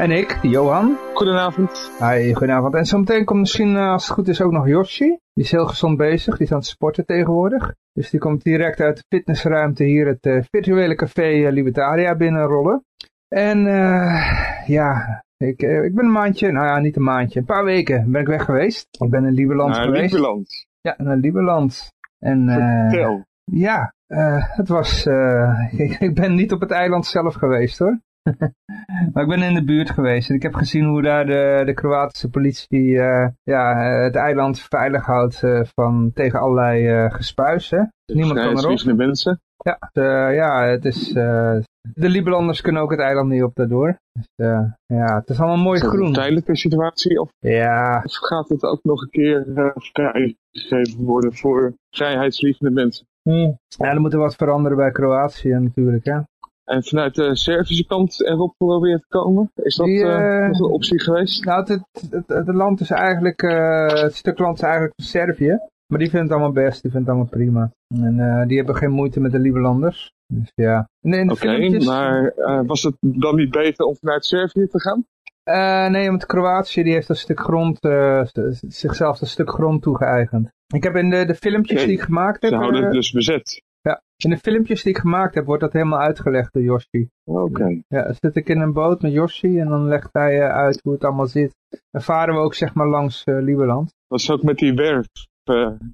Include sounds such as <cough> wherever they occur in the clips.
en ik, Johan. Goedenavond. Hi, goedenavond. En zometeen komt misschien, uh, als het goed is, ook nog Yoshi. Die is heel gezond bezig. Die is aan het sporten tegenwoordig. Dus die komt direct uit de fitnessruimte hier het uh, virtuele Café Libertaria binnenrollen. En ja, ik, ik ben een maandje, nou ja, niet een maandje, een paar weken ben ik weg geweest. Ik ben in Lieberland naar geweest. Lieberland. Ja, naar Lieberland. En, Vertel. Uh, ja, uh, het was, uh, ik, <laughs> ik, ben niet op het eiland zelf geweest hoor. <laughs> maar ik ben in de buurt geweest en ik heb gezien hoe daar de, de Kroatische politie ja, het eiland veilig houdt van, tegen allerlei gespuis. Hè. Niemand kan erop. mensen. Ja, ja, het is, de Libalanders kunnen ook het eiland niet op daardoor. Dus, uh, ja, het is allemaal mooi is groen. een tijdelijke situatie? Of, ja. of gaat het ook nog een keer uh, vrijgegeven worden voor vrijheidslievende mensen? Hmm. Ja, er moet er wat veranderen bij Kroatië natuurlijk. Hè? En vanuit de Servische kant erop proberen te komen? Is dat Die, uh, nog een optie geweest? Nou, het, het, het, land is eigenlijk, het stuk land is eigenlijk Servië. Maar die vindt het allemaal best, die vindt het allemaal prima. En uh, die hebben geen moeite met de Libalanders. Dus ja. Oké, okay, maar uh, was het dan niet beter om vanuit Servië te gaan? Uh, nee, want Kroatië die heeft een stuk grond, zichzelf een stuk grond toegeëigend. Ik heb in de, de filmpjes okay. die ik gemaakt heb... Ze houden het dus bezet. In de filmpjes die ik gemaakt heb wordt dat helemaal uitgelegd door Yoshi. Oké. Okay. Ja, dan zit ik in een boot met Yoshi en dan legt hij uit hoe het allemaal zit. Dan varen we ook zeg maar langs Lieberland. Dat is ook met die werf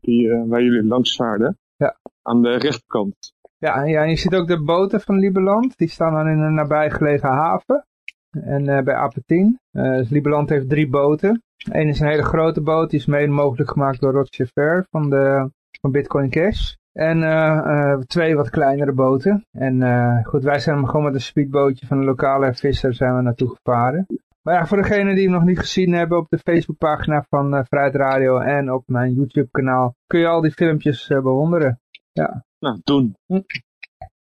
die, uh, waar jullie langs vaarden. Ja. Aan de rechterkant. Ja, ja, en je ziet ook de boten van Lieberland. Die staan dan in een nabijgelegen haven. En uh, bij Apetin. Uh, dus Lieberland heeft drie boten. Eén is een hele grote boot. Die is mede mogelijk gemaakt door Roger Ver van, de, van Bitcoin Cash. En uh, twee wat kleinere boten. En goed, wij zijn gewoon met een speedbootje van een lokale visser zijn we naartoe gevaren. Maar ja, voor degenen die hem nog niet gezien hebben op de Facebookpagina van Vrijheid Radio en op mijn YouTube kanaal, kun je al die filmpjes bewonderen. Ja. Nou, doen. Hm.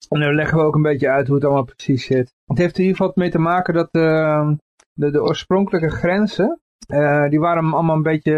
En dan leggen we ook een beetje uit hoe het allemaal precies zit. Het heeft in ieder geval mee te maken dat uh, de, de oorspronkelijke grenzen, die waren allemaal een beetje,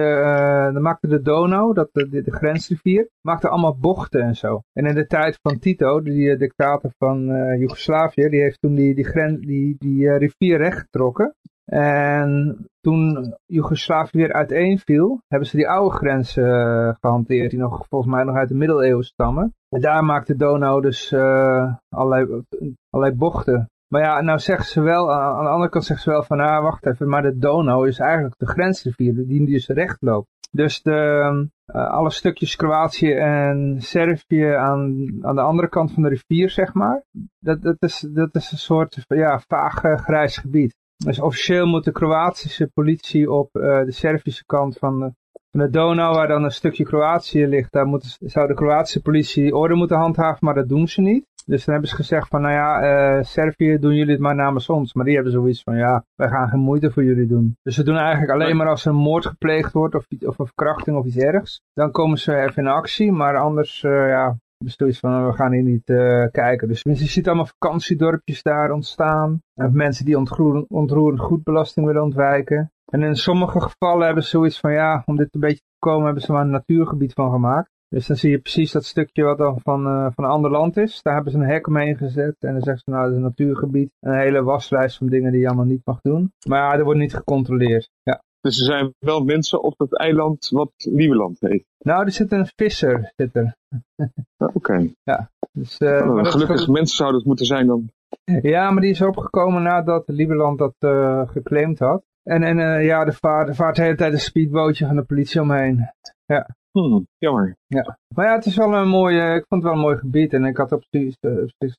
dan maakte de Donau, dat, de, de, grensrivier, maakte allemaal bochten en zo. En in de tijd van Tito, die dictator van Joegoslavië, die heeft toen die, die, gren, die, die rivier rechtgetrokken. En toen Joegoslavië weer uiteenviel, hebben ze die oude grenzen uh, gehanteerd, die nog volgens mij nog uit de middeleeuwen stammen. En daar maakte Donau dus uh, allerlei, allerlei bochten. Maar ja, nou zeggen ze wel, aan de andere kant zeggen ze wel van, ah, wacht even, maar de Donau is eigenlijk de grensrivier, die dus recht loopt. Dus de, uh, alle stukjes Kroatië en Servië aan, aan de andere kant van de rivier, zeg maar, dat, dat, is, dat is een soort ja, vaag grijs gebied. Dus officieel moet de Kroatische politie op uh, de Servische kant van de, van de Donau, waar dan een stukje Kroatië ligt, daar moet, zou de Kroatische politie orde moeten handhaven, maar dat doen ze niet. Dus dan hebben ze gezegd van, nou ja, uh, Servië doen jullie het maar namens ons. Maar die hebben zoiets van, ja, wij gaan geen moeite voor jullie doen. Dus ze doen eigenlijk alleen maar als er een moord gepleegd wordt of, of een verkrachting of iets ergs. Dan komen ze even in actie, maar anders, uh, ja, dus zoiets van, we gaan hier niet uh, kijken. Dus je ziet allemaal vakantiedorpjes daar ontstaan. En mensen die ontroerend, ontroerend goedbelasting willen ontwijken. En in sommige gevallen hebben ze zoiets van, ja, om dit een beetje te voorkomen, hebben ze maar een natuurgebied van gemaakt. Dus dan zie je precies dat stukje wat dan van, uh, van een ander land is. Daar hebben ze een hek omheen gezet. En dan zeggen ze, nou, dat is een natuurgebied. Een hele waslijst van dingen die je allemaal niet mag doen. Maar ja, er wordt niet gecontroleerd. Ja. Dus er zijn wel mensen op dat eiland wat Lieberland heet. Nou, er zit een visser, zit er. Oké. Okay. Ja. Dus, uh, oh, gelukkig mensen zouden het moeten zijn dan. Ja, maar die is opgekomen nadat Lieberland dat uh, geclaimd had. En, en uh, ja, er vaart, vaart de hele tijd een speedbootje van de politie omheen. Ja. Hmm, jammer. Ja. Maar ja, het is wel een mooie, ik vond het wel een mooi gebied. En ik had op zich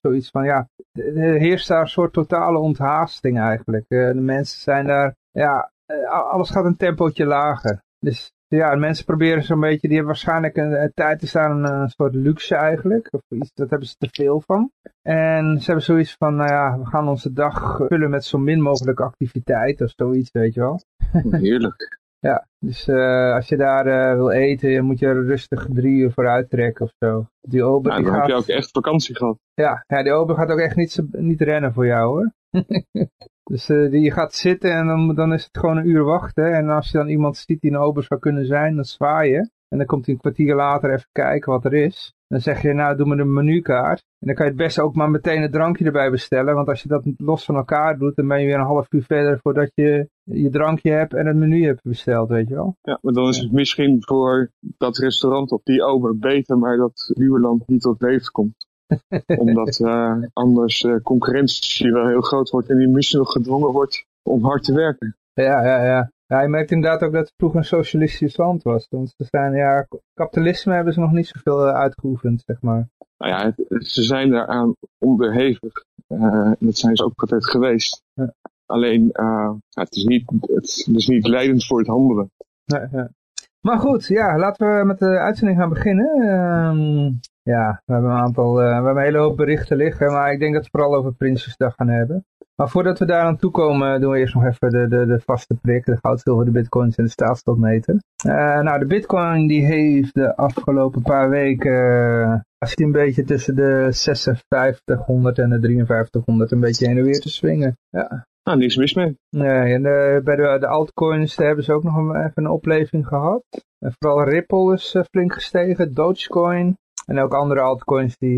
zoiets van, ja, er heerst daar een soort totale onthaasting eigenlijk. de mensen zijn daar, ja, alles gaat een tempootje lager. Dus ja, mensen proberen zo'n beetje, die hebben waarschijnlijk een, tijd te staan een, een soort luxe eigenlijk. Of iets, dat hebben ze te veel van. En ze hebben zoiets van, nou ja, we gaan onze dag vullen met zo min mogelijk activiteit of zoiets, weet je wel. <laughs> Heerlijk. Ja, dus als je daar wil eten, moet je rustig drie uur vooruit trekken of zo. Die Ober, nou, dan gaat... heb je ook echt vakantie gehad. Ja, ja die Ober gaat ook echt niet, niet rennen voor jou hoor. <laughs> dus die, je gaat zitten en dan, dan is het gewoon een uur wachten. En als je dan iemand ziet die een Ober zou kunnen zijn, dan zwaai je. En dan komt hij een kwartier later even kijken wat er is. Dan zeg je, nou doe me een menukaart. En dan kan je het best ook maar meteen een drankje erbij bestellen. Want als je dat los van elkaar doet, dan ben je weer een half uur verder voordat je je drankje hebt en het menu hebt besteld, weet je wel. Ja, maar dan is het misschien voor dat restaurant op die ober beter, maar dat land niet tot leven komt. Omdat uh, anders uh, concurrentie wel heel groot wordt en die misschien nog gedwongen wordt om hard te werken. Ja, ja, ja. Ja, je merkt inderdaad ook dat het vroeger een socialistisch land was. Want ze zijn, ja, kapitalisme hebben ze nog niet zoveel eh, uitgeoefend, zeg maar. Nou ja, ze zijn daaraan onderhevig. Uh, dat zijn ze ook altijd geweest. Ja. Alleen, uh, het, is niet, het is niet leidend voor het handelen. Ja, ja. Maar goed, ja, laten we met de uitzending gaan beginnen. Uh, ja, we hebben een aantal, we hebben een hele hoop berichten liggen, maar ik denk dat we vooral over Prinsjesdag gaan hebben. Maar voordat we daar aan toe komen, doen we eerst nog even de, de, de vaste prik. De goud, zilver, de bitcoins en de staatsschuldmeter. Uh, nou, de bitcoin die heeft de afgelopen paar weken, uh, als hij een beetje tussen de 5600 en de 5300 een beetje heen en weer te swingen. Ja. Nou, niks mis mee. Nee, en de, bij de, de altcoins hebben ze ook nog een, even een opleving gehad. En vooral Ripple is uh, flink gestegen, Dogecoin. En ook andere altcoins die,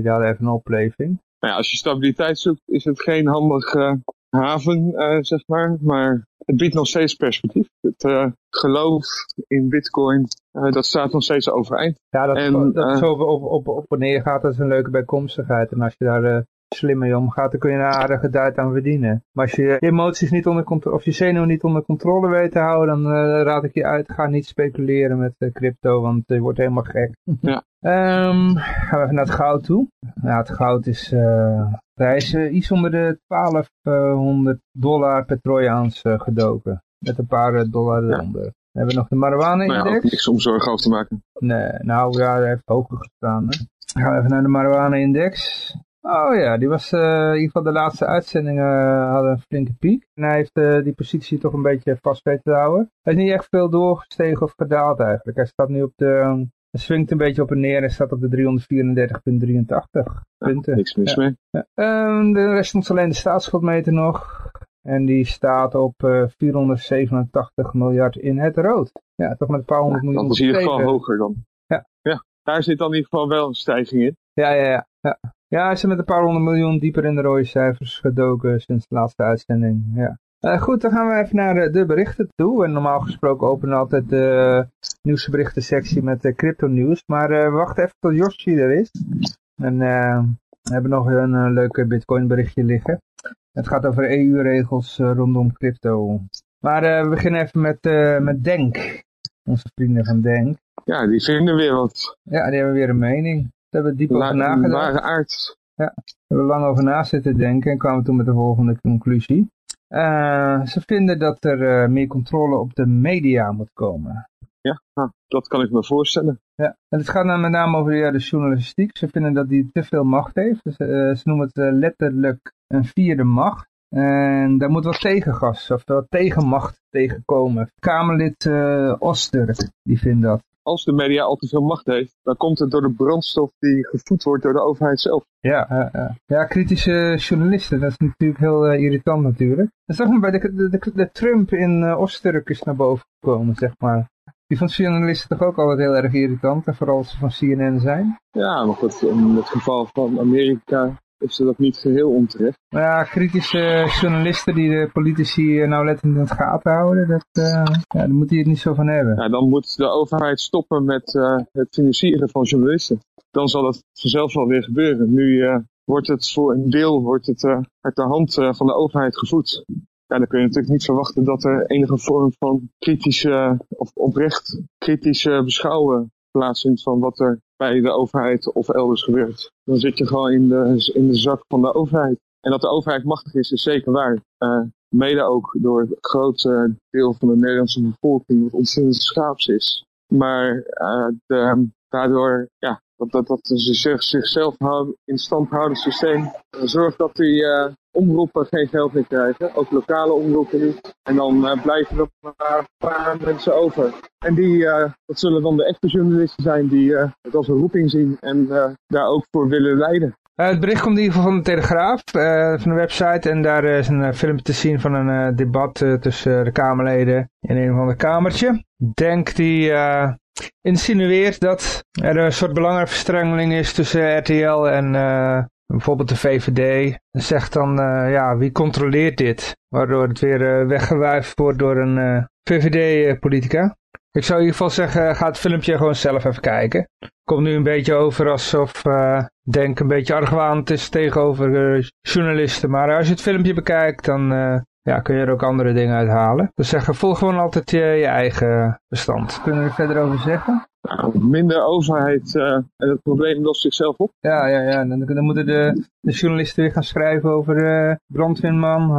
die hadden even een opleving. Nou ja, als je stabiliteit zoekt, is het geen handige haven, uh, zeg maar. Maar het biedt nog steeds perspectief. Het uh, geloof in bitcoin, uh, dat staat nog steeds overeind. Ja, dat, en, dat zo op, op, op en neer gaat, dat is een leuke bijkomstigheid. En als je daar slim mee omgaat, dan kun je een aardige duit aan verdienen. Maar als je je emoties niet onder controle, of je zenuwen niet onder controle weet te houden, dan raad ik je uit, ga niet speculeren met crypto, want je wordt helemaal gek. <laughs> Ja. Um, gaan we even naar het goud toe. Nou, het goud is, uh, hij is iets onder de 1200 dollar per trojaans uh, gedoken. Met een paar dollar eronder. Ja. We hebben nog de marijuana-index. Nou ja, niks om zorgen over te maken. Nee, nou ja, hij heeft hoger gestaan. Hè. Dan gaan we even naar de marijuana-index. Oh ja, die was uh, in ieder geval de laatste uitzendingen hadden een flinke piek. En hij heeft uh, die positie toch een beetje vast weten te houden. Hij is niet echt veel doorgestegen of gedaald eigenlijk. Hij staat nu op de het swingt een beetje op en neer en staat op de 334,83 punten. niks mis mee. Ja. Um, de rest ons alleen de staatsschuldmeter nog. En die staat op uh, eh, 487 miljard in het rood. Ja, toch met een paar honderd miljoen. Dat is in ieder geval hoger dan. Ja. ja. Daar zit dan in ieder geval wel een stijging in. Ja, ja, ja. ja. Ja, hij is met een paar honderd miljoen dieper in de rode cijfers gedoken sinds de laatste uitzending. Ja. Uh, goed, dan gaan we even naar de, de, berichten toe. En normaal gesproken openen altijd de nieuwsberichtensectie met uh, crypto nieuws. Maar uh, we wachten even tot Yoshi er is. En we hebben nog een, een leuk bitcoin berichtje liggen. Het gaat over EU-regels rondom crypto. Maar we beginnen even met, met Denk. Onze vrienden van Denk. Ja, die vinden weer wat. Ja, die hebben weer een mening. Daar hebben we diep over nagedacht. Aard. Ja, we hebben lang over na zitten denken en kwamen toen met de volgende conclusie. Uh, ze vinden dat er uh, meer controle op de media moet komen. Ja, nou, dat kan ik me voorstellen. Ja, en het gaat nou met name over ja, de journalistiek. Ze vinden dat die te veel macht heeft. Dus, uh, ze noemen het letterlijk een vierde macht. En daar moet wat tegengas, of wat tegenmacht tegenkomen. Kamerlid Oster, die vindt dat als de media al te veel macht heeft, dan komt het door de brandstof die gevoed wordt door de overheid zelf. Ja, ja, ja kritische journalisten, dat is natuurlijk heel uh, irritant natuurlijk. En zag maar bij de, de, de, de Trump in uh, Oostenrijk is naar boven gekomen, zeg maar. Die vond journalisten toch ook altijd heel erg irritant, en vooral als ze van CNN zijn. Ja, maar goed, in het geval van Amerika is dat niet geheel onterecht. Ja, kritische journalisten die de politici nauwlettend in het gaten houden, dat, uh, ja, daar moet hij het niet zo van hebben. Ja, dan moet de overheid stoppen met uh, het financieren van journalisten. Dan zal dat vanzelf wel weer gebeuren. Nu uh, wordt het voor een deel wordt het, uit de hand van de overheid gevoed. Ja, dan kun je natuurlijk niet verwachten dat er enige vorm van kritische of oprecht kritische beschouwen plaatsvindt van wat er bij de overheid of elders gebeurt. Dan zit je gewoon in de, in de zak van de overheid. En dat de overheid machtig is, is zeker waar. Uh, mede ook door het grote deel van de Nederlandse bevolking wat ontzettend schaaps is. Maar uh, de, daardoor ja, dat, dat, dat ze zichzelf in stand houden systeem zorgt dat die omroepen geen geld meer krijgen. Ook lokale omroepen niet. En dan blijven er maar een paar mensen over. En die, dat zullen dan de echte journalisten zijn die het als een roeping zien en daar ook voor willen leiden. Het bericht komt in ieder geval van de Telegraaf, van de website. En daar is een uh, film te zien van een debat tussen de Kamerleden in een van de kamertje. Denk die insinueert dat er een soort belangenverstrengeling is tussen RTL en bijvoorbeeld de VVD. Zegt dan, ja, wie controleert dit? Waardoor het weer weggewuifd wordt door een VVD-politica. Ik zou in ieder geval zeggen, ga het filmpje gewoon zelf even kijken. Komt nu een beetje over alsof uh, Denk een beetje argwaand is tegenover uh, journalisten. Maar als je het filmpje bekijkt, dan uh, ja, kun je er ook andere dingen uithalen. Dus zeggen, volg gewoon altijd je, je eigen bestand. Kunnen we er verder over zeggen? Nou, minder overheid uh, en het probleem lost zichzelf op. Ja, ja, ja. Dan, dan moeten de, de journalisten weer gaan schrijven over uh, brandweerman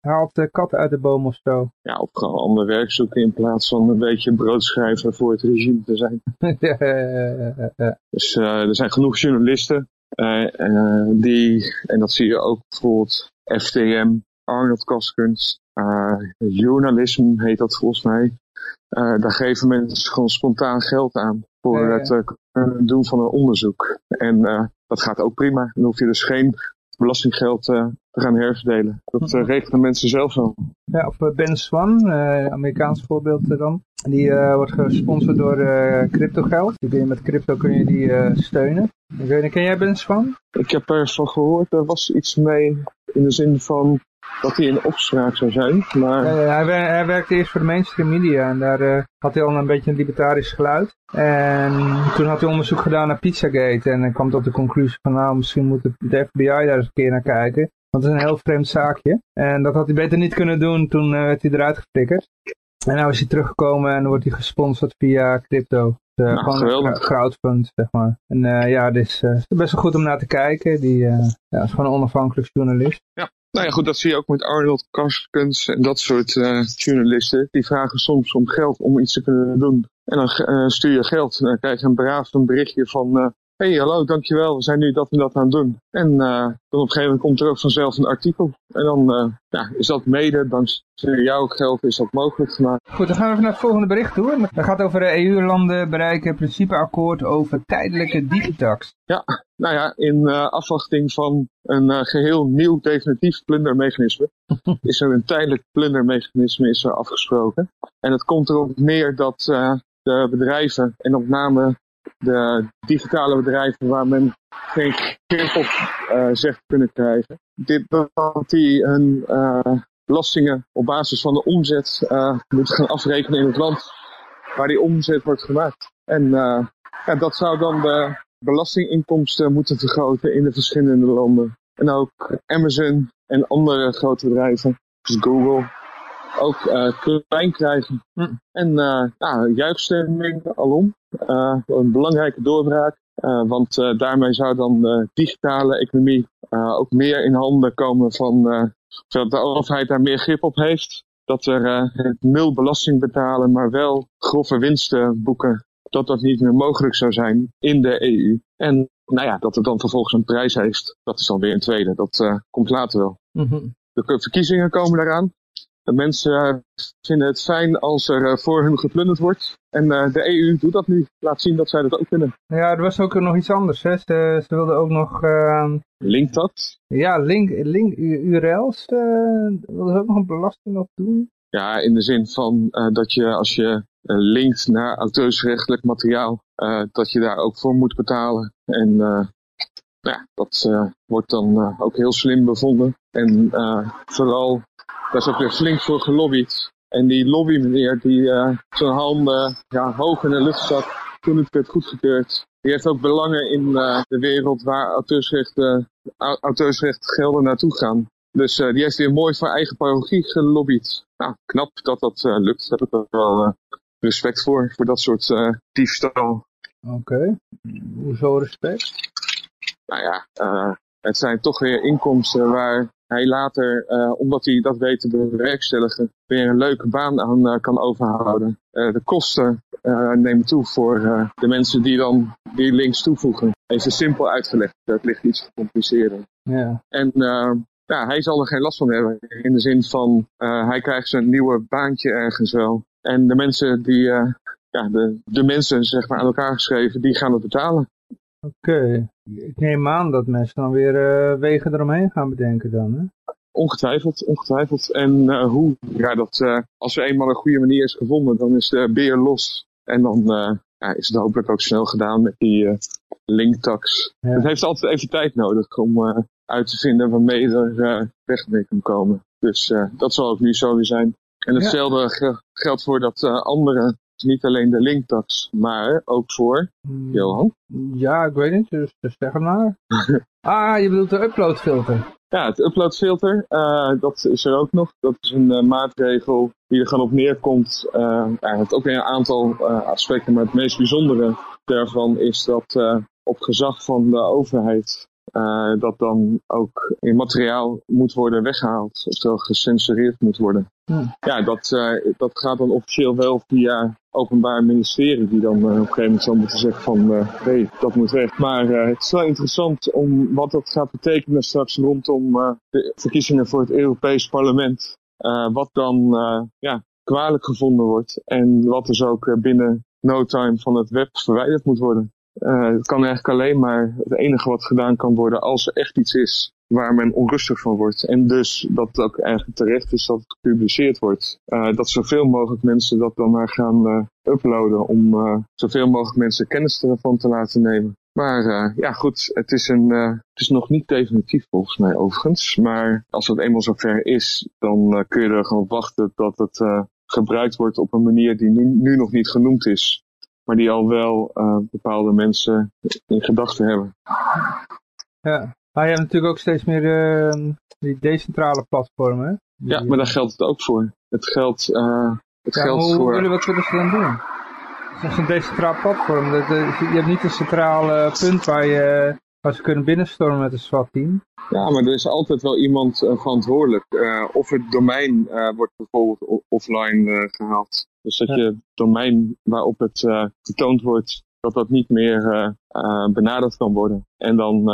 haalt de kat uit de boom of zo. Ja, of gewoon ander werk zoeken in plaats van een beetje broodschrijver voor het regime te zijn. <laughs> ja, ja, ja, dus uh, er zijn genoeg journalisten die, en dat zie je ook bijvoorbeeld FTM, Arnold Kaskunst, journalisme heet dat volgens mij. Uh, daar geven mensen gewoon spontaan geld aan voor het uh, doen van een onderzoek. En uh, dat gaat ook prima. Dan hoef je dus geen belastinggeld te gaan herverdelen. Dat uh, regelen mensen zelf wel. Ja, of Ben Swan, Amerikaans voorbeeld dan. Die wordt gesponsord door cryptogeld. Die kun je met crypto kun je die steunen. Ken jij Ben Swan? Ik heb ervan gehoord, er was iets mee in de zin van dat hij in opspraak zou zijn. Maar... hij, hij, werkte eerst voor de mainstream media en daar uh, had hij al een beetje een libertarisch geluid. En toen had hij onderzoek gedaan naar Pizzagate en hij kwam tot de conclusie van nou misschien moet de FBI daar eens een keer naar kijken. Want het is een heel vreemd zaakje. En dat had hij beter niet kunnen doen, toen uh, werd hij eruit geflikkerd. En nu is hij teruggekomen en wordt hij gesponsord via crypto. Uh, nou, gewoon een crowdfund, zeg maar. En uh, ja, dit is uh, best wel goed om naar te kijken. Die ja, is gewoon een onafhankelijk journalist. Ja. Nou ja, goed, dat zie je ook met Arnold Karskens en dat soort uh, journalisten. Die vragen soms om geld om iets te kunnen doen. En dan uh, stuur je geld dan krijg je een braaf een berichtje van... Hey, hallo, dankjewel, we zijn nu dat en dat aan het doen. En uh, dan op een gegeven moment komt er ook vanzelf een artikel. En dan uh, ja, is dat mede, dankzij jouw geld is dat mogelijk Maar... Goed, dan gaan we even naar het volgende bericht toe. Dat gaat over de EU-landen bereiken principeakkoord over tijdelijke digitax. Ja, nou ja, in uh, afwachting van een geheel nieuw definitief plundermechanisme <laughs> is er een tijdelijk plundermechanisme is er afgesproken. En het komt erop neer dat de bedrijven, en op name de digitale bedrijven waar men geen grip op uh, zegt kunnen krijgen. Dit, dat die hun uh, belastingen op basis van de omzet uh, moeten gaan afrekenen in het land waar die omzet wordt gemaakt. En dat zou dan de belastinginkomsten moeten vergroten in de verschillende landen. En ook Amazon en andere grote bedrijven, zoals Google, ook uh, klein krijgen. Hm. En uh, nou, juichstemming alom. Uh, een belangrijke doorbraak. want daarmee zou dan de digitale economie ook meer in handen komen van dat de overheid daar meer grip op heeft. Dat er nul belasting betalen, maar wel grove winsten boeken. Dat dat niet meer mogelijk zou zijn in de EU. En nou ja, dat het dan vervolgens een prijs heeft. Dat is dan weer een tweede. Dat komt later wel. Mm De verkiezingen komen eraan. De mensen eh, vinden het fijn als er eh, voor hun geplunderd wordt. En eh, de EU doet dat nu. Laat zien dat zij dat ook kunnen. Ja, er was ook nog iets anders. Hè? Ze, ze wilden ook nog... Uh... Link dat? Ja, link, link URL's. Uh, wilden ze ook nog een belasting op doen? Ja, in de zin van dat je als je linkt naar auteursrechtelijk materiaal, dat je daar ook voor moet betalen. En ja, dat wordt dan ook heel slim bevonden. En vooral daar is ook weer flink voor gelobbyd. En die lobbymeneer die uh, zijn handen ja, hoog in de lucht zat toen het werd goedgekeurd. Die heeft ook belangen in uh, de wereld waar auteursrechten, auteursrecht gelden naartoe gaan. Dus uh, die heeft weer mooi voor eigen parochie gelobbyd. Nou, knap dat dat lukt. Daar heb ik ook wel respect voor, voor dat soort diefstal. Oké, okay. hoezo respect? Nou ja, het zijn toch weer inkomsten waar hij later, uh, omdat hij dat weet te bewerkstelligen, weer een leuke baan aan uh, kan overhouden. Uh, de kosten nemen toe voor de mensen die dan die links toevoegen. Het simpel uitgelegd. Het ligt iets gecompliceerder. Ja. En ja, hij zal er geen last van hebben. In de zin van, hij krijgt zijn nieuwe baantje ergens wel. En de mensen die, ja, de, de mensen zeg maar aan elkaar geschreven, die gaan het betalen. Oké. Okay. Ik neem aan dat mensen dan weer wegen eromheen gaan bedenken dan, hè? Ongetwijfeld, ongetwijfeld. En uh, hoe? Ja, dat, uh, als er eenmaal een goede manier is gevonden, dan is de beer los. En dan ja, is het hopelijk ook snel gedaan met die linktax. Ja. Het heeft altijd even tijd nodig om uit te vinden waarmee je er weg mee kan komen. Dus dat zal ook nu zo weer zijn. En hetzelfde ja. geldt voor dat andere niet alleen de linktax, maar ook voor, hmm. Johan? Ja, ik weet niet, dus, dus zeg maar. <laughs> ah, je bedoelt de uploadfilter. Ja, het uploadfilter, uh, dat is er ook nog. Dat is een uh, maatregel die er gewoon op neerkomt. Uh, ja, het ook een aantal aspecten, maar het meest bijzondere daarvan is dat op gezag van de overheid dat dan ook in materiaal moet worden weggehaald, oftewel gecensureerd moet worden. Hmm. Ja, dat, dat gaat dan officieel wel via openbaar ministerie die dan uh, op een gegeven moment zal moeten zeggen van nee, dat moet weg. Maar uh, het is wel interessant om wat dat gaat betekenen straks rondom de verkiezingen voor het Europees Parlement. wat dan ja, kwalijk gevonden wordt en wat dus ook binnen no time van het web verwijderd moet worden. het kan eigenlijk alleen maar het enige wat gedaan kan worden als er echt iets is waar men onrustig van wordt. En dus dat het ook eigenlijk terecht is dat het gepubliceerd wordt. Uh, dat zoveel mogelijk mensen dat dan maar gaan uh, uploaden om uh, zoveel mogelijk mensen kennis ervan te laten nemen. Maar ja goed, het is, een, het is nog niet definitief volgens mij overigens. Maar als het eenmaal zover is, dan kun je er gewoon wachten dat het gebruikt wordt op een manier die nu, nu nog niet genoemd is. Maar die al wel bepaalde mensen in gedachten hebben. Ja, maar je hebt natuurlijk ook steeds meer uh, die decentrale platformen. Die... Ja, maar daar geldt het ook voor. Het geldt, uh, het ja, geldt hoe, voor... Willen, wat willen ze dan doen? Dat is een decentraal platform. Dat, je hebt niet een centraal punt waar, je, waar ze kunnen binnenstormen met een SWAT-team. Ja, maar er is altijd wel iemand uh, verantwoordelijk. Uh, of het domein wordt bijvoorbeeld offline gehaald. Dus dat je het domein waarop het getoond wordt, dat dat niet meer benaderd kan worden. En dan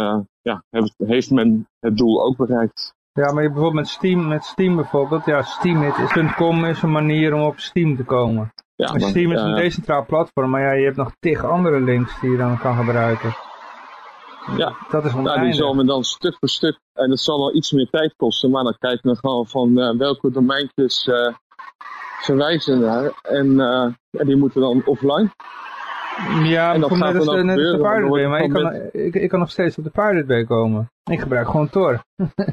ja, heeft men het doel ook bereikt. Ja, maar je bijvoorbeeld met Steam, met Steam bijvoorbeeld, ja, Steam.com is een manier om op Steam te komen. Ja, maar, Steam is een decentraal platform, maar ja, je hebt nog tig andere links die je dan kan gebruiken. Ja, dat is ja, die zal men dan stuk voor stuk, en dat zal wel iets meer tijd kosten, maar dan kijken we gewoon van uh, welke domeintjes uh, verwijzen naar. En uh, ja, die moeten dan offline. Ja, en dat gaat net, als, net de Pirate Bay, maar ik kan, ik, ik kan nog steeds op de Pirate Bay komen. Ik gebruik gewoon Tor.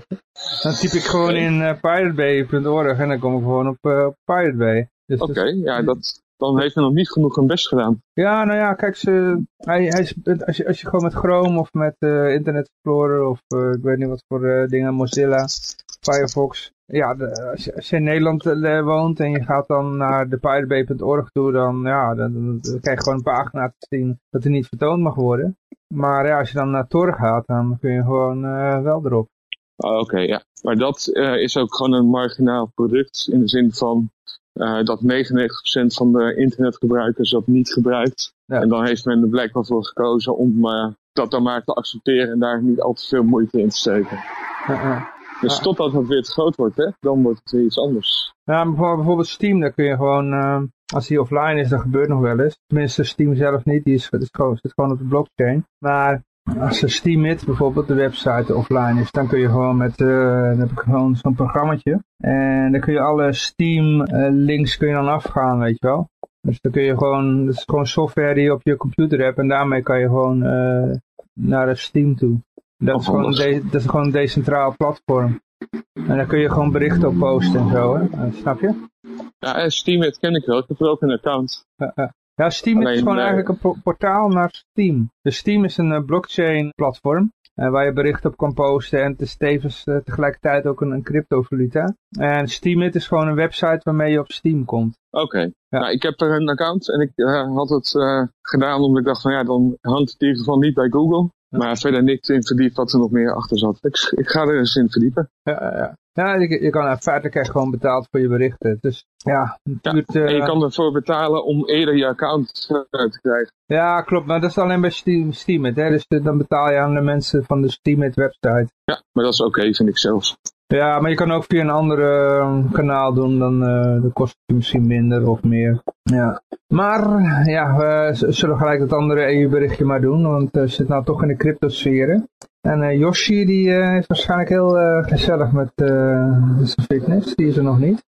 <laughs> dan typ ik gewoon in uh, piratebay.org en dan kom ik gewoon op, uh, op Pirate Bay. Dus Oké, okay, ja, dat, dan heeft hij nog niet genoeg een best gedaan. Ja, nou ja, kijk, ze, hij, hij, als, je, als je gewoon met Chrome of met uh, Internet Explorer of ik weet niet wat voor dingen, Mozilla, Firefox. Ja, de, als, je, als, je, in Nederland woont en je gaat dan naar de piratebay.org toe, dan, ja, dan, dan, dan, krijg je gewoon een pagina te zien dat er niet vertoond mag worden. Maar ja, als je dan naar Tor gaat, dan kun je gewoon wel erop. Oh, Oké, okay, ja. Maar dat is ook gewoon een marginaal product in de zin van uh, dat 99% van de internetgebruikers dat niet gebruikt. Ja. En dan heeft men er blijkbaar voor gekozen om dat dan maar te accepteren en daar niet al te veel moeite in te steken. Ja, dus totdat het weer te groot wordt, hè, dan wordt het weer iets anders. Ja, bijvoorbeeld Steam, daar kun je gewoon, uh, als die offline is, dat gebeurt nog wel eens. Tenminste, Steam zelf niet, die is, is gewoon, zit gewoon op de blockchain. Maar als de Steamit bijvoorbeeld de website offline is, dan kun je gewoon met, uh, dan heb ik gewoon zo'n programmaatje. En dan kun je alle Steam uh, links kun je dan afgaan, weet je wel. Dus dan kun je gewoon, dat is gewoon software die je op je computer hebt en daarmee kan je gewoon uh, naar de Steam toe. Dat is, gewoon een dat is gewoon een decentraal platform. En dan kun je gewoon berichten op posten en zo, hè? snap je? Ja, Steam ken ik wel. Ik heb er ook een account. Ja, Steam is gewoon eigenlijk een portaal naar Steam. Dus Steam is een blockchain platform. Waar je berichten op kan posten. En het is tevens tegelijkertijd ook een, een cryptovaluta. En Steemit is gewoon een website waarmee je op Steam komt. Oké. Ja. Nou, ik heb er een account en ik had het gedaan omdat ik dacht van ja, dan hangt het in ieder geval niet bij Google. Maar verder niet in verdiept wat er nog meer achter zat. Ik, ik ga er eens in verdiepen. Ja, ja. ja je, je kan feitelijk echt gewoon betaald voor je berichten. Dus ja, en je kan ervoor betalen om eerder je account te krijgen. Ja, klopt. Maar dat is alleen bij Steam. Hè? Dus dan betaal je aan de mensen van de Steamit website. Ja, maar dat is oké, vind ik zelf. Ja, maar je kan ook via een andere ehm, kanaal doen, dan, uh, dan kost het misschien minder of meer. Ja. Maar ja, we zullen gelijk het andere EU-berichtje maar doen, want we zit nou toch in de cryptosferen. En uh, Yoshi die uh, is waarschijnlijk heel gezellig met zijn fitness, die is er nog niet.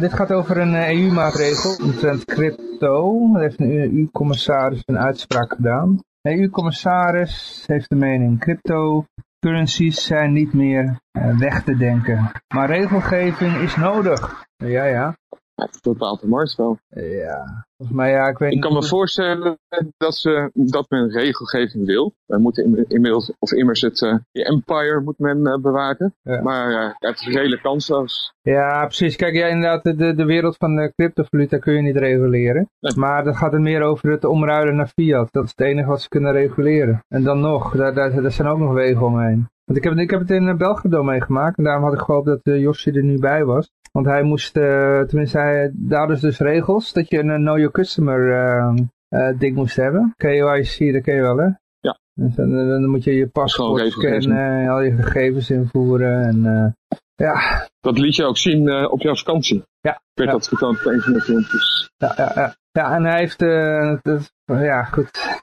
dit gaat over een EU-maatregel omtrent crypto. Er heeft een EU-commissaris een uitspraak gedaan. De EU-commissaris heeft de mening, crypto Currencies zijn niet meer uh, weg te denken. Maar regelgeving is nodig. Ja, ja. Dat bepaalt de markt wel. Ja, mij ja, ik weet Ik kan me voorstellen dat, ze, dat men regelgeving wil. We moeten inmiddels, of immers het uh, empire moet men uh, bewaken. Maar uh, het is redelijk kansloos. Ja, precies. Kijk, ja, inderdaad, de, de wereld van de cryptovaluta kun je niet reguleren. Maar dat gaat het meer over het omruilen naar fiat. Dat is het enige wat ze kunnen reguleren. En dan nog, daar, daar, daar zijn ook nog wegen omheen. Want ik heb, ik heb het in Belgrado meegemaakt en daarom had ik gehoopt dat uh, Josje er nu bij was. Want hij moest, uh, tenminste, hij, daar dus dus regels dat je een Know Your Customer ding moest hebben. KYC, dat ken je wel hè? Ja. Dus dan, dan, moet je je paspoort scannen, al je gegevens invoeren en ja. Dat liet je ook zien op jouw vakantie. Ja. Werd dat getoond op een van de filmpjes. Ja, ja, ja. ja en hij heeft, ja goed,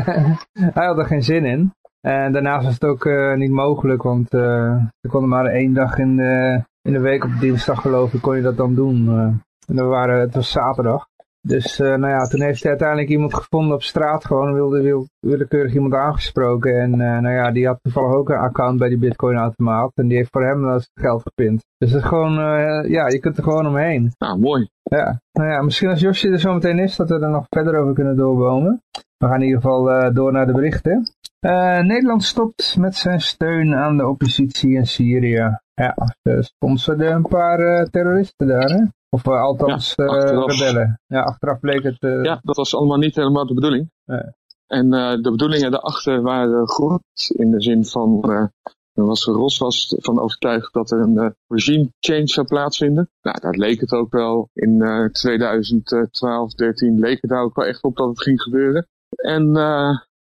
<laughs> hij had er geen zin in. En daarnaast was het ook niet mogelijk, want ze konden maar één dag in de, in de week op dinsdag geloof ik kon je dat dan doen. Uh, en we waren, het was zaterdag. Dus uh, nou ja, toen heeft hij uiteindelijk iemand gevonden op straat gewoon, wilde wil, willekeurig iemand aangesproken. En uh, nou ja, die had toevallig ook een account bij die bitcoin automaat. En die heeft voor hem dat geld gepind. Dus het is gewoon, ja, je kunt er gewoon omheen. Nou, mooi. Ja, nou ja, misschien als Josje er zo meteen is, dat we er nog verder over kunnen doorbomen. We gaan in ieder geval door naar de berichten. Nederland stopt met zijn steun aan de oppositie in Syrië. Ja, ze sponsorden een paar uh, terroristen daar, hè? Of uh, althans ja, rebellen. Ja, achteraf bleek het... Ja, dat was allemaal niet helemaal de bedoeling. Nee. En de bedoelingen daarachter waren goed, in de zin van... was Ros was van overtuigd dat er een regime change zou plaatsvinden. Nou, dat leek het ook wel. In 2012, 13 leek het daar ook wel echt op dat het ging gebeuren. En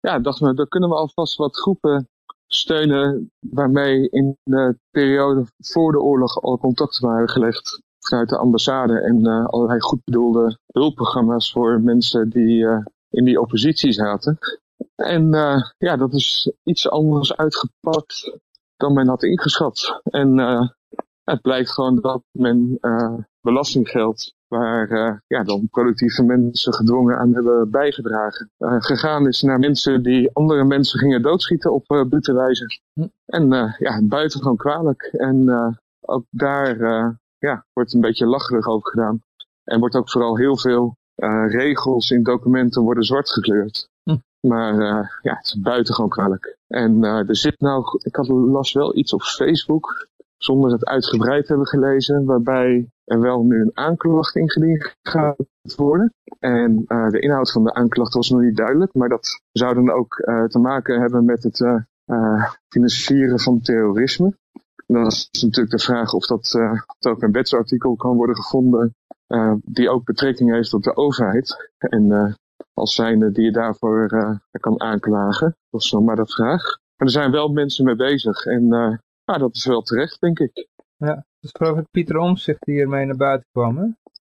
ja, dachten we, daar kunnen we alvast wat groepen steunen waarmee in de periode voor de oorlog al contacten waren gelegd vanuit de ambassade en uh, allerlei goed bedoelde hulpprogramma's voor mensen die uh, in die oppositie zaten. En uh, ja, dat is iets anders uitgepakt dan men had ingeschat. En het blijkt gewoon dat men belastinggeld waar uh, ja, dan productieve mensen gedwongen aan hebben bijgedragen. Uh, gegaan is naar mensen die andere mensen gingen doodschieten op uh, brute wijze. Hm. En ja, buitengewoon kwalijk. En ook daar ja, wordt een beetje lacherig over gedaan. En wordt ook vooral heel veel regels in documenten worden zwart gekleurd. Hm. Maar ja, het is buitengewoon kwalijk. En er zit nou, ik had las wel iets op Facebook, zonder het uitgebreid hebben gelezen, waarbij er wel nu een aanklacht ingediend gaat worden. En uh, de inhoud van de aanklacht was nog niet duidelijk, maar dat zou dan ook uh, te maken hebben met het uh, financieren van terrorisme. En dan is natuurlijk de vraag of dat, ook een wetsartikel kan worden gevonden die ook betrekking heeft op de overheid. En als zijnde die je daarvoor kan aanklagen. Dat is nog maar de vraag. Maar er zijn wel mensen mee bezig en nou, dat is wel terecht, denk ik. Ja, dus geloof ik Pieter Omzicht die hiermee naar buiten kwam, hè?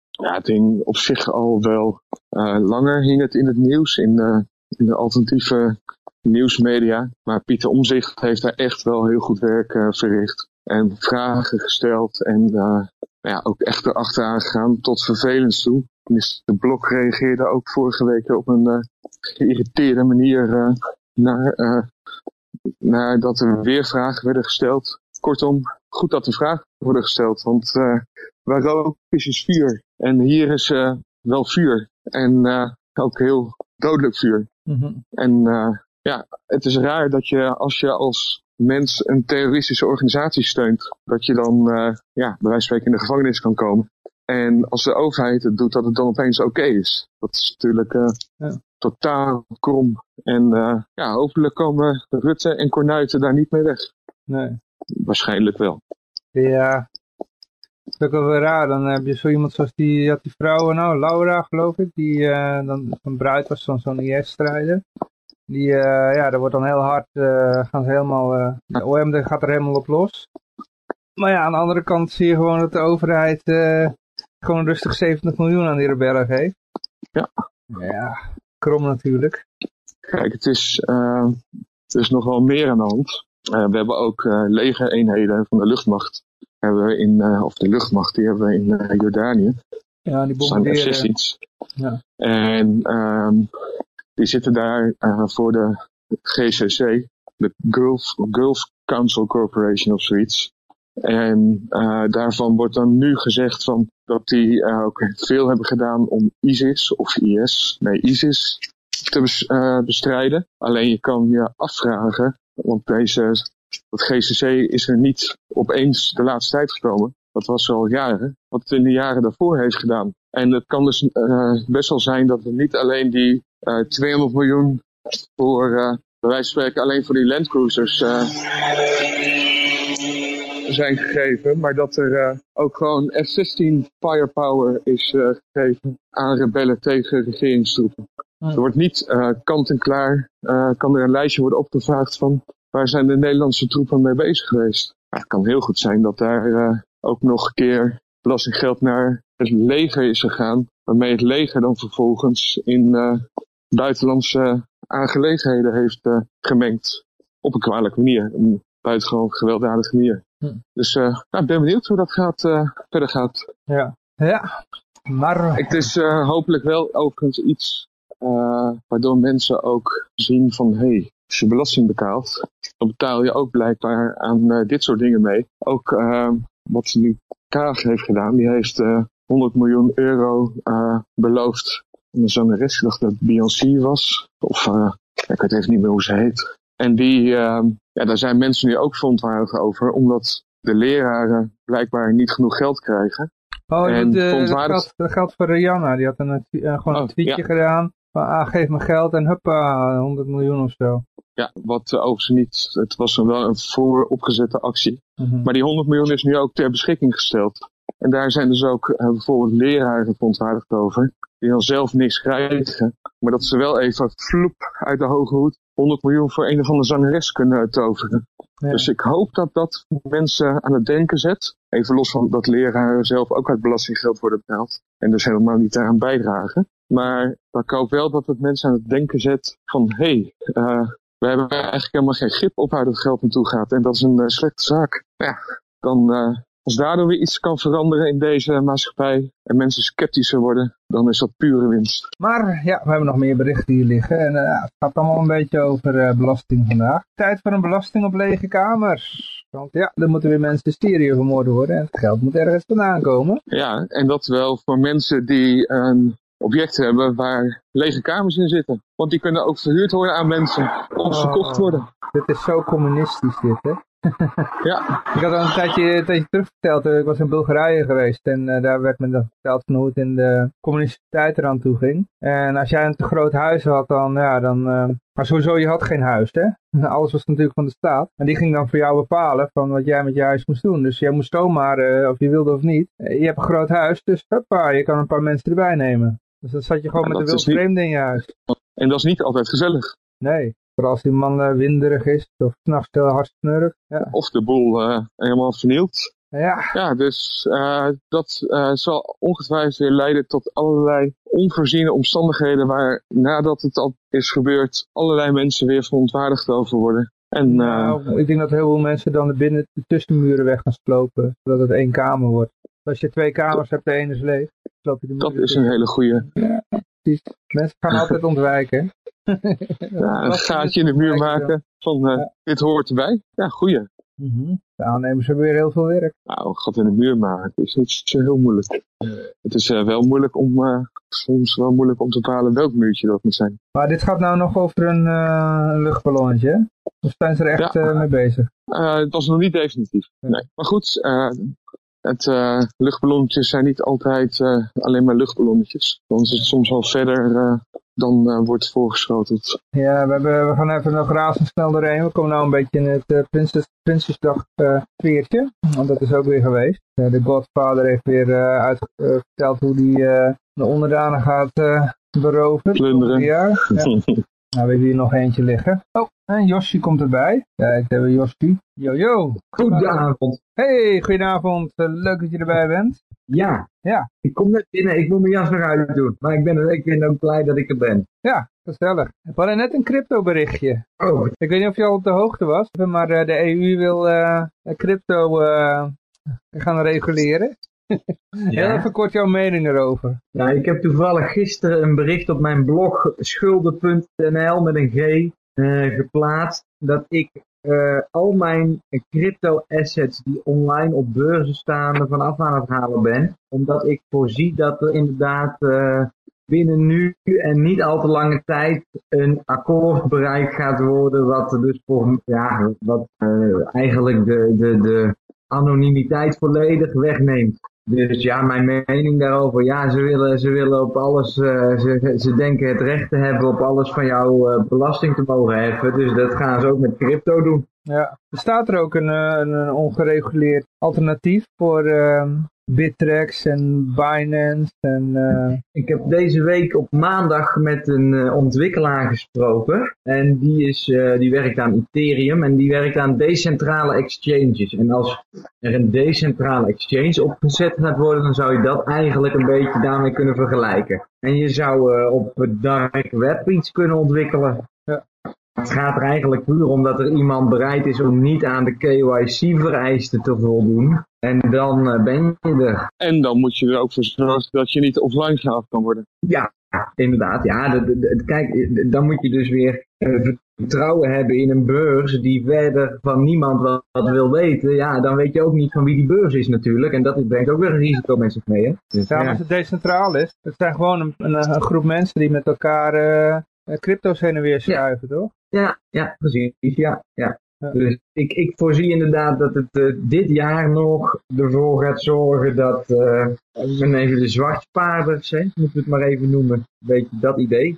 Ja, het hing op zich al wel uh, langer hing het in het nieuws, in, uh, in de alternatieve nieuwsmedia. Maar Pieter Omzicht heeft daar echt wel heel goed werk uh, verricht. En vragen gesteld en ja, ook echt erachteraan gegaan tot vervelend toe. Minister Blok reageerde ook vorige week op een geïrriteerde manier naar, naar dat er weer vragen werden gesteld. Kortom, goed dat er vragen worden gesteld, want uh, waar rook is, is vuur. En hier is uh, wel vuur. En uh, ook heel dodelijk vuur. Mm -hmm. En ja, het is raar dat je als je als mens een terroristische organisatie steunt, dat je dan ja, bij wijze van spreken in de gevangenis kan komen. En als de overheid het doet, dat het dan opeens oké okay is. Dat is natuurlijk ja. Totaal krom. En uh, ja, hopelijk komen Rutte en Cornuiten daar niet mee weg. Nee. Waarschijnlijk wel. Ja, dat is ook wel weer raar. Dan heb je zo iemand zoals die, had die vrouw, nou, Laura geloof ik, die uh, dan een bruid was van zo'n IS-strijder. Die, uh, ja, dat wordt dan heel hard, uh, gaan ze helemaal, de OM gaat er helemaal op los. Maar ja, aan de andere kant zie je gewoon dat de overheid gewoon rustig 70 miljoen aan die rebellen geeft. Ja. Ja, krom natuurlijk. Kijk, het is, uh, er is nog wel meer aan de hand. Uh, we hebben ook uh, legereenheden van de luchtmacht. Hebben we in, of de luchtmacht, die hebben we in Jordanië. Ja, die bombarderen. F-16's. Ja. En um, die zitten daar voor de GCC, de Gulf, Gulf Council Corporation of zoiets. En uh, daarvan wordt dan nu gezegd van dat die uh, ook veel hebben gedaan om ISIS of IS, nee ISIS, te uh, bestrijden. Alleen je kan je afvragen, want deze, dat GCC is er niet opeens de laatste tijd gekomen. Dat was al jaren, wat het in de jaren daarvoor heeft gedaan. En het kan dus best wel zijn dat het niet alleen die 200 miljoen voor, bij van alleen voor die landcruisers zijn gegeven, maar dat er uh, ook gewoon F-16 firepower is uh, gegeven aan rebellen tegen regeringstroepen. Er wordt niet uh, kant en klaar, kan er een lijstje worden opgevraagd van waar zijn de Nederlandse troepen mee bezig geweest. Het kan heel goed zijn dat daar ook nog een keer belastinggeld naar het leger is gegaan, waarmee het leger dan vervolgens in buitenlandse aangelegenheden heeft gemengd. Op een kwalijke manier, een buitengewoon gewelddadige manier. Hm. Dus uh, nou, ik ben benieuwd hoe dat gaat, uh, verder gaat. Ja, ja. maar... Het is uh, hopelijk wel overigens iets waardoor mensen ook zien van... hé, hey, als je belasting betaalt, dan betaal je ook blijkbaar aan dit soort dingen mee. Ook wat nu Kaag heeft gedaan, die heeft 100 miljoen euro beloofd aan een zangeres, ik dacht dat Beyoncé was. Of ik weet even niet meer hoe ze heet. En die, uh, ja, daar zijn mensen nu ook verontwaardigd over, omdat de leraren blijkbaar niet genoeg geld krijgen. Oh, en dat, uh, dat, geldt, voor Rihanna. Die had een, uh, gewoon een oh, tweetje ja. gedaan van ah, geef me geld en huppa, 100 miljoen of zo. Ja, wat uh, overigens niet, het was wel een vooropgezette actie. Mm -hmm. Maar die 100 miljoen is nu ook ter beschikking gesteld. En daar zijn dus ook uh, bijvoorbeeld leraren verontwaardigd over, die dan zelf niks krijgen, maar dat ze wel even vloep uit de hoge hoed 100 miljoen voor een of andere zangeres kunnen toveren. Ja. Dus ik hoop dat dat mensen aan het denken zet. Even los van dat leraren zelf ook uit belastinggeld worden betaald. En dus helemaal niet daaraan bijdragen. Maar ik hoop wel dat het mensen aan het denken zet van... hé, hey, uh, we hebben eigenlijk helemaal geen grip op waar dat geld naartoe gaat. En dat is een uh, slechte zaak. Ja, dan uh, als daardoor weer iets kan veranderen in deze maatschappij en mensen sceptischer worden, dan is dat pure winst. Maar ja, we hebben nog meer berichten hier liggen en uh, het gaat allemaal een beetje over uh, belasting vandaag. Tijd voor een belasting op lege kamers. Want ja, dan moeten weer mensen stereo vermoord worden en het geld moet ergens vandaan komen. Ja, en dat wel voor mensen die een object hebben waar lege kamers in zitten. Want die kunnen ook verhuurd worden aan mensen of oh, verkocht worden. Dit is zo communistisch dit, hè? Ja. Ik had al een tijdje, een tijdje terug verteld, eh, ik was in Bulgarije geweest en uh, daar werd me dan verteld van hoe het in de communistische tijd eraan toe ging. En als jij een te groot huis had, dan, ja, dan, uh, maar sowieso, je had geen huis, hè. <laughs> Alles was natuurlijk van de staat. En die ging dan voor jou bepalen van wat jij met je huis moest doen. Dus jij moest zomaar, of je wilde of niet. Je hebt een groot huis, dus hoppa, je kan een paar mensen erbij nemen. Dus dan zat je gewoon met de wild vreemde in je huis. En dat is niet altijd gezellig. Nee. Vooral als die man uh, winderig is of s'nachts heel hard. Ja. Of de boel uh, helemaal vernield. Ja. Ja, dus uh, dat zal ongetwijfeld weer leiden tot allerlei onvoorziene omstandigheden waar nadat het al is gebeurd allerlei mensen weer verontwaardigd over worden. En, nou, ik denk dat heel veel mensen dan binnen de tussenmuren weg gaan slopen, zodat het één kamer wordt. Als je twee kamers hebt, de ene is leeg, sloop je de muren. Dat is een hele goede. Ja, precies. Mensen gaan altijd ontwijken. <laughs> ja, een gaatje in de muur maken van uh, dit hoort erbij. Ja, goeie. Mm -hmm. De aannemers hebben weer heel veel werk. Nou, een gat in de muur maken is niet zo heel moeilijk. Het is uh, wel moeilijk om, uh, soms wel moeilijk om te bepalen welk muurtje dat moet zijn. Maar dit gaat nou nog over een luchtballonnetje, Of zijn ze er echt ja. mee bezig? het was nog niet definitief, nee. Maar goed, het, luchtballonnetjes zijn niet altijd alleen maar luchtballonnetjes. Dan is het soms wel verder dan uh, wordt voorgeschoteld. Ja, we, hebben, we gaan even nog razendsnel doorheen. We komen nou een beetje in het uh, Prinses, Prinsesdag uh, sfeertje. Want dat is ook weer geweest. de Godfather heeft weer uitverteld hoe hij de onderdanen gaat beroven. Plunderen. Ja. <laughs> Nou, we hebben hier nog eentje liggen. Oh, en Yoshi komt erbij. Kijk, hebben we Yoshi. Yo, yo. Goedenavond. Hey, goedenavond. leuk dat je erbij bent. Ja. Ja. Ik kom net binnen. Ik moet mijn jas nog uit doen. Maar ik ben, ik ben ook blij dat ik er ben. Ja, gezellig. We hadden net een crypto berichtje. Oh. Ik weet niet of je al op de hoogte was, maar uh, de EU wil uh, crypto uh, gaan reguleren. <laughs> Ja. Heel even kort jouw mening erover. Ja, ik heb toevallig gisteren een bericht op mijn blog schulden.nl met een G geplaatst. Dat ik uh, al mijn crypto assets die online op beurzen staan er vanaf aan het halen ben. Omdat ik voorzie dat er inderdaad uh, binnen nu en niet al te lange tijd een akkoord <laughs> bereikt gaat worden. Wat dus voor, ja, wat eigenlijk de, de, de anonimiteit volledig wegneemt. Dus ja, mijn mening daarover, ja, ze willen, ze willen op alles, uh, ze, ze denken het recht te hebben op alles van jouw uh, belasting te mogen heffen. Dus dat gaan ze ook met crypto doen. Ja, er staat er ook een, een, een ongereguleerd alternatief voor uh, Bittrex en Binance. En, uh... Ik heb deze week op maandag met een uh, ontwikkelaar gesproken. En die, is, uh, die werkt aan Ethereum en die werkt aan decentrale exchanges. En als er een decentrale exchange opgezet gaat worden, dan zou je dat eigenlijk een beetje daarmee kunnen vergelijken. En je zou op het dark web iets kunnen ontwikkelen. Ja. Het gaat er eigenlijk puur om dat er iemand bereid is om niet aan de KYC-vereisten te voldoen. En dan uh, ben je er. En dan moet je er ook voor zorgen dat je niet offline gehaald kan worden. Ja, inderdaad. Ja, de, de, kijk, dan moet je dus weer uh, vertrouwen hebben in een beurs die verder van niemand wat, wat, wil weten. Ja, dan weet je ook niet van wie die beurs is natuurlijk. En dat brengt ook weer een risico met zich mee. Hè? Dus, ja, als het decentraal is, het zijn gewoon een, een, een groep mensen die met elkaar uh, crypto's heen en weer schuiven, ja. toch? Ja, ja, precies. Ja, ja. Ja. Dus ik, ik voorzie inderdaad dat het uh, dit jaar nog ervoor gaat zorgen dat, uh, even de zwartspaarders, hè, moeten we het maar even noemen, weet je dat idee.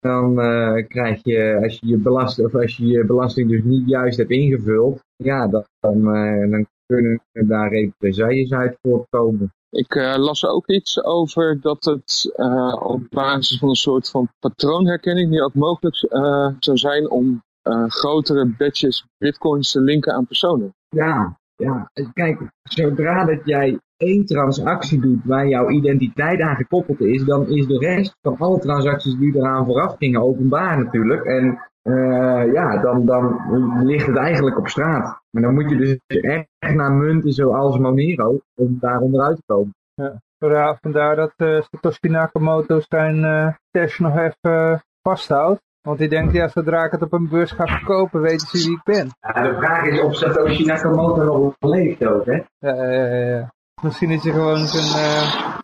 Dan uh, krijg je, als je je, belast, of als je je belasting dus niet juist hebt ingevuld, ja, dan, dan, dan kunnen daar represailles uit voortkomen. Ik uh, las ook iets over dat het uh, op basis van een soort van patroonherkenning nu ook mogelijk uh, zou zijn om grotere batches bitcoins te linken aan personen. Ja, ja. Kijk, zodra dat jij één transactie doet waar jouw identiteit aan gekoppeld is, dan is de rest van alle transacties die eraan vooraf gingen openbaar natuurlijk. En uh, ja, dan, dan ligt het eigenlijk op straat. Maar dan moet je dus echt naar munten zoals Monero om daar onderuit te komen. Ja, vandaar dat uh, Satoshi Nakamoto zijn uh, nog even vasthoudt. Want die denkt, ja, zodra ik het op een beurs ga verkopen, weten ze wie ik ben. Ja, de vraag is of Satoshi Nakamoto nog leeft ook, hè? Ja, ja, ja. Misschien is hij gewoon zijn, uh,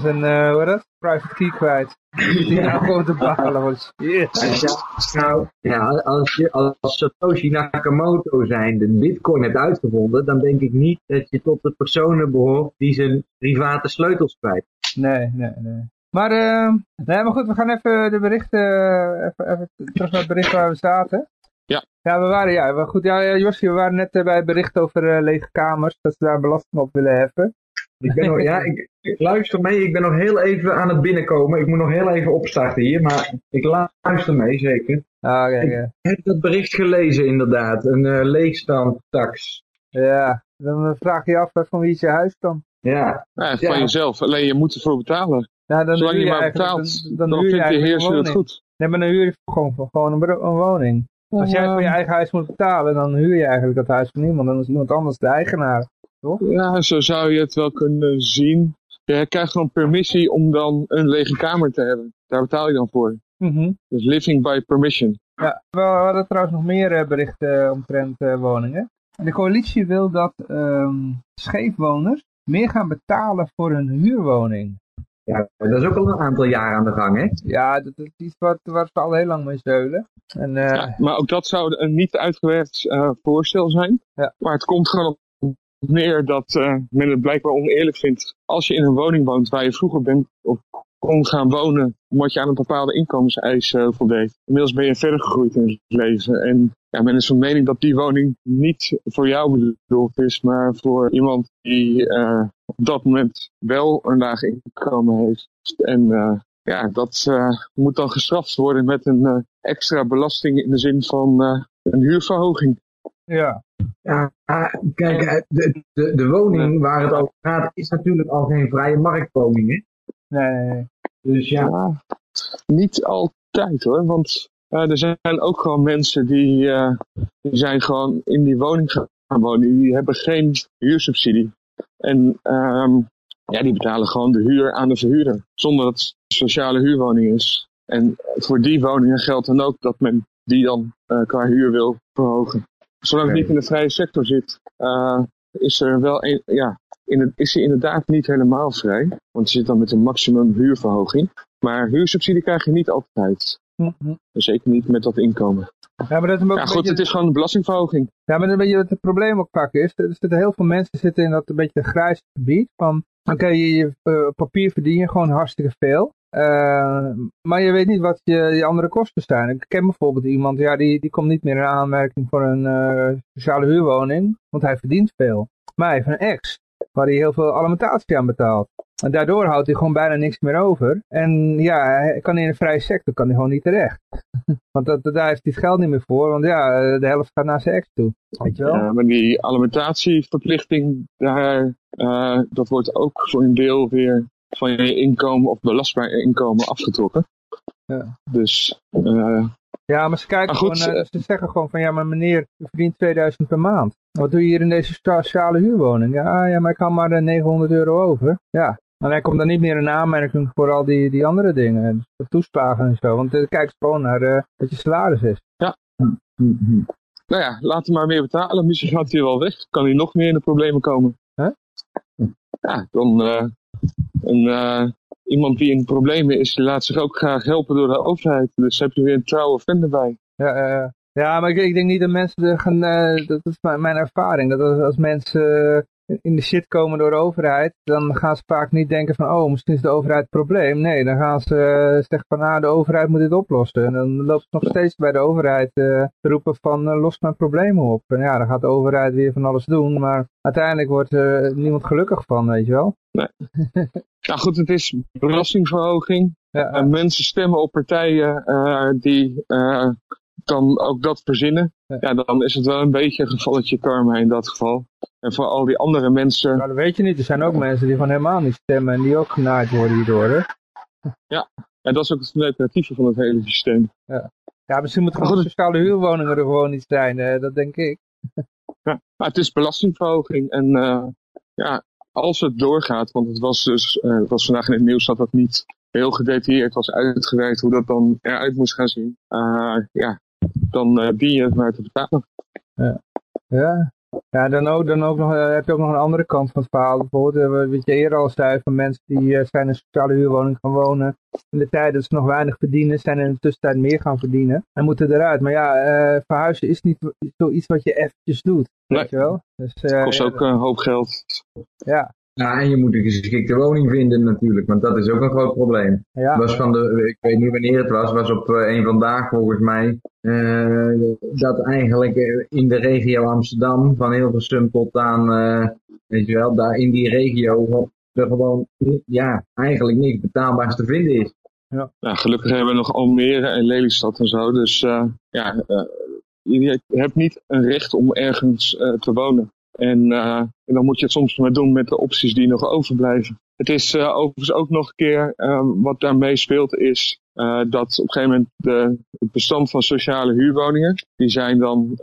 zijn uh, hoe dat? Private key kwijt. Die ja. nou gewoon te balen was. Yes. Als, nou, ja, als, je, als Satoshi Nakamoto zijn de bitcoin hebt uitgevonden, dan denk ik niet dat je tot de personen behoort die zijn private sleutels kwijt. Nee, nee, nee. Maar, uh, nee, maar goed, we gaan even de berichten, uh, even, even terug naar het bericht waar we zaten. Ja. Ja, we waren, ja, we, goed, ja, Josje, we waren net uh, bij het bericht over uh, lege kamers, dat ze daar belasting op willen heffen. Ik ben nog, ja, ik, ik, luister mee, ik ben nog heel even aan het binnenkomen. Ik moet nog heel even opstarten hier, maar ik luister mee, zeker. Ah, okay, ik ja. heb dat bericht gelezen, inderdaad. Een uh, leegstandtax. Ja, dan vraag je af van wie is je huis dan? Ja. ja van ja. jezelf, alleen je moet ervoor betalen. Nou, dan Zolang je je maar betaalt, dan, dan, dan huur je vindt de heerser het goed. Nee, maar dan huur je gewoon, gewoon een, woning. Als jij voor je eigen huis moet betalen, dan huur je eigenlijk dat huis van niemand. Dan is iemand anders de eigenaar. Ja, zo zou je het wel kunnen zien. Je krijgt gewoon permissie om dan een lege kamer te hebben. Daar betaal je dan voor. Mhm. Dus living by permission. Ja, we hadden trouwens nog meer eh, berichten omtrent eh, woningen. De coalitie wil dat ehm, scheefwoners meer gaan betalen voor een huurwoning. Ja, dat is ook al een aantal jaar aan de gang, hè? Ja, dat is iets wat, waar ze al heel lang mee zeulen. En, eh, Ja, maar ook dat zou een niet uitgewerkt eh, voorstel zijn. Ja. Maar het komt gewoon op neer dat eh, men het blijkbaar oneerlijk vindt. Als je in een woning woont waar je vroeger bent, of kon gaan wonen omdat je aan een bepaalde inkomenseis uh, voldeed. Inmiddels ben je verder gegroeid in het leven en ja, men is van mening dat die woning niet voor jou bedoeld is, maar voor iemand die uh, op dat moment wel een laag inkomen heeft. En uh, ja, dat uh, moet dan gestraft worden met een extra belasting in de zin van een huurverhoging. Ja. Ja, kijk, de, de, de woning waar het over gaat is natuurlijk al geen vrije marktwoning, hè? Nee. Dus ja. ja niet altijd hoor, want uh, er zijn ook gewoon mensen die, uh, die zijn gewoon in die woning gaan wonen. Die hebben geen huursubsidie. En um, ja, die betalen gewoon de huur aan de verhuurder. Zonder dat het een sociale huurwoning is. En voor die woningen geldt dan ook dat men die dan uh, qua huur wil verhogen. Zolang het niet in de vrije sector zit, is er wel een, ja, in het, is hij inderdaad niet helemaal vrij. Want je zit dan met een maximum huurverhoging. Maar huursubsidie krijg je niet altijd. Mm -hmm. Zeker niet met dat inkomen. Ja, maar dat is ook ja, goed, beetje... het is gewoon een belastingverhoging. Ja, maar een beetje wat het probleem ook vaak is. Er zitten heel veel mensen zitten in dat een beetje grijze gebied. Van, oké, okay, je, je uh, papier verdien je gewoon hartstikke veel. Uh, maar je weet niet wat je, je andere kosten zijn. Ik ken bijvoorbeeld iemand, ja, die, die komt niet meer in aanmerking voor een uh, sociale huurwoning. Want hij verdient veel. Maar hij heeft een ex waar hij heel veel alimentatie aan betaalt. En daardoor houdt hij gewoon bijna niks meer over. En ja, hij kan in de vrije sector kan hij gewoon niet terecht. <laughs> want daar heeft hij het geld niet meer voor. Want ja, de helft gaat naar zijn ex toe. Weet je wel? Ja, maar die alimentatieverplichting, daar, uh, dat wordt ook voor een deel weer van je inkomen of belastbaar inkomen afgetrokken. Ja. Dus uh, ja, maar ze kijken Maar goed, gewoon, uh, eh, ze zeggen gewoon van ja, maar meneer, u verdient 2000 per maand. Wat doe je hier in deze sociale huurwoning? Ja, ja, maar ik hou maar eh, 900 euro over. Ja, maar hij komt dan niet meer in aanmerking voor al die, die andere dingen. Toeslagen en zo. Want uh, kijk gewoon naar uh, wat je salaris is. nou ja, laat hem maar meer betalen. Misschien gaat hij wel weg. Kan hij nog meer in de problemen komen. Huh? Ja, dan uh, een, uh, iemand die in problemen is, laat zich ook graag helpen door de overheid. Dus heb je weer een trouwe vriend erbij. Ja, uh, ja maar ik, ik, denk niet dat mensen gaan, uh, dat is mijn, ervaring, dat als, mensen in de shit komen door de overheid, dan gaan ze vaak niet denken van, oh, misschien is de overheid het probleem. Nee, dan gaan ze zeggen van, ah, de overheid moet dit oplossen. En dan loopt het nog steeds bij de overheid te roepen van, los mijn problemen op. En ja, dan gaat de overheid weer van alles doen, maar uiteindelijk wordt er niemand gelukkig van, weet je wel. Nee. <laughs> nou goed, het is belastingverhoging. Ja, En mensen stemmen op partijen uh, die uh, dan ook dat verzinnen. Ja. Ja, dan is het wel een beetje een gevalletje karma in dat geval. En voor al die andere mensen, Nou, dat weet je niet. Er zijn ook mensen die gewoon helemaal niet stemmen en die ook genaaid worden hierdoor. Hè? en dat is ook het negatieve van het hele systeem. Ja, misschien moeten gewoon sociale huurwoningen er gewoon niet zijn. eh, dat denk ik. Ja, maar het is belastingverhoging en uh, ja, als het doorgaat, want het was dus, uh, het was vandaag in het nieuws dat dat niet heel gedetailleerd was uitgewerkt hoe dat dan eruit moest gaan zien. Uh, ja, dan uh, dien je het maar te betalen. Ja. Ja, dan ook, dan ook nog, eh, heb je ook nog een andere kant van het verhaal. Bijvoorbeeld, eh, wat je eerder al zei, van mensen die eh, zijn in een sociale huurwoning gaan wonen. In de tijd dat ze nog weinig verdienen, zijn in de tussentijd meer gaan verdienen. En moeten eruit. Maar ja, verhuizen is niet zoiets wat je eventjes doet. Nee. Weet je wel? Dus, Het kost ook een hoop geld. Ja, Ja, en je moet een geschikte woning vinden natuurlijk, want dat is ook een groot probleem. ja. was van de, ik weet niet wanneer het was, was op eh, een vandaag volgens mij, eh, dat eigenlijk eh, in de regio Amsterdam, van Hilversum tot aan, eh, weet je wel, daar in die regio, er gewoon, ja, eigenlijk niks betaalbaars te vinden is. Ja, gelukkig hebben we nog Almere en Lelystad en zo. Dus uh, ja, uh, je hebt niet een recht om ergens uh, te wonen. En, uh, en dan moet je het soms maar doen met de opties die nog overblijven. Het is uh, overigens ook nog een keer, uh, wat daarmee speelt, is uh, dat op een gegeven moment de, het bestand van sociale huurwoningen, die zijn dan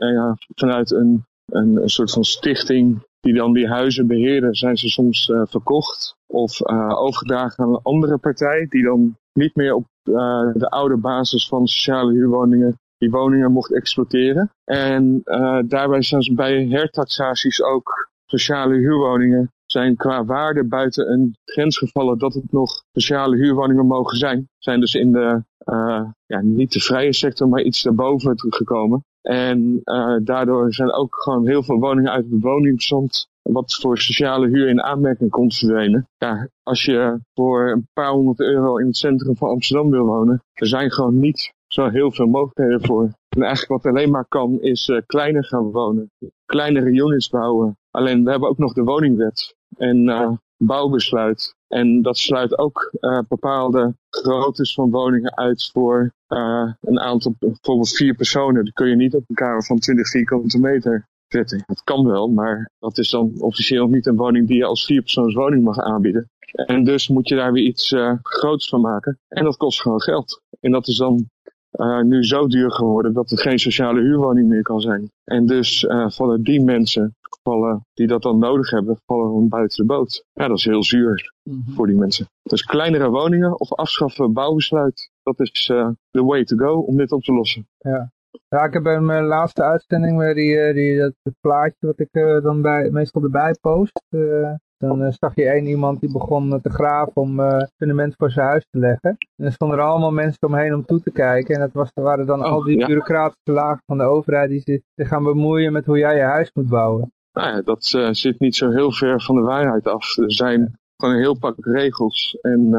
vanuit een, een, een soort van stichting die dan die huizen beheren, zijn ze soms verkocht of overgedragen aan een andere partij, die dan niet meer op de oude basis van sociale huurwoningen die woningen mocht exploiteren. En uh, daarbij zijn ze bij hertaxaties ook sociale huurwoningen zijn qua waarde buiten een grens gevallen dat het nog sociale huurwoningen mogen zijn. Zijn dus in de, uh, ja, niet de vrije sector, maar iets daarboven gekomen. En uh, daardoor zijn ook gewoon heel veel woningen uit het woningbestand wat voor sociale huur in aanmerking komt verdwenen. Ja, als je voor een paar honderd euro in het centrum van Amsterdam wil wonen, er zijn gewoon niet zo heel veel mogelijkheden voor. En eigenlijk wat alleen maar kan, is uh, kleiner gaan wonen. Kleinere units bouwen. Alleen we hebben ook nog de woningwet en uh, bouwbesluit. En dat sluit ook uh, bepaalde groottes van woningen uit voor een aantal, bijvoorbeeld vier personen. Die kun je niet op een kamer van 20 vierkante meter zetten. Dat kan wel, maar dat is dan officieel niet een woning die je als vierpersoonswoning mag aanbieden. En dus moet je daar weer iets groots van maken. En dat kost gewoon geld. En dat is dan uh, nu zo duur geworden dat het geen sociale huurwoning meer kan zijn. En dus uh, vallen die mensen, vallen, die dat dan nodig hebben, vallen dan buiten de boot. Ja, dat is heel zuur mm -hmm. voor die mensen. Dus kleinere woningen of afschaffen bouwbesluit, dat is uh, the way to go om dit op te lossen. Ja. Ja, ik heb in mijn laatste uitzending weer die, die, dat plaatje wat ik dan bij, meestal erbij post. Uh, dan uh, zag je één iemand die begon te graven om het fundament voor zijn huis te leggen. En er stonden er allemaal mensen omheen om toe te kijken. En dat was, waren dan oh, al die ja. bureaucratische lagen van de overheid die zich, gaan bemoeien met hoe jij je huis moet bouwen. Nou ja, dat zit niet zo heel ver van de waarheid af. Er zijn gewoon een heel pak regels. En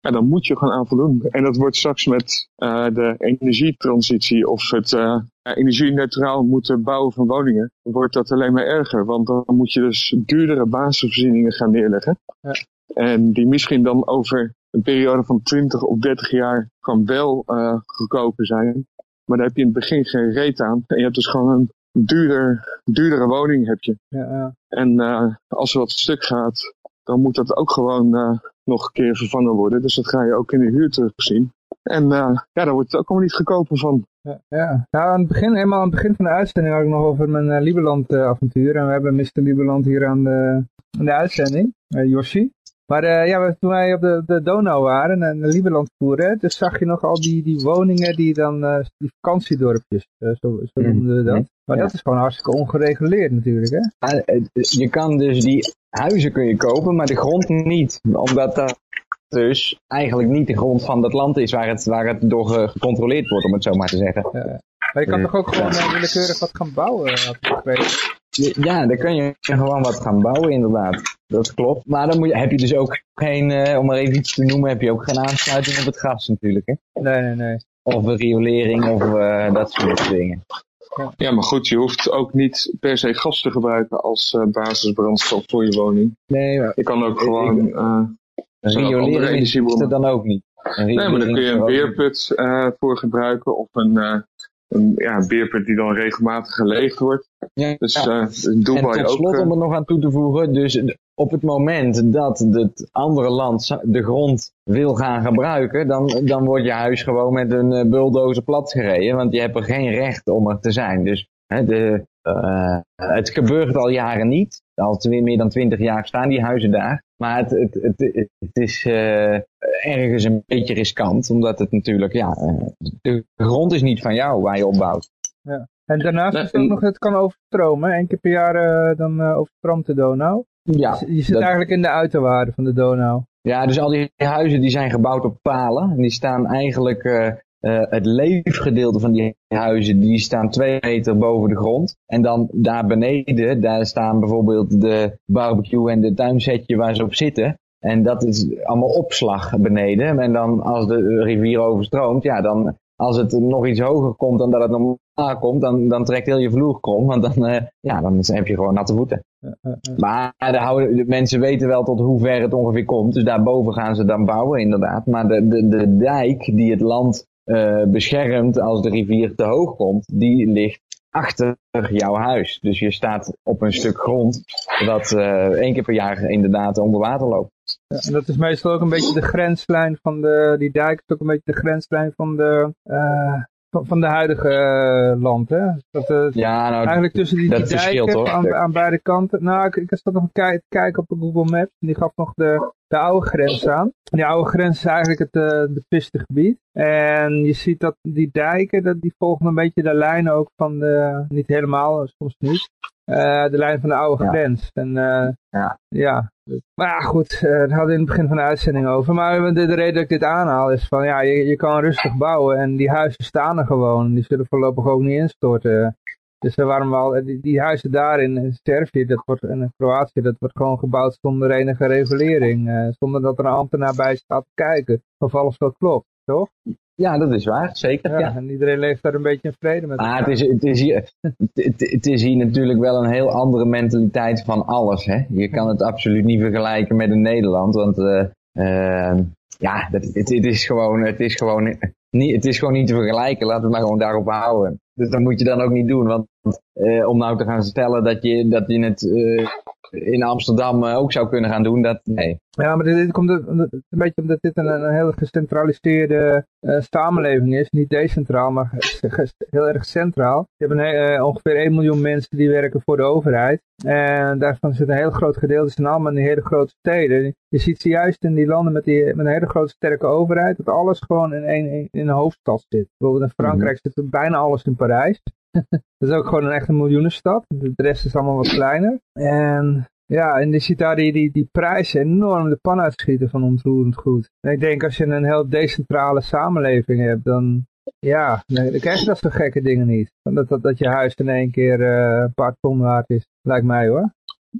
ja, dan moet je gewoon aan voldoen. En dat wordt straks met uh, de energietransitie of het uh, energie-neutraal moeten bouwen van woningen, wordt dat alleen maar erger. Want dan moet je dus duurdere basisvoorzieningen gaan neerleggen. Ja. En die misschien dan over een periode van 20 of 30 jaar gewoon wel uh, goedkoper zijn. Maar daar heb je in het begin geen reet aan. En je hebt dus gewoon een duurder, duurdere woning heb je. Ja, ja. En als er wat stuk gaat, dan moet dat ook gewoon nog een keer vervangen worden. Dus dat ga je ook in de huur terugzien. En uh, ja, daar wordt het ook allemaal niet goedkoper van. Ja, ja. Nou, aan het begin, helemaal aan het begin van de uitzending had ik nog over mijn uh, Lieberland uh, avontuur. En we hebben Mr. Lieberland hier aan de, aan de uitzending, Yoshi. Maar ja, toen wij op de, de Donau waren en naar Lieberland voeren, dus zag je nog al die, die woningen, die dan, die vakantiedorpjes, zo, zo noemden we dat. Maar ja. dat is gewoon hartstikke ongereguleerd natuurlijk, hè? Je kan dus die huizen kun je kopen, maar de grond niet. Omdat dat dus eigenlijk niet de grond van dat land is waar het, waar het door gecontroleerd wordt, om het zo maar te zeggen. Ja. Maar je kan toch ook gewoon uh, willekeurig wat gaan bouwen, Ja, dan kun je gewoon wat gaan bouwen, inderdaad. Dat klopt. Maar dan moet je, heb je dus ook geen, uh, om maar even iets te noemen, heb je ook geen aansluiting op het gas natuurlijk, hè? Nee, nee, nee. Of riolering of uh, dat soort dingen. Ja, maar goed, je hoeft ook niet per se gas te gebruiken als uh, basisbrandstof voor je woning. Nee, maar je kan ook gewoon uh, energie is er dan ook niet. Nee, maar dan kun je een beerput uh, voor gebruiken of een, een ja, beerput die dan regelmatig geleegd wordt. Ja, dus ja. doe en tot slot ook, om er nog aan toe te voegen, dus op het moment dat het andere land de grond wil gaan gebruiken, dan, dan wordt je huis gewoon met een bulldozer plat gereden, want je hebt er geen recht om er te zijn. Dus hè, de, uh, het gebeurt al jaren niet. Al twee, meer dan twintig jaar staan die huizen daar. Maar het, het, het, het is uh, ergens een beetje riskant, omdat het natuurlijk, ja, de grond is niet van jou waar je opbouwt. Ja. En daarnaast is het ook nog, het kan overstromen. Eén keer per jaar uh, dan overstroomt de Donau. Ja, je zit eigenlijk in de uiterwaarden van de Donau. Ja, dus al die huizen die zijn gebouwd op palen. En die staan eigenlijk, uh, uh, het leefgedeelte van die huizen, die staan twee meter boven de grond. En dan daar beneden, daar staan bijvoorbeeld de barbecue en de tuinsetje waar ze op zitten. En dat is allemaal opslag beneden. En dan als de rivier overstroomt, ja, dan als het nog iets hoger komt dan dat het normaal komt, dan, dan trekt heel je vloer krom. Want dan, uh, ja, dan heb je gewoon natte voeten. Uh, uh, maar de, houden, de, mensen weten wel tot hoe ver het ongeveer komt. Dus daarboven gaan ze dan bouwen inderdaad. Maar de, de, de dijk die het land uh, beschermt als de rivier te hoog komt, die ligt achter jouw huis. Dus je staat op een stuk grond dat uh, één keer per jaar inderdaad onder water loopt. Ja, en dat is meestal ook een beetje de grenslijn van de, die dijk is ook een beetje de grenslijn van de, uh, van, van de huidige uh, land, hè? Dat, uh, ja, nou, eigenlijk tussen die, dat die dijken aan, aan, beide kanten. Nou, ik, ik zat nog een kijken op Google Maps en die gaf nog de, de oude grens aan. Die oude grens is eigenlijk het, uh, het piste gebied. En je ziet dat die dijken, dat, die volgen een beetje de lijn ook van de, niet helemaal, soms niet, de lijn van de oude ja. grens. En uh, ja. ja. Maar ja, goed, uh, daar hadden we in het begin van de uitzending over. Maar de, de reden dat ik dit aanhaal is van, ja, je, je kan rustig bouwen en die huizen staan er gewoon. Die zullen voorlopig ook niet instorten. Dus waarom wel, die, die, huizen daar in Servië dat wordt, en in Kroatië, dat wordt gewoon gebouwd zonder enige regulering. Uh, zonder dat er een ambtenaar bij staat te kijken of alles wel klopt, toch? Ja, dat is waar, zeker. Ja, ja. En iedereen leeft daar een beetje in vrede met. Ah, het, is, het, is hier, het, het, is hier natuurlijk wel een heel andere mentaliteit van alles. Hè? Je kan het absoluut niet vergelijken met in Nederland, want uh, uh, ja, het, het, is gewoon, het, is gewoon niet, het is gewoon niet te vergelijken. Laten we het maar gewoon daarop houden. Dus dat moet je dan ook niet doen, want uh, om nou te gaan stellen dat je, dat je het in Amsterdam ook zou kunnen gaan doen, dat nee. Ja, maar dit, komt een, beetje omdat dit een, een heel gecentraliseerde uh, samenleving is. Niet decentraal, maar heel erg centraal. Je hebt een, uh, ongeveer 1 miljoen mensen die werken voor de overheid. En daarvan zit een heel groot gedeelte, zijn allemaal in die hele grote steden. Je ziet ze juist in die landen met, die, met een hele grote sterke overheid, dat alles gewoon in, een, in een hoofdstad zit. Bijvoorbeeld in Frankrijk mm -hmm. zit bijna alles in Parijs. Dat is ook gewoon een echte miljoenenstad. De rest is allemaal wat kleiner. En ja, en je ziet daar die, die, die prijzen enorm de pan uitschieten van ontroerend goed. En ik denk als je een heel decentrale samenleving hebt, dan, ja, dan krijg je dat soort gekke dingen niet. Dat, dat, dat je huis in één keer uh, een paar ton waard is, lijkt mij hoor.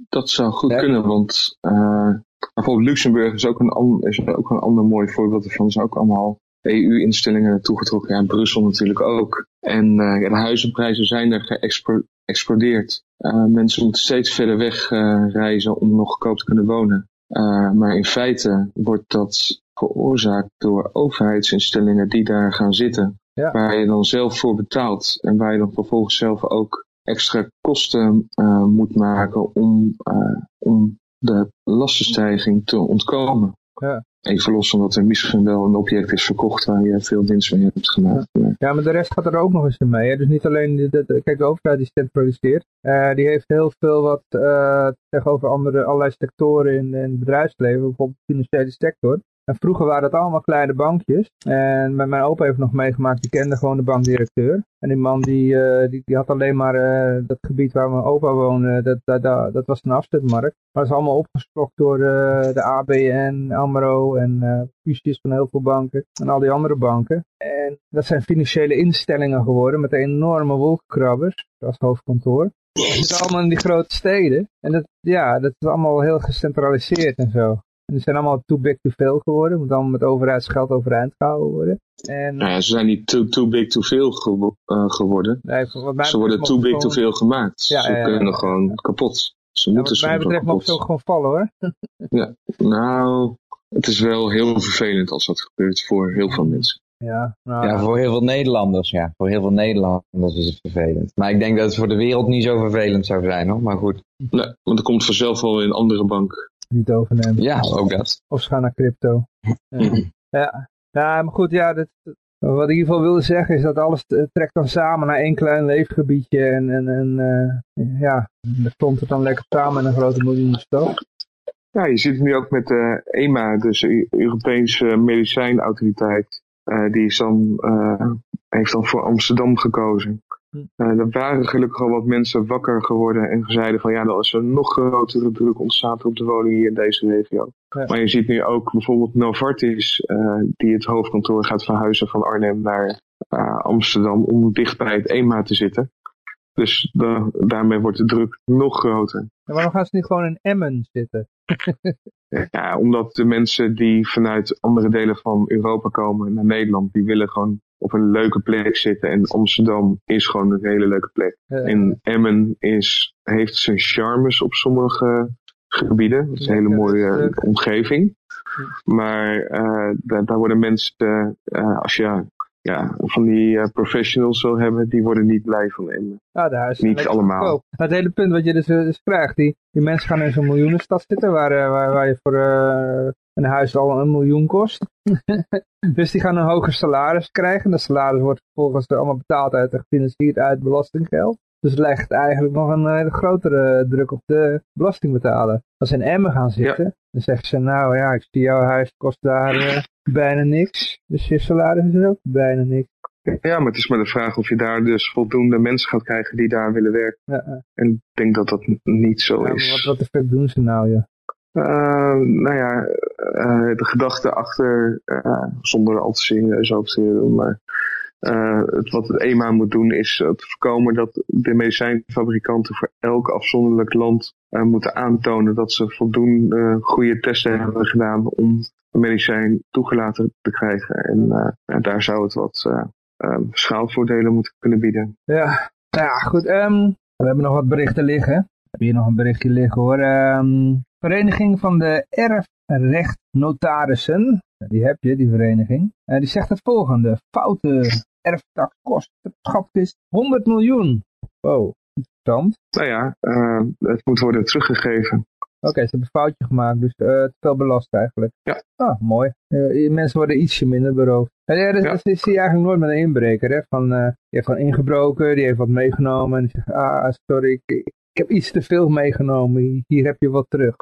Dat zou goed kunnen, want uh, bijvoorbeeld Luxemburg is ook, een, is ook een ander mooi voorbeeld ervan. Is ook allemaal EU-instellingen toegetrokken. Ja, Brussel natuurlijk ook. En de huizenprijzen zijn er geëxplodeerd. Uh, mensen moeten steeds verder weg uh, reizen om nog goedkoop te kunnen wonen. maar in feite wordt dat veroorzaakt door overheidsinstellingen die daar gaan zitten. Ja. Waar je dan zelf voor betaalt en waar je dan vervolgens zelf ook extra kosten moet maken om, om de lastenstijging te ontkomen. Ja. Even los van dat er misschien wel een object is verkocht waar je veel winst mee hebt gemaakt. Ja, maar de rest gaat er ook nog eens in mee. Hè? Dus niet alleen, de, de, kijk de overheid die stent produceert, uh, die heeft heel veel wat uh, tegenover andere, allerlei sectoren in, in het bedrijfsleven, bijvoorbeeld de financiële sector. En vroeger waren dat allemaal kleine bankjes. En mijn opa heeft nog meegemaakt, die kende gewoon de bankdirecteur. En die man die, uh, die, die, had alleen maar uh, dat gebied waar mijn opa woonde, dat, dat, dat, dat was een afzetmarkt. Maar dat is allemaal opgesprokt door de ABN, AMRO en fusies van heel veel banken. En al die andere banken. En dat zijn financiële instellingen geworden met enorme wolkenkrabbers als hoofdkantoor. Dat is allemaal in die grote steden. En dat, ja, dat is allemaal heel gecentraliseerd en zo. En die zijn allemaal too big to fail geworden. Moet allemaal met overheidsgeld overeind gehouden worden. En, nou ja, ze zijn niet too, too big to fail ge uh, geworden. Nee, ze worden too big to fail gemaakt. Ja, ze ja, kunnen ja, gewoon kapot. Ze moeten wat mij betreft mogen ze ook gewoon vallen hoor. <laughs> ja, nou, het is wel heel vervelend als dat gebeurt voor heel veel mensen. Ja, nou, ja, voor heel veel Nederlanders, ja. Voor heel veel Nederlanders is het vervelend. Maar ik denk dat het voor de wereld niet zo vervelend zou zijn, hoor. Maar goed. Nee, want er komt vanzelf wel in een andere bank niet overnemen. Ja, ook dat. Of ze gaan naar crypto. ja. ja, maar goed, ja, dat, wat ik in ieder geval wilde zeggen is dat alles trekt dan samen naar één klein leefgebiedje. En, en, en uh, ja, dat komt het dan lekker samen in een grote miljoenenstad. Ja, je ziet het nu ook met de EMA, dus de Europese Medicijnautoriteit. Uh, die is dan, uh, heeft dan voor Amsterdam gekozen. Uh, er waren gelukkig al wat mensen wakker geworden en zeiden van ja, dan is er nog grotere druk ontstaat op de woningen hier in deze regio. Maar je ziet nu ook bijvoorbeeld Novartis, uh, die het hoofdkantoor gaat verhuizen van Arnhem naar uh, Amsterdam om dicht bij het EMA te zitten. Dus daarmee wordt de druk nog groter. En waarom gaan ze niet gewoon in Emmen zitten? Ja, omdat de mensen die vanuit andere delen van Europa komen naar Nederland, die willen gewoon op een leuke plek zitten. En Amsterdam is gewoon een hele leuke plek. En Emmen is, heeft zijn charmes op sommige gebieden. Het is een hele mooie omgeving. Maar uh, daar, daar, worden mensen, uh, als je ja, van die uh, professionals wil hebben, die worden niet blij van Emmen. Ja, daar is niet allemaal. Het hele punt wat je dus, dus krijgt, die, die mensen gaan in zo'n miljoenenstad zitten, waar, waar, waar je voor een huis al een miljoen kost. <laughs> dus die gaan een hoger salaris krijgen. Dat salaris wordt vervolgens allemaal betaald uit en gefinancierd uit belastinggeld. Dus het legt eigenlijk nog een hele grotere druk op de belastingbetaler. Als ze in Emmen gaan zitten, dan zeggen ze nou ja, ik zie jouw huis kost daar bijna niks. Dus je salaris is ook bijna niks. Ja, maar het is maar de vraag of je daar dus voldoende mensen gaat krijgen die daar willen werken. Ja, En ik denk dat dat niet zo ja, is. Wat, wat de fuck doen ze nou, ja? Uh, nou ja, uh, de gedachte achter, uh, zonder al te serieus over te doen, maar eh, het, wat het EMA moet doen is te voorkomen dat de medicijnfabrikanten voor elk afzonderlijk land moeten aantonen dat ze voldoende goede testen hebben gedaan om medicijn toegelaten te krijgen. En daar zou het wat schaalvoordelen moeten kunnen bieden. Ja, nou ja, goed. Um, we hebben nog wat berichten liggen. We hebben hier nog een berichtje liggen hoor. Um, Vereniging van de Erfrechtnotarissen, die heb je, die vereniging, uh, die zegt het volgende. Foute erftax kost schatkist 100 miljoen. Wow, interessant. Nou ja, uh, het moet worden teruggegeven. Oké, okay, ze hebben een foutje gemaakt, dus uh, te veel belast eigenlijk. Ja. Ah, mooi. Uh, mensen worden ietsje minder beroofd. En ja, dat, ja. dat, zie je eigenlijk nooit met een inbreker. Hè? Van, uh, die heeft gewoon ingebroken, die heeft wat meegenomen. En die zegt, ah, sorry, ik, ik heb iets te veel meegenomen. Hier heb je wat terug.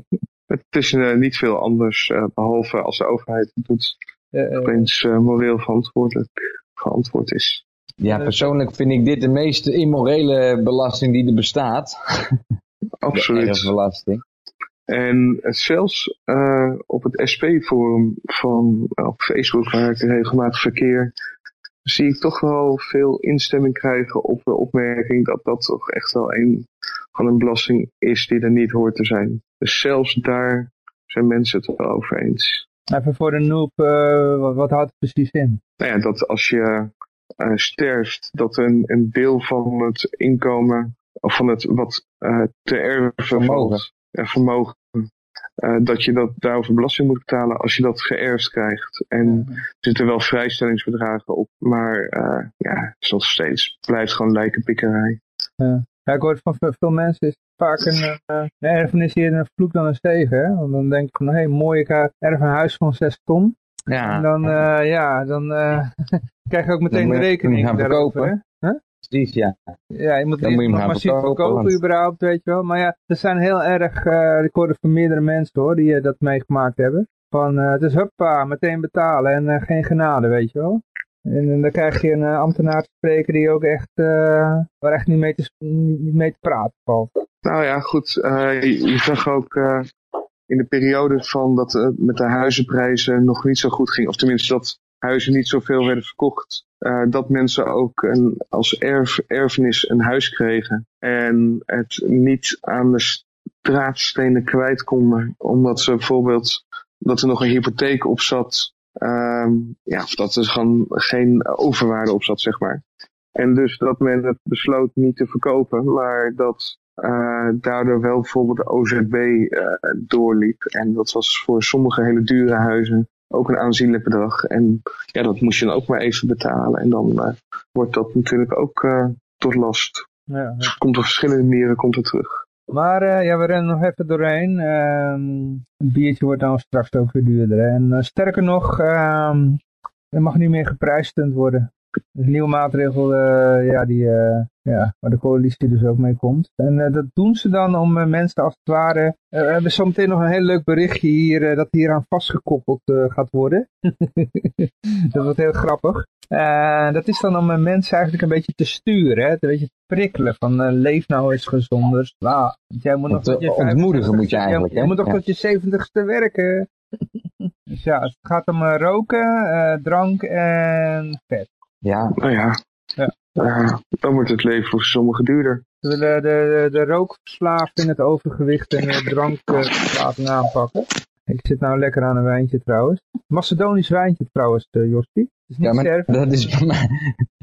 <laughs> het is niet veel anders, behalve als de overheid het doet. opeens moreel verantwoordelijk verantwoord is. Ja, persoonlijk vind ik dit de meest immorele belasting die er bestaat. <laughs> Absoluut. De belasting. En zelfs uh, op het SP-forum van op Facebook, waar ik regelmatig verkeer, zie ik toch wel veel instemming krijgen op de opmerking dat dat toch echt wel een van een belasting is die er niet hoort te zijn. Dus zelfs daar zijn mensen het wel over eens. Even voor de noob, uh, wat, wat, houdt het precies in? Nou ja, dat als je uh, sterft, dat een, een deel van het inkomen, of van het wat uh, te erven vermogen, valt, vermogen dat je dat daarover belasting moet betalen als je dat geërfd krijgt. En er zitten wel vrijstellingsbedragen op, maar ja, zoals steeds blijft gewoon lijkenpikkerij. Ja. Ja, ik hoor van veel mensen is vaak een, uh, een erfenis hier een vloek dan een zegen. Hè? Want dan denk ik van, hé, hey, mooi, ik erf een huis van 6 ton. Ja. En dan, uh, ja, dan uh, <laughs> krijg je ook meteen de rekening gaan verkopen. Huh? Precies, ja. Ja, je moet, dan moet je nog massief verkopen, verkopen überhaupt, weet je wel. Maar ja, er zijn heel erg, uh, ik hoorde van meerdere mensen hoor, die dat meegemaakt hebben. Van, het is huppa, meteen betalen en geen genade, weet je wel. En, en dan krijg je een uh, ambtenaar te spreken die ook echt, uh, waar echt niet mee, te, niet mee te praten valt. Nou ja, goed. Uh, je, je, zag ook in de periode van dat het met de huizenprijzen nog niet zo goed ging. Of tenminste dat huizen niet zoveel werden verkocht. dat mensen ook een, als erf, erfenis een huis kregen. En het niet aan de straatstenen kwijt konden. Omdat ze bijvoorbeeld, dat er nog een hypotheek op zat Um, ja, dat er gewoon geen overwaarde op zat, zeg maar. En dus dat men het besloot niet te verkopen, maar dat uh, daardoor wel bijvoorbeeld de OZB uh, doorliep. En dat was voor sommige hele dure huizen ook een aanzienlijk bedrag. En ja, dat moest je dan ook maar even betalen. En dan uh, wordt dat natuurlijk ook tot last. Ja, ja. Dus komt op verschillende manieren komt het terug. Maar uh, ja, we rennen nog even doorheen. Um, een biertje wordt dan straks ook weer duurder. Hè? En sterker nog, um, er mag niet meer geprijsstund worden. Een nieuwe maatregel uh, ja, die, ja, waar de coalitie dus ook mee komt. En dat doen ze dan om mensen als het ware... we hebben zometeen nog een heel leuk berichtje hier dat hier aan vastgekoppeld gaat worden. <laughs> dat wordt heel grappig. Dat is dan om mensen eigenlijk een beetje te sturen, hè? een beetje te prikkelen van leef nou eens gezonder. Nou, jij moet nog tot je ontmoedigen moet je eigenlijk. Je, je moet nog tot je zeventigste werken. <laughs> dus ja, het gaat om roken, drank en vet. Ja. Nou ja. ja. dan wordt het leven voor sommigen duurder. We willen de, de, de rookverslaving, het overgewicht en de drankverslaving aanpakken. Ik zit nou lekker aan een wijntje trouwens. Macedonisch wijntje trouwens, uh, Jostie. Ja, maar dat is <laughs> bij mij...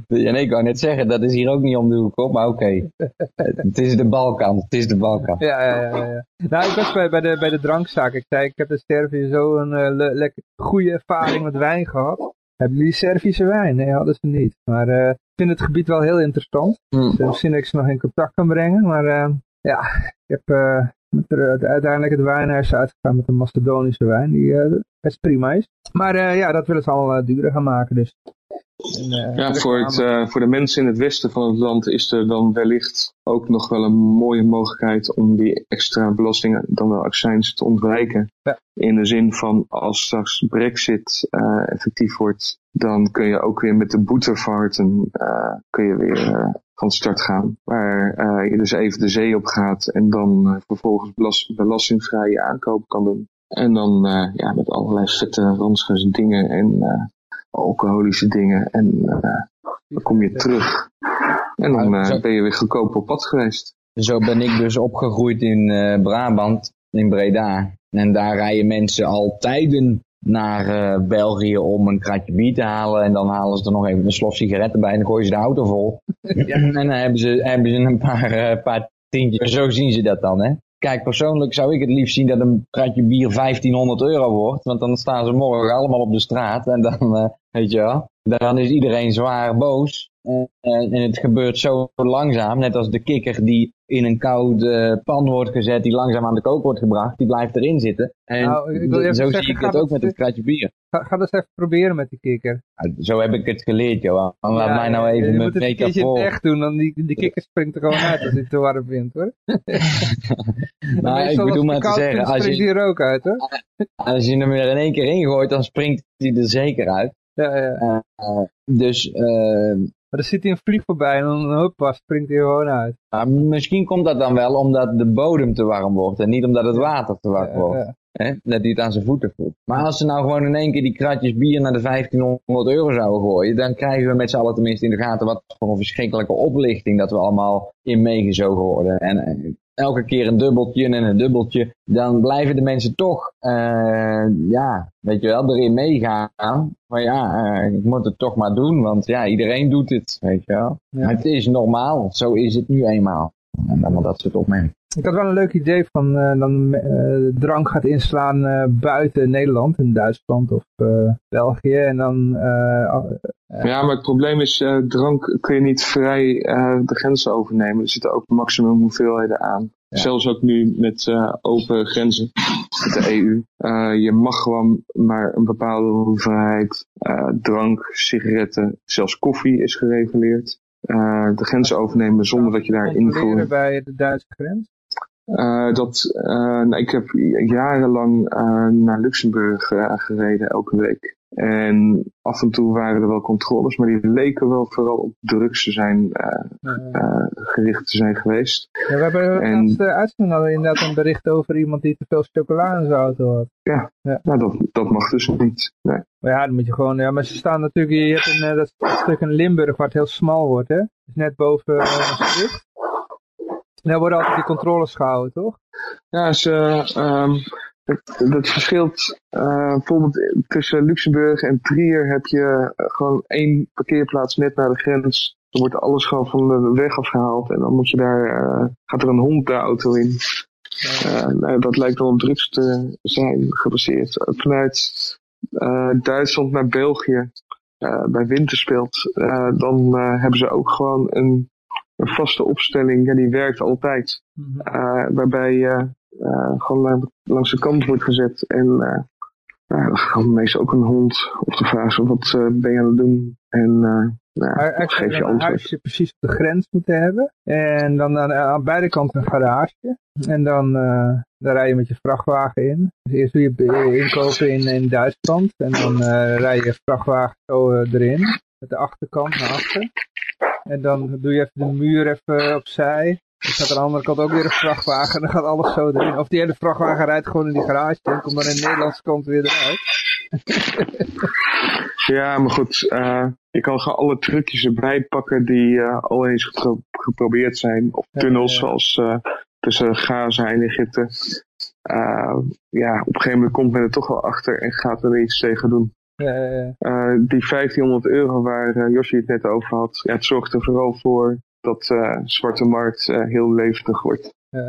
Ja, nee, ik wou net zeggen, dat is hier ook niet om de hoek op, maar oké. Okay. <laughs> het is de Balkan, het is de Balkan. Ja, ja, ja. ja. Nou, ik was bij, bij, de, bij de drankzaak. Ik zei, ik heb in Servië zo een uh, le lekker goede ervaring met wijn gehad. Hebben jullie Servische wijn? Nee, hadden ze niet. Maar uh, ik vind het gebied wel heel interessant. Mm. Dus misschien dat ik ze nog in contact kan brengen. Maar uh, ja, ik heb er, uiteindelijk het wijnhuis uitgegaan met een Macedonische wijn. Die best prima is. Maar ja, dat willen ze al uh, duurder gaan maken. Dus. En, ja, voor, het, voor de mensen in het westen van het land is er dan wellicht ook nog wel een mooie mogelijkheid om die extra belastingen, dan wel accijns, te ontwijken. Ja. In de zin van als straks Brexit effectief wordt, dan kun je ook weer met de boetevaarten kun je weer van start gaan. Waar je dus even de zee op gaat en dan vervolgens belast belastingvrije aankoop kan doen. En dan ja, met allerlei vette ranzige dingen en alcoholische dingen. En eh, dan kom je terug. En dan eh, ben je weer goedkoop op pad geweest. Zo ben ik dus opgegroeid in eh, Brabant, in Breda. En daar rijden mensen al tijden naar eh, België om een kratje bier te halen. En dan halen ze er nog even een slof sigaretten bij en dan gooien ze de auto vol. <laughs> En dan hebben ze, hebben ze een paar, paar tientjes. Zo zien ze dat dan, hè. Kijk, persoonlijk zou ik het liefst zien dat een kratje bier 1500 euro wordt. Want dan staan ze morgen allemaal op de straat. En dan, eh, weet je wel, dan is iedereen zwaar boos. Eh, en en het gebeurt zo langzaam, net als de kikker die in een koude pan wordt gezet, die langzaam aan de kook wordt gebracht, die blijft erin zitten. En Nou, ik wil even zo zeggen, zie ik het ook met het kratje bier. Ga, ga dat eens even proberen met die kikker. Nou, Zo heb ik het geleerd, Johan. Laat Ja, mij nou je even mijn keertje in het metafoor. echt doen, dan die, die kikker springt er gewoon uit als hij het te warm vindt hoor. <laughs> Maar ik bedoel maar te zeggen, als je, hij er ook uit hoor. <laughs> als je hem er in één keer ingooit, dan springt hij er zeker uit. Ja, ja. Eh, dus eh, Maar dan zit hij een vlieg voorbij en dan hoppa, springt hij er gewoon uit. misschien komt dat dan wel omdat de bodem te warm wordt en niet omdat het water te warm wordt. ja. Hè? Dat hij het aan zijn voeten voelt. Maar als ze nou gewoon in één keer die kratjes bier naar de 1500 euro zouden gooien, dan krijgen we met z'n allen tenminste in de gaten wat voor een verschrikkelijke oplichting dat we allemaal in meegezogen worden. En eh, elke keer een dubbeltje en een dubbeltje, dan blijven de mensen toch, eh, ja, weet je wel, erin meegaan. Maar ja, eh, ik moet het toch maar doen, want ja, iedereen doet het, weet je wel. Ja. Maar het is normaal, zo is het nu eenmaal. En dan dat soort opmerkingen. Ik had wel een leuk idee van eh, dan eh, drank gaat inslaan eh, buiten Nederland, in Duitsland of België. En dan Ja, maar het probleem is, drank kun je niet vrij de grenzen overnemen. Er zitten ook maximum hoeveelheden aan. Ja. Zelfs ook nu met open grenzen met de EU. Je mag gewoon maar een bepaalde hoeveelheid drank, sigaretten, zelfs koffie is gereguleerd. De grenzen overnemen zonder dat je daar invoert. bij de Duitse grens. Eh, dat, eh, nou, ik heb jarenlang eh, naar Luxemburg gereden elke week. En af en toe waren er wel controles, maar die leken wel vooral op drugs te zijn, gericht te zijn geweest. ja, we hebben de en- laatste uitzending we inderdaad een bericht over iemand die te veel chocola in zijn auto had. Nou, dat, dat mag dus niet. Nee. Maar ja, dan moet je gewoon, ja, maar ze staan natuurlijk, je hebt een, dat stuk in Limburg waar het heel smal wordt, hè. Dus net boven Daar worden altijd die controles gehouden, toch? Ja, ze, ehm, dat, dat verschilt eh, bijvoorbeeld tussen Luxemburg en Trier heb je eh, gewoon één parkeerplaats net naar de grens. Dan wordt alles gewoon van de weg afgehaald en dan moet je daar, eh, gaat er een hond de auto in. Nou, dat lijkt wel op drugs te zijn gebaseerd. Vanuit Duitsland naar België, bij winterspelt, eh, dan hebben ze ook gewoon een, een vaste opstelling. Ja, die werkt altijd. Mhm. Eh, waarbij je eh, gewoon la- langs de kant wordt gezet. En eh dan gaat meestal ook een hond op de vraag zo, wat ben je aan het doen? En nou, Maar geef je een antwoord. huisje precies op de grens moeten hebben. En dan aan, aan beide kanten een garage. En dan, dan rij je met je vrachtwagen in. Dus eerst doe je inkopen in, in Duitsland. En dan rij je vrachtwagen zo erin. Met de achterkant naar achter. En dan doe je even de muur even opzij. Dan gaat aan de andere kant ook weer een vrachtwagen. En dan gaat alles zo erin. Of die hele vrachtwagen rijdt gewoon in die garage. En komt dan in de Nederlandse kant weer eruit. Ja, maar goed, eh, je kan gewoon alle trucjes erbij pakken die eh, al eens gepro- geprobeerd zijn. Of tunnels ja. zoals eh, tussen Gaza en Egypte. Ja, op een gegeven moment komt men er toch wel achter en gaat er iets tegen doen. Eh, Eh, die 1500 euro waar eh Yoshi het net over had, ja, het zorgt er vooral voor dat eh zwarte markt eh, heel levendig wordt. eh,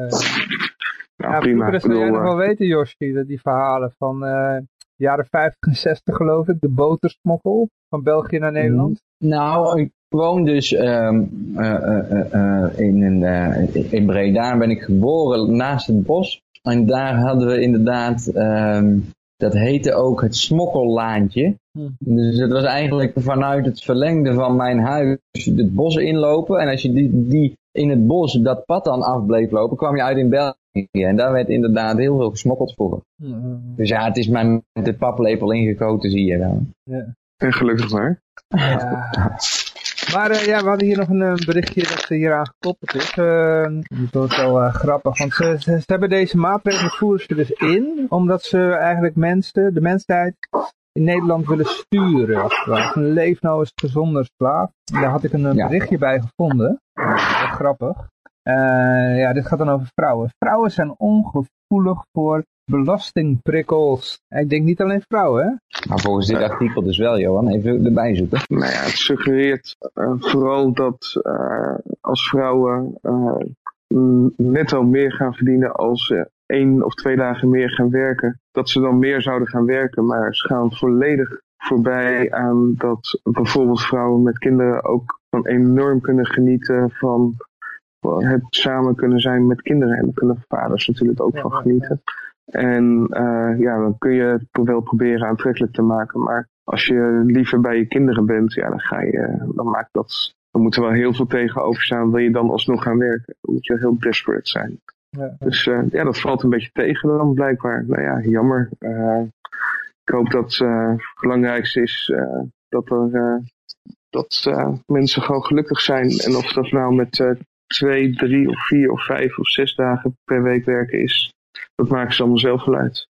Nou, Ja, prima. jij bedoel, nog wel weten, Joshi, dat die verhalen van eh jaren 50 en 60 geloof ik, de botersmokkel van België naar Nederland. Nou, ik woon dus ehm, eh, eh, eh, eh, in, een, eh, in Breda. ben ik geboren naast het bos. En daar hadden we inderdaad, ehm, dat heette ook het smokkellaantje. Hm. Dus het was eigenlijk vanuit het verlengde van mijn huis het bos inlopen. En als je die, die in het bos dat pad dan af bleef lopen, kwam je uit in België. En daar werd inderdaad heel veel gesmokkeld voor. Hm, Dus ja, het is mij met de paplepel ingekoten, zie je wel. en gelukkig maar. Ja. <laughs> Maar eh, ja, we hadden hier nog een eh, berichtje dat er hieraan gekoppeld is. Eh, dat was wel eh, grappig, want ze, ze, ze hebben deze maatregelen voeren ze dus in, omdat ze eigenlijk mensen, de mensheid, in Nederland willen sturen. Als het ware. Een leef nou eens gezonder slaaf. Daar had ik een berichtje bij gevonden. Dat is wel grappig. Ja, dit gaat dan over vrouwen. Vrouwen zijn ongevoelig voor belastingprikkels. Ik denk niet alleen vrouwen, hè? Maar volgens dit artikel dus wel, Johan. Even erbij zoeken. Nou ja, het suggereert eh, vooral dat eh, als vrouwen eh, mm, netto meer gaan verdienen als ze één of twee dagen meer gaan werken, dat ze dan meer zouden gaan werken. Maar ze gaan volledig voorbij aan dat bijvoorbeeld vrouwen met kinderen ook van enorm kunnen genieten van het samen kunnen zijn met kinderen. En daar kunnen vaders natuurlijk ook Ja, van ja, genieten. En eh, ja, dan kun je het wel proberen aantrekkelijk te maken. Maar als je liever bij je kinderen bent, ja, dan ga je, dan maakt dat, dan moet er wel heel veel tegenover staan. Wil je dan alsnog gaan werken? Dan moet je heel desperate zijn. Ja. Dus eh, ja, dat valt een beetje tegen dan blijkbaar. Nou ja, jammer. Eh, ik hoop dat het belangrijkste is dat er dat mensen gewoon gelukkig zijn. En of dat nou met twee, drie of vier of vijf of zes dagen per week werken is, dat maken ze allemaal zelf wel uit.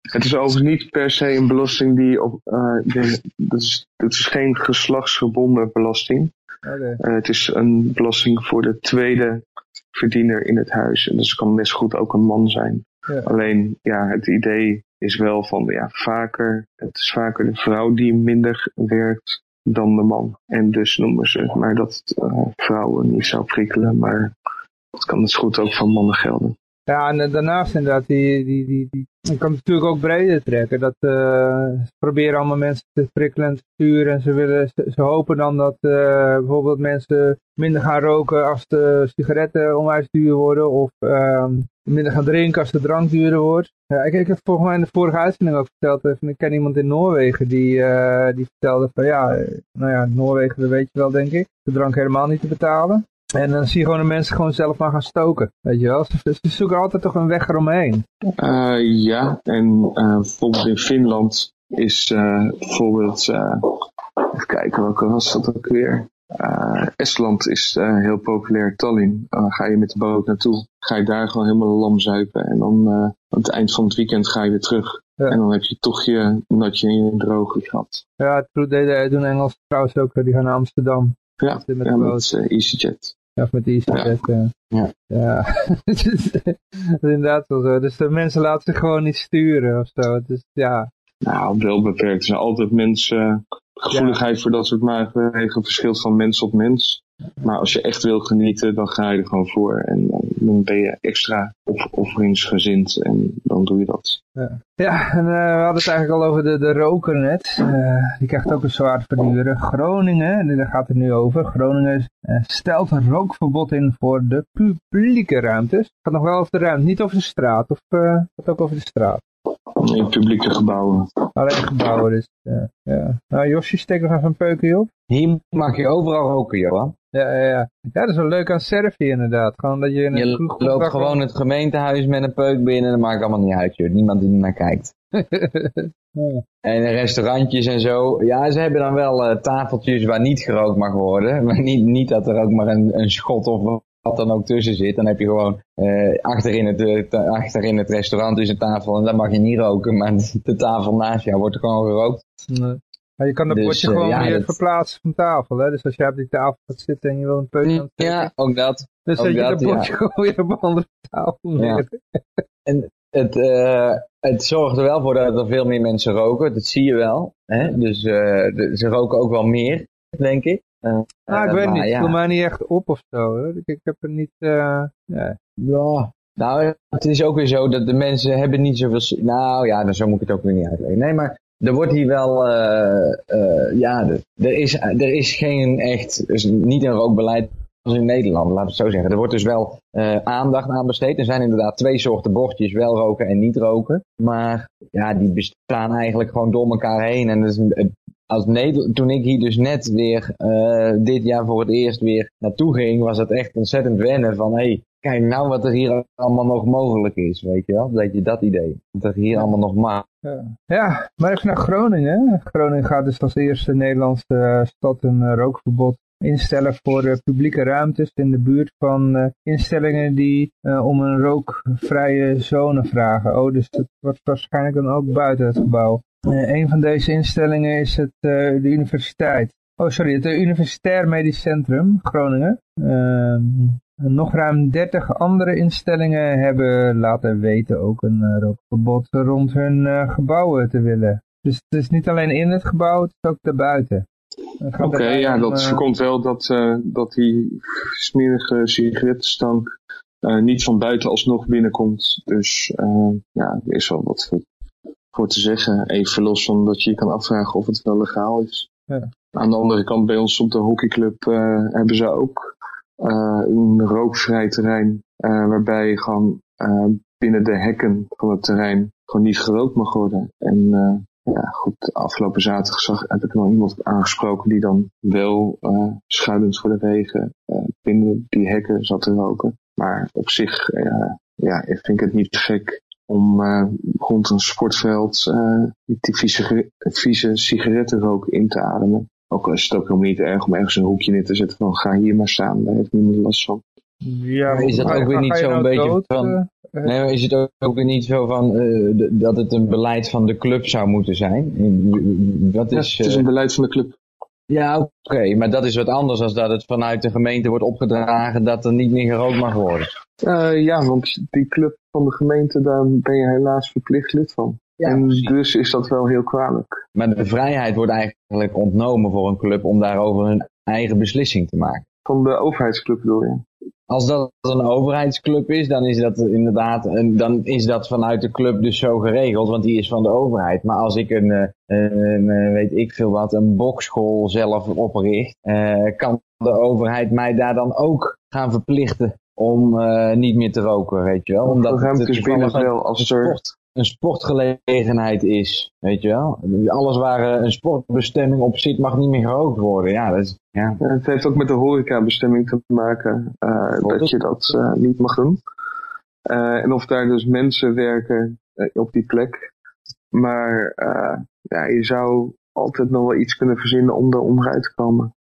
Het is overigens niet per se een belasting die op. eh, de- dat, is, dat is geen geslachtsgebonden belasting. Eh, het is een belasting voor de tweede verdiener in het huis. En dus kan zo goed ook een man zijn. Ja. Alleen, ja, het idee is wel van, ja, vaker, het is vaker de vrouw die minder werkt dan de man. En dus noemen ze maar dat eh, vrouwen niet zou prikkelen, maar dat kan zo goed ook van mannen gelden. Ja, en eh, daarnaast inderdaad, die, die, die, die, je kan natuurlijk ook breder trekken. Dat, eh, ze proberen allemaal mensen te prikkelen en te sturen. En ze, willen, ze, hopen dan dat eh, bijvoorbeeld mensen minder gaan roken als de sigaretten onwijs duur worden. Of ehm, minder gaan drinken als de drank duurder wordt. Ja, ik, ik heb volgens mij in de vorige uitzending ook verteld. van, Ik ken iemand in Noorwegen die, die vertelde van ja, nou ja, Noorwegen, dat weet je wel denk ik. De drank helemaal niet te betalen. En dan zie je gewoon de mensen gewoon zelf maar gaan stoken. Weet je wel, ze, ze zoeken altijd toch een weg eromheen. Eh, ja, en eh, bijvoorbeeld in Finland is eh, bijvoorbeeld, even kijken welke was dat ook weer. Estland is heel populair, Tallinn. Dan ga je met de boot naartoe, ga je daar gewoon helemaal lam zuipen en dan aan het eind van het weekend ga je weer terug. Ja. En dan heb je toch je natje en je droge gehad. Ja, deden- doen Engels trouwens ook, die gaan naar Amsterdam. Ja, Met de ja met EasyJet. Of met de EasyJet. Ja. Ja. ja. <laughs> Is- dat is inderdaad wel zo. Dus de mensen laten zich gewoon niet sturen of zo. Dus ja, Nou, wel beperkt. Er zijn altijd mensen. Gevoeligheid voor dat soort maatregelen verschilt van mens op mens. Maar als je echt wil genieten, dan ga je er gewoon voor. En eh, dan ben je extra opofferingsgezind en dan doe je dat. ja en eh, we hadden het eigenlijk al over de, de roker net. Eh, die krijgt ook een zwaar verduren. Groningen, en daar gaat het nu over. Groningen eh, stelt een rookverbod in voor de publieke ruimtes. Het gaat nog wel over de ruimte, niet over de straat. Of het gaat ook over de straat. In publieke gebouwen. Alleen gebouwen dus. Ja, ja. Nou, Josje, steek nog even een peukje op. Hier mag je overal roken, Johan. Ja, ja, ja. ja, dat is wel leuk aan Servië inderdaad. Gewoon dat je in een Je loopt gewoon het gemeentehuis met een peuk binnen. Dat maakt allemaal niet uit, joh. Niemand die er naar kijkt. <laughs> En restaurantjes en zo. Ja, ze hebben dan wel eh, tafeltjes waar niet gerookt mag worden. <laughs> Maar niet, niet dat er ook maar een, een schot of wat dan ook tussen zit. Dan heb je gewoon eh, achterin, het, eh, achterin het restaurant is een tafel en daar mag je niet roken. Maar <laughs> de tafel naast jou wordt er gewoon gerookt. Nee. Je kan dat Dus, bordje eh, gewoon ja, weer dat- verplaatsen van tafel. Hè? Dus als je op die tafel gaat zitten en je wil een peuk aan het Ja, ook dat. ook zet je dat, dat ja. bordje <laughs> gewoon weer op een andere tafel neer. Het, eh, het zorgt er wel voor dat er veel meer mensen roken. Dat zie je wel. Hè? Dus ze roken ook wel meer, denk ik. Eh, Nou, ik eh, weet maar niet. Het ja. viel mij niet echt op of zo. Ik, ik heb er niet... eh, ja. Ja, nou, het is ook weer zo dat de mensen hebben niet zoveel... Nou ja, dan zo moet ik het ook weer niet uitleggen. Nee, maar er wordt hier wel... ja, er- er is, er is geen echt... Is niet een rookbeleid als in Nederland, laten we het zo zeggen. Er wordt dus wel aandacht aan besteed. Er zijn inderdaad twee soorten bordjes, wel roken en niet roken. Maar ja, die bestaan eigenlijk gewoon door elkaar heen. En is, een- als Neder toen ik hier dus net weer eh, dit jaar voor het eerst weer naartoe ging, was het echt ontzettend wennen van hé, hey, kijk nou wat er hier allemaal nog mogelijk is, weet je wel? Dat je dat idee, dat er hier allemaal nog mag. Ja. ja, maar even naar Groningen. Groningen gaat dus als eerste Nederlandse eh, stad een eh, rookverbod instellen voor publieke ruimtes in de buurt van instellingen die om een rookvrije zone vragen. Oh, dus dat wordt waarschijnlijk dan ook buiten het gebouw. Eh, een van deze instellingen is het, eh, de universiteit. Oh, sorry, het Universitair Medisch Centrum Groningen. Ehm, nog ruim 30 andere instellingen hebben laten weten ook een rookverbod rond hun gebouwen te willen. Dus het is niet alleen in het gebouw, het is ook daarbuiten. Oké, ja, dat voorkomt wel dat, dat die smerige sigarettenstank niet van buiten alsnog binnenkomt. Dus ja, er is wel wat voor voor te zeggen. Even los van dat je je kan afvragen of het wel legaal is. Ja. Aan de andere kant, bij ons op de hockeyclub uh, hebben ze ook uh, een rookvrij terrein. Uh, waarbij je gewoon binnen de hekken van het terrein gewoon niet gerookt mag worden. En ja, goed, afgelopen zaterdag zag, heb ik nog iemand aangesproken die dan wel schuilend voor de regen binnen die hekken zat te roken. Maar op zich ja, vind ik het niet gek om uh, rond een sportveld uh, die vieze, vieze sigarettenrook in te ademen. Ook al is het ook helemaal niet erg om ergens een hoekje neer te zetten van ga hier maar staan, daar heeft niemand last van. Ja, is dat ook weer niet zo'n nou beetje van... Uh, nee, is het ook, weer niet zo van uh, dat het een beleid van de club zou moeten zijn? Wat is, ja, het is een beleid van de club. Ja, oké, maar dat is wat anders dan dat het vanuit de gemeente wordt opgedragen dat er niet meer gerookt mag worden. Uh, ja, want die club van de gemeente, daar ben je helaas verplicht lid van. Ja, en dus is dat wel heel kwalijk. Maar de vrijheid wordt eigenlijk ontnomen voor een club om daarover hun eigen beslissing te maken. Van de overheidsclub bedoel je? Als dat een overheidsclub is, dan is dat inderdaad, dan is dat vanuit de club dus zo geregeld, want die is van de overheid. Maar als ik een, een eh, eh, weet ik veel wat, een bokschool zelf opricht, uh, kan de overheid mij daar dan ook gaan verplichten om uh, niet meer te roken, weet je wel. Omdat het binnen wel als er... Sport, een sportgelegenheid is, weet je wel. Alles waar uh, een sportbestemming op zit mag niet meer gerookt worden. Ja, dat is, ja. ja het heeft ook met de horecabestemming te maken uh, dat je dat niet mag doen. en of daar dus mensen werken op die plek. Maar ja, je zou altijd nog wel iets kunnen verzinnen om er onderuit te komen.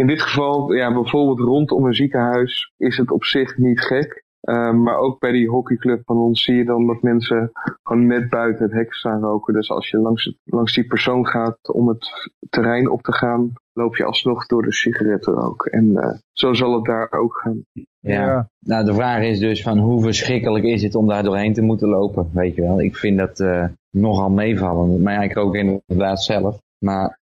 In dit geval, ja, bijvoorbeeld rondom een ziekenhuis is het op zich niet gek. Uh, maar ook bij die hockeyclub van ons zie je dan dat mensen gewoon net buiten het hek staan roken. Dus als je langs, langs die persoon gaat om het terrein op te gaan, loop je alsnog door de sigarettenrook. En uh, zo zal het daar ook gaan. Ja. nou de vraag is dus van hoe verschrikkelijk is het om daar doorheen te moeten lopen, weet je wel. Ik vind dat uh, nogal meevallen. Maar ja, ik rook inderdaad zelf. Maar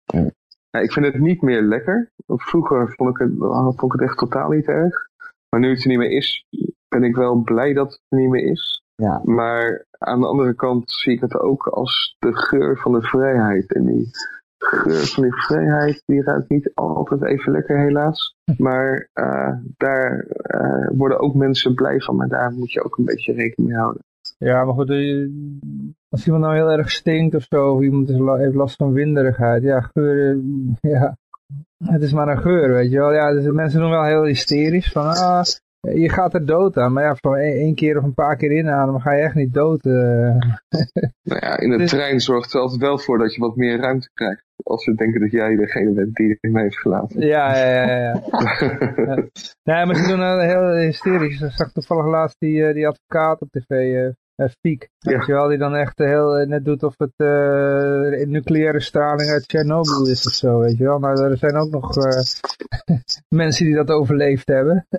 ja, ik vind het niet meer lekker. Vroeger vond ik, het, vond ik het echt totaal niet erg. Maar nu het er niet meer is, ben ik wel blij dat het er niet meer is. Ja. Maar aan de andere kant zie ik het ook als de geur van de vrijheid. En die geur van die vrijheid, die ruikt niet altijd even lekker helaas. Maar uh, daar uh, worden ook mensen blij van. Maar daar moet je ook een beetje rekening mee houden. Ja, maar goed, eh, als iemand nou heel erg stinkt of zo, of iemand heeft last van winderigheid, ja, geur, <laughs> ja, het is maar een geur, weet je wel. Ja, dus mensen doen wel heel hysterisch van, ah, je gaat er dood aan. Maar ja, van één keer of een paar keer inademen ga je echt niet dood. Uh. <laughs> nou ja, in de dus... trein zorgt het altijd wel voor dat je wat meer ruimte krijgt. Als we denken dat jij degene bent die hem heeft gelaten. Ja, ja, ja. ja. <laughs> Nee, maar ze doen heel hysterisch. Ik zag toevallig laatst die, eh, die advocaat op tv, Fiek. Ja. wel, die dan echt heel net doet of het uh, nucleaire straling uit Chernobyl is of zo, weet je wel. Maar er zijn ook nog <laughs> mensen die dat overleefd hebben. <laughs>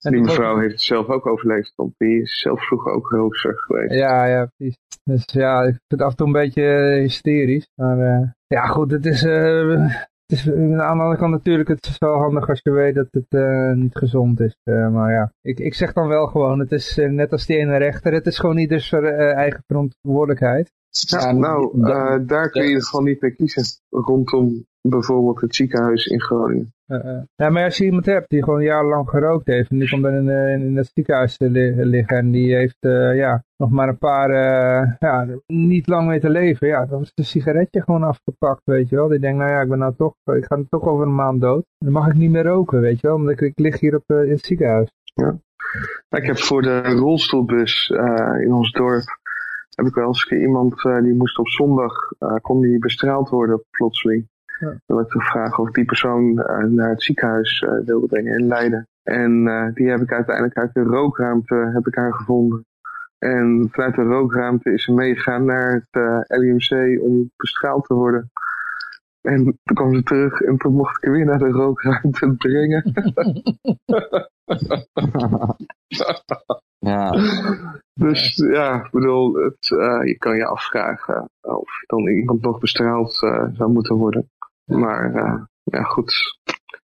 En die mevrouw heeft het zelf ook overleefd, want die is zelf vroeger ook rookster geweest. Ja, ja, precies. Dus ja, ik vind het af en toe een beetje eh, hysterisch. Maar uh, ja, goed, het is, is aan de andere kant natuurlijk het is wel handig als je weet dat het uh, niet gezond is. maar ja, ik, ik zeg dan wel gewoon, het is net als die ene rechter, het is gewoon niet dus voor eigen verantwoordelijkheid. Ja, nou, daar kun je geval niet mee kiezen. Rondom bijvoorbeeld het ziekenhuis in Groningen. Uh, ja, maar als je iemand hebt die gewoon jarenlang gerookt heeft en die komt dan in, in, in het ziekenhuis liggen en die heeft ja, nog maar een paar, ja, niet lang mee te leven, ja, dan is de sigaretje gewoon afgepakt, weet je wel. Die denkt, nou ja, ik ben nou toch, ik ga toch over een maand dood. Dan mag ik niet meer roken, weet je wel, omdat ik, ik lig hier op, in het ziekenhuis. Ja. Ik heb voor de rolstoelbus in ons dorp, heb ik wel eens iemand, die moest op zondag, kon die bestraald worden plotseling. Ja. Dan werd gevraagd of die persoon uh, naar het ziekenhuis uh, wilde brengen in Leiden. En uh, die heb ik uiteindelijk uit de rookruimte heb ik haar gevonden. En vanuit de rookruimte is ze meegegaan naar het eh, LUMC om bestraald te worden. En toen kwam ze terug en toen mocht ik weer naar de rookruimte brengen. <laughs> Ja, Dus ja, ik bedoel, het, eh, je kan je afvragen of dan iemand nog bestraald eh, zou moeten worden. Maar eh, ja, goed.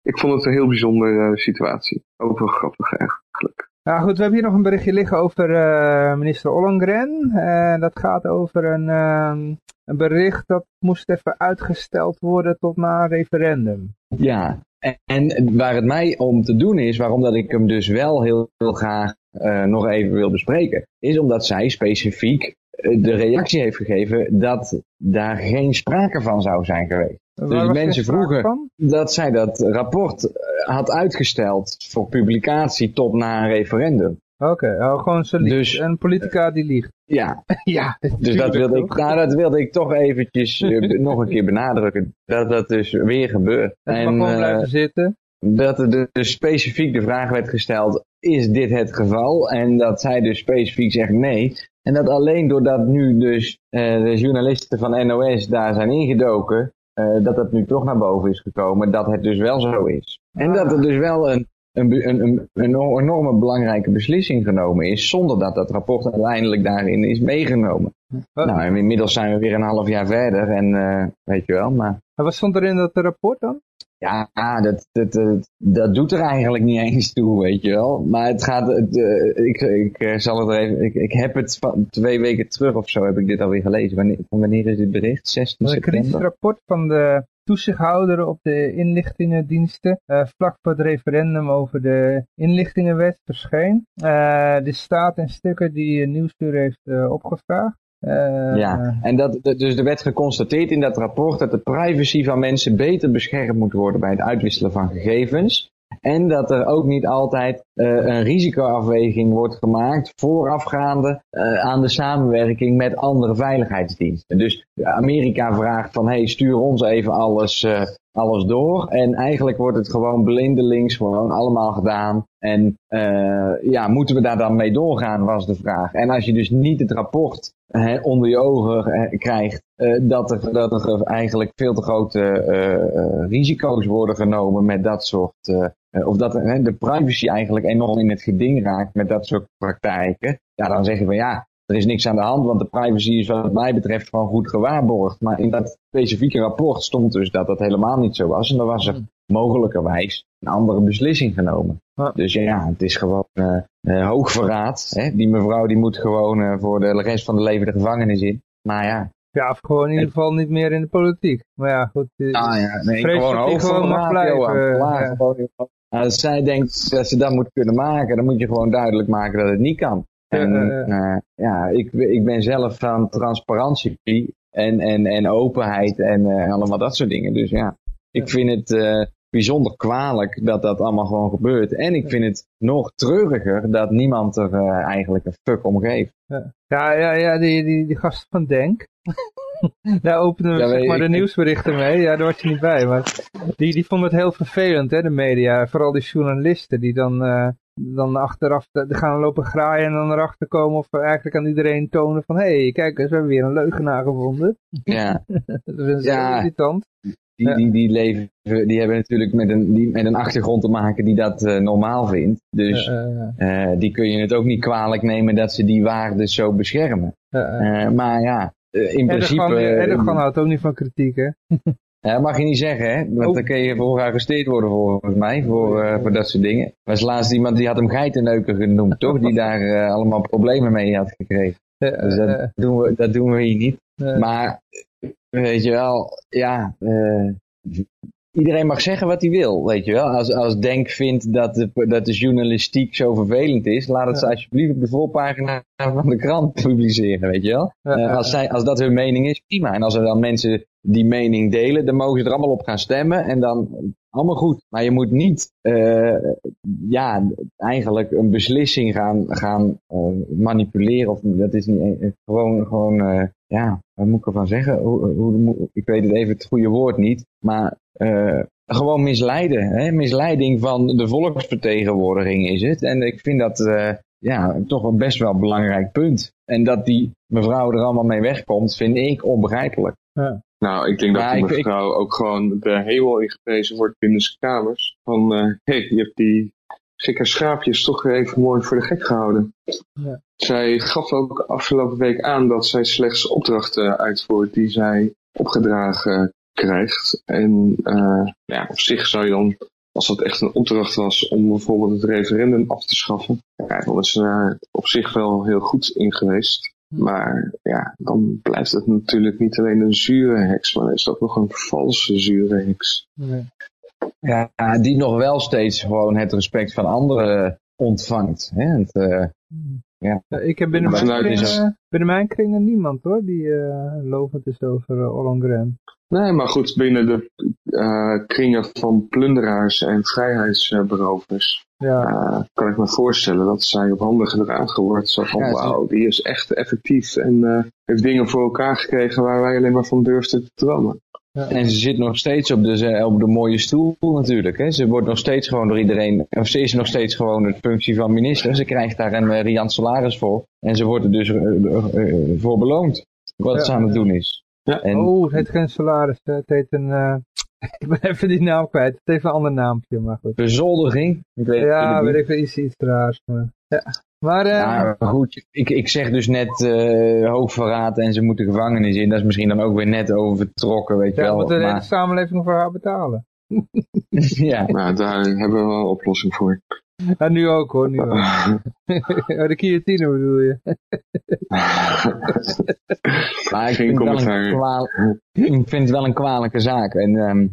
Ik vond het een heel bijzondere situatie. Ook wel grappig eigenlijk. Ja goed, we hebben hier nog een berichtje liggen over eh, minister Ollongren. Eh, dat gaat over een, ehm, een bericht dat moest even uitgesteld worden tot na een referendum. ja. En, en waar het mij om te doen is, waarom dat ik hem dus wel heel, heel graag eh, nog even wil bespreken, is omdat zij specifiek eh, de reactie heeft gegeven dat daar geen sprake van zou zijn geweest. Dus mensen vroegen van? dat zij dat rapport eh, had uitgesteld voor publicatie tot na een referendum. Oké, oh, gewoon liegt. Dus- een politica die liegt. <laughs> Ja, <laughs> ja, dus dat wilde, ik, nou, dat wilde ik toch eventjes eh, <laughs> nog een keer benadrukken. Dat dat dus weer gebeurt. En gewoon eh, blijven zitten. Dat er dus specifiek de vraag werd gesteld, is dit het geval? En dat zij dus specifiek zegt nee. En dat alleen doordat nu dus eh, de journalisten van NOS daar zijn ingedoken, eh, dat dat nu toch naar boven is gekomen, dat het dus wel zo is. En dat er dus wel een, een, een, een, een enorme belangrijke beslissing genomen is, zonder dat dat rapport uiteindelijk daarin is meegenomen. Wat, Nou, en inmiddels zijn we weer een half jaar verder en eh, weet je wel, maar... wat stond er in dat rapport dan? Ja, dat, dat, dat, dat doet er eigenlijk niet eens toe, weet je wel. Maar het gaat, het, eh, ik, ik eh, zal het er even, ik, ik heb het van twee weken terug of zo heb ik dit alweer gelezen. Wanneer, is dit bericht? 16 een kritisch september? rapport van de toezichthouder op de inlichtingendiensten eh, vlak voor het referendum over de inlichtingenwet verscheen. Eh dit staat in stukken die Nieuwsuur heeft opgevraagd. Eh, Ja, en dat, dus er werd geconstateerd in dat rapport dat de privacy van mensen beter beschermd moet worden bij het uitwisselen van gegevens. En dat er ook niet altijd eh, een risicoafweging wordt gemaakt voorafgaande eh, aan de samenwerking met andere veiligheidsdiensten. Dus Amerika vraagt van hey, stuur ons even alles, eh, alles door. En eigenlijk wordt het gewoon blindelings gewoon allemaal gedaan. En eh, ja, moeten we daar dan mee doorgaan, was de vraag. En als je dus niet het rapport hè, onder je ogen krijgt eh, dat, er, dat er eigenlijk veel te grote eh, eh, risico's worden genomen met dat soort. of dat hè, de privacy eigenlijk enorm in het geding raakt met dat soort praktijken. Ja, dan zeg je van ja, er is niks aan de hand, want de privacy is wat mij betreft gewoon goed gewaarborgd. Maar in dat specifieke rapport stond dus dat dat helemaal niet zo was. En dan was er mogelijkerwijs een andere beslissing genomen. Dus ja, het is gewoon eh, hoogverraad. Hè? Die mevrouw die moet gewoon eh, voor de rest van de leven de gevangenis in. Maar ja, ja, of gewoon in ieder geval niet meer in de politiek. Maar ja, goed. eh, Ah ja, nee, gewoon hoogverraad, blijven, Johan. eh, Klaar, ja. gewoon, Als zij denkt dat ze dat moet kunnen maken, dan moet je gewoon duidelijk maken dat het niet kan. En ja, ik, ik ben zelf van transparantie en, en, en openheid en allemaal dat soort dingen. Dus ja, ik vind het bijzonder kwalijk dat dat allemaal gewoon gebeurt. En ik vind het nog treuriger dat niemand er eh, eigenlijk een fuck om geeft. Ja, ja, ja die, die, die gast van Denk. <laughs> Daar openen we Ja, zeg maar de nieuwsberichten mee. Ja, daar was je niet bij. Maar die, die vonden het heel vervelend, hè, de media. Vooral die journalisten die dan, eh, dan achteraf de, de gaan lopen graaien en dan erachter komen of eigenlijk aan iedereen tonen van hé, hey, kijk eens, we hebben weer een leugenaar gevonden. Ja, <laughs> Dat is Ja. irritant. Die, Ja. die, die, leven, die hebben natuurlijk met een, die, met een achtergrond te maken die dat eh, normaal vindt. Dus Eh, die kun je het ook niet kwalijk nemen dat ze die waarden zo beschermen. eh, maar ja, in principe Erdogan, houdt ook niet van kritiek, hè? <laughs> ja, mag je niet zeggen, hè? Want Oh. dan kun je voor gearresteerd worden volgens mij, voor, voor dat soort dingen. Er was laatst iemand die had hem geitenneuker genoemd, toch? Die <laughs> daar allemaal problemen mee had gekregen. Dus dat, doen we, dat doen we hier niet. Maar weet je wel, ja, eh, iedereen mag zeggen wat hij wil, weet je wel. Als, als Denk vindt dat de, dat de journalistiek zo vervelend is, laat het ze alsjeblieft op de voorpagina van de krant publiceren, weet je wel. Ja, Eh, als, zij, als dat hun mening is, prima. En als er dan mensen die mening delen, dan mogen ze er allemaal op gaan stemmen en dan allemaal goed. Maar je moet niet, eh, ja, eigenlijk een beslissing gaan, gaan manipuleren. Of dat is niet, gewoon, gewoon eh, ja, wat moet ik ervan zeggen? Hoe, hoe, ik weet het even het goede woord niet. Maar eh, gewoon misleiden. Hè? Misleiding van de volksvertegenwoordiging is het. En ik vind dat, eh, ja, toch een best wel belangrijk punt. En dat die mevrouw er allemaal mee wegkomt, vind ik onbegrijpelijk. Nou, ik denk Maar dat die mevrouw ook gewoon de hemel ingeprezen wordt binnen zijn kamers. Van, hé, hey, je hebt die gekke schaapjes toch weer even mooi voor de gek gehouden. Ja. Zij gaf ook afgelopen week aan dat zij slechts opdrachten uitvoert die zij opgedragen krijgt. En eh, ja, op zich zou je dan, als dat echt een opdracht was om bijvoorbeeld het referendum af te schaffen, ja, dan is ze daar op zich wel heel goed in geweest. Maar ja, dan blijft het natuurlijk niet alleen een zure heks, maar dan is dat nog een valse zure heks. Nee. Ja, die nog wel steeds gewoon het respect van anderen ontvangt. Hè? Het, eh, Ja, ik heb binnen mijn, vanuit kringen, binnen mijn kringen niemand hoor, die eh lovend is over uh, Ollongren. Nee, maar goed, binnen de eh, kringen van plunderaars en vrijheidsberovers Ja, eh, kan ik me voorstellen dat zij op handen gedragen wordt. Zo van, Ja, wauw, die is echt effectief en eh, heeft dingen voor elkaar gekregen waar wij alleen maar van durfden te dromen. En ze zit nog steeds op de, op de mooie stoel natuurlijk. Hè? Ze wordt nog steeds gewoon door iedereen, of ze is nog steeds gewoon de functie van minister. Ze krijgt daar een uh, riant salaris voor. En ze wordt er dus uh, uh, voor beloond. Wat Ja. ze aan het doen is. Ja. En, Oh, het heet geen salaris. Het heet een... eh, <laughs> ik ben even die naam kwijt. Het heeft een ander naampje, maar goed. bezoldiging. Ik weet Ja, weet ik wel, iets, iets raars. Maar, ja. Maar eh, Ja, goed, ik, ik zeg dus net eh hoogverraad en ze moeten gevangenis in. Dat is misschien dan ook weer net overtrokken, weet je ja, wel. moet de hele Maar, samenleving voor haar betalen. <laughs> ja. Nou, daar hebben we wel een oplossing voor. Ja, nu ook hoor, nu ook. <laughs> Oh, de guillotine bedoel je. <laughs> Maar ik Geen vind, het wel commentaar. een kwaal- ik vind het wel een kwalijke zaak. En ehm,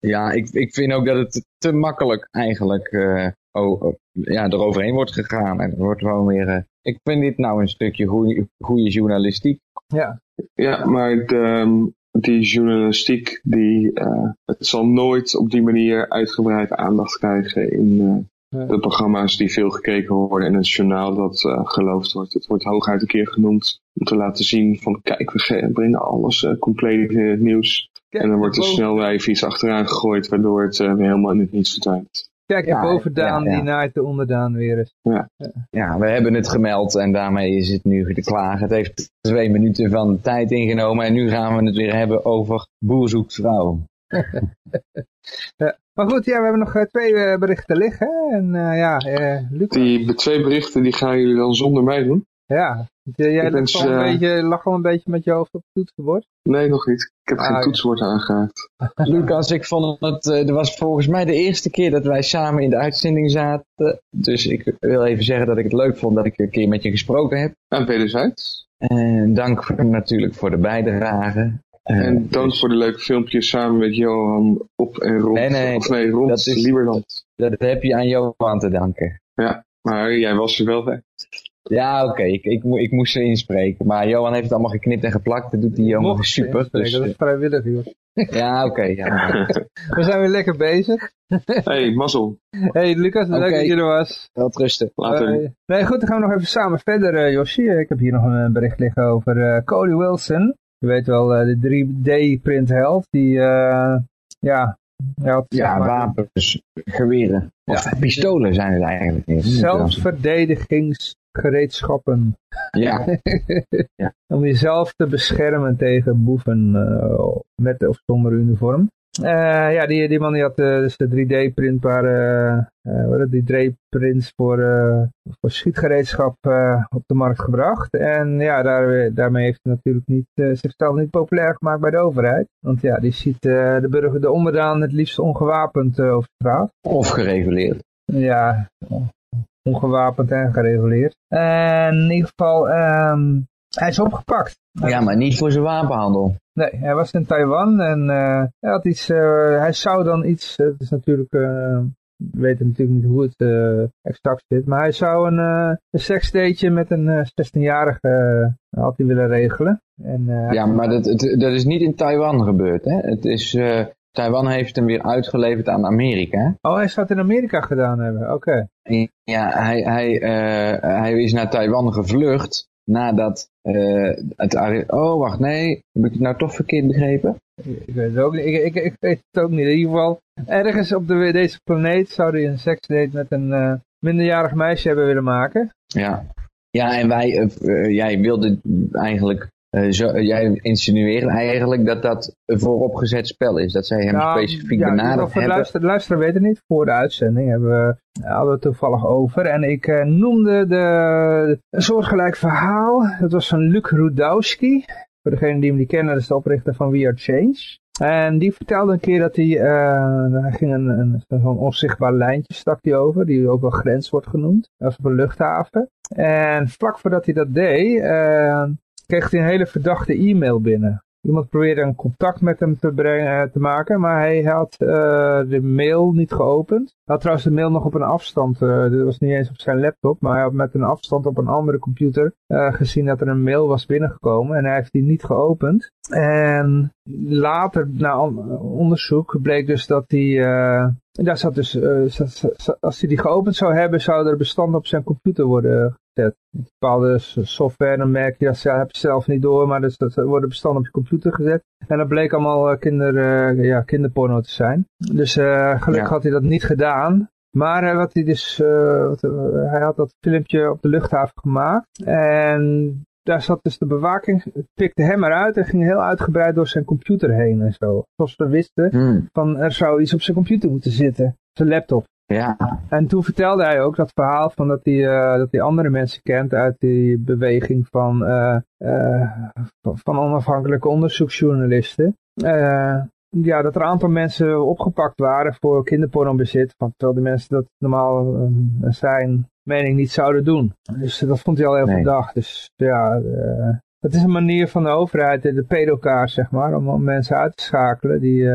ja, ik, ik vind ook dat het te makkelijk eigenlijk eh, oh, ja, eroverheen wordt gegaan. En er wordt gewoon weer... eh, ik vind dit nou een stukje goede, goede journalistiek. Ja, Ja, maar de, die journalistiek, die, eh, het zal nooit op die manier uitgebreid aandacht krijgen in eh, Ja. de programma's die veel gekeken worden en het journaal dat eh, geloofd wordt. Het wordt hooguit een keer genoemd om te laten zien van kijk, we ge- brengen alles compleet in het nieuws. Kijk, en dan wordt er snel weer even iets achteraan gegooid waardoor het weer helemaal in het niets verdwijnt. Kijk, Ja, en bovendaan ja, ja. die naait de onderdaan weer eens. Ja, we hebben het gemeld en daarmee is het nu te klagen. Het heeft twee minuten van de tijd ingenomen en nu gaan we het weer hebben over boer zoekt vrouw. <laughs> Maar goed, ja, we hebben nog eh, twee eh, berichten liggen. En eh, ja, eh Lucas, Die twee berichten die gaan jullie dan zonder mij doen? ja, jij Ik lag gewoon, een eh, beetje, lag gewoon een beetje met je hoofd op het toetsenbord. Nee, nog niet. Ik heb Ah, geen ja. toetswoord aangeraakt. <laughs> Lucas, ik vond het, eh, er was volgens mij de eerste keer dat wij samen in de uitzending zaten. Dus ik wil even zeggen dat ik het leuk vond dat ik een keer met je gesproken heb. En wederzijds. En dank voor- natuurlijk voor de bijdrage. Eh, En dank voor de leuke filmpjes samen met Johan op en rond. Nee, nee, of nee, rond dat is- Lieberland. Dat heb je aan Johan te danken. Maar jij was er wel bij. Ja, oké, ik, ik, mo- ik moest ze inspreken. Maar Johan heeft het allemaal geknipt en geplakt. Dat doet hij helemaal super. Dus, dat is vrijwillig, joh. eh, <laughs> ja, oké. ja. <laughs> We zijn weer lekker bezig. <laughs> hey, mazzel. Hey Lucas, leuk dat je er was. Wel rusten. Later. Eh, nee, goed, dan gaan we nog even samen verder, eh Joshi. Ik heb hier nog een eh, bericht liggen over eh, Cody Wilson. Je weet wel, eh, de 3D-print held. Die, eh, ja, Ja, maar, wapens, geweren. Of pistolen zijn het eigenlijk niet. Zelfverdedigingsgereedschappen. <laughs> Ja, Om jezelf te beschermen tegen boeven eh, met of zonder uniform. Eh, ja, die, die man die had eh, dus de 3D-printbare eh wat is het, 3D-prints voor, voor schietgereedschap op de markt gebracht. En ja, daar, daarmee heeft hij natuurlijk niet, zichzelf niet populair gemaakt bij de overheid. Want ja, die ziet de burger, de onderdaan het liefst ongewapend over straat. of gereguleerd. Ja, ongewapend en gereguleerd. En in ieder geval, ehm, hij is opgepakt. Ja, maar niet voor zijn wapenhandel. Nee, hij was in Taiwan en eh, hij had iets, eh, hij zou dan iets, het is natuurlijk, eh, we weten natuurlijk niet hoe het exact zit, maar hij zou een, een seksdateje met een eh, 16-jarige eh, had hij willen regelen. En, Ja, maar dat, is niet in Taiwan gebeurd. Hè? Het is, Taiwan heeft hem weer uitgeleverd aan Amerika. Oh, hij zou het in Amerika gedaan hebben, oké. Ja, hij, hij, eh, hij is naar Taiwan gevlucht nadat eh, het... Oh, wacht, nee. Heb ik het nou toch verkeerd begrepen? Ik weet het ook niet, ik, ik, ik weet het ook niet. In ieder geval, ergens op de, deze planeet zou hij een seksdate met een, eh, minderjarig meisje hebben willen maken. Ja, ja en wij, jij wilde eigenlijk, uh, zo, jij insinueert eigenlijk dat dat een vooropgezet spel is. Dat zij hem nou, specifiek ja, benaderd hebben. Luister, luisteren weten niet. Voor de uitzending hebben we, hadden we het toevallig over. En ik uh, noemde de, een soortgelijk verhaal. Dat was van Luc Rudowski. Voor degene die hem niet kennen, dat is de oprichter van We Are Change. En die vertelde een keer dat hij, uh, hij ging een, een, zo'n onzichtbaar lijntje stak hij over, die ook wel grens wordt genoemd, dat op een luchthaven. En vlak voordat hij dat deed, uh, kreeg hij een hele verdachte e-mail binnen. Iemand probeerde een contact met hem te, brengen, eh, te maken, maar hij had uh, de mail niet geopend. Hij had trouwens de mail nog op een afstand, uh, dit was niet eens op zijn laptop, maar hij had met een afstand op een andere computer gezien dat er een mail was binnengekomen en hij heeft die niet geopend. En later, na onderzoek, bleek dus dat hij, daar zat dus, als hij die geopend zou hebben, zou er bestanden op zijn computer worden gezet. Bepaalde software, dan merk je dat ze heb je zelf niet door, maar dus dat worden bestanden op je computer gezet. En dat bleek allemaal uh, kinder, uh, ja, kinderporno te zijn. Dus uh, gelukkig had hij dat niet gedaan. Maar wat hij dus, wat, hij had dat filmpje op de luchthaven gemaakt. En daar zat dus de bewaking, pikte hem eruit en ging heel uitgebreid door zijn computer heen en zo. Zoals we wisten, hmm. van er zou iets op zijn computer moeten zitten. Zijn laptop. Ja. En toen vertelde hij ook dat verhaal van dat hij, uh, dat hij andere mensen kent uit die beweging van, uh, uh, van onafhankelijke onderzoeksjournalisten. ja, dat er een aantal mensen opgepakt waren voor kinderpornobezit. Terwijl die mensen dat normaal zijn mening niet zouden doen. Dus dat vond hij al heel nee. verdacht. Dus ja, het is een manier van de overheid, de pedokaars zeg maar, om, om mensen uit te schakelen die,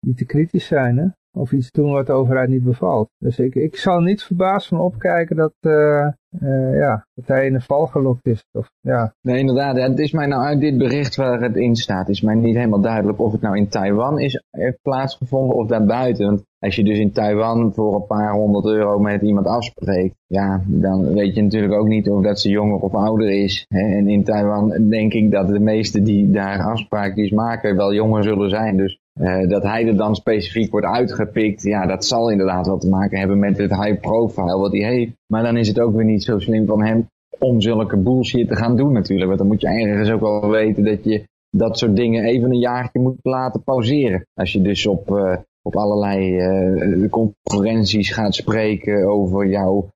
die te kritisch zijn. Hè? Of iets doen wat de overheid niet bevalt. Dus ik, ik zal niet verbaasd van opkijken dat, uh, uh, ja, dat hij in de val gelokt is. Of, ja. Nee, inderdaad. Het is mij nou uit dit bericht waar het in staat, is mij niet helemaal duidelijk of het nou in Taiwan is, plaatsgevonden of daarbuiten. Want als je dus in Taiwan voor een paar honderd euro met iemand afspreekt, ja, dan weet je natuurlijk ook niet of dat ze jonger of ouder is. Hè? En in Taiwan denk ik dat de meesten die daar afspraakjes maken wel jonger zullen zijn. Dus uh, dat hij er dan specifiek wordt uitgepikt, ja, dat zal inderdaad wel te maken hebben met het high profile wat hij heeft. Maar dan is het ook weer niet zo slim van hem om zulke bullshit te gaan doen natuurlijk. Want dan moet je ergens ook wel weten dat je dat soort dingen even een jaartje moet laten pauzeren. Als je dus op, uh, op allerlei uh, conferenties gaat spreken over jouw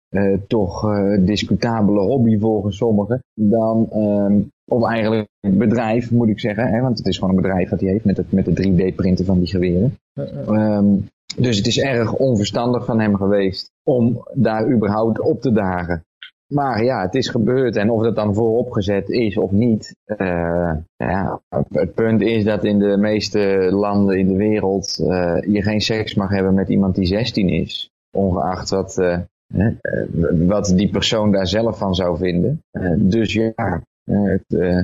toch discutabele hobby volgens sommigen, dan ehm, of eigenlijk bedrijf, moet ik zeggen. Hè, want het is gewoon een bedrijf wat hij heeft met, het, met de 3D-printen van die geweren. Um, dus het is erg onverstandig van hem geweest om daar überhaupt op te dagen. Maar ja, het is gebeurd. En of dat dan vooropgezet is of niet. Uh, ja, het punt is dat in de meeste landen in de wereld uh, je geen seks mag hebben met iemand die 16 is. Ongeacht wat, uh, wat die persoon daar zelf van zou vinden. dus ja, het, uh,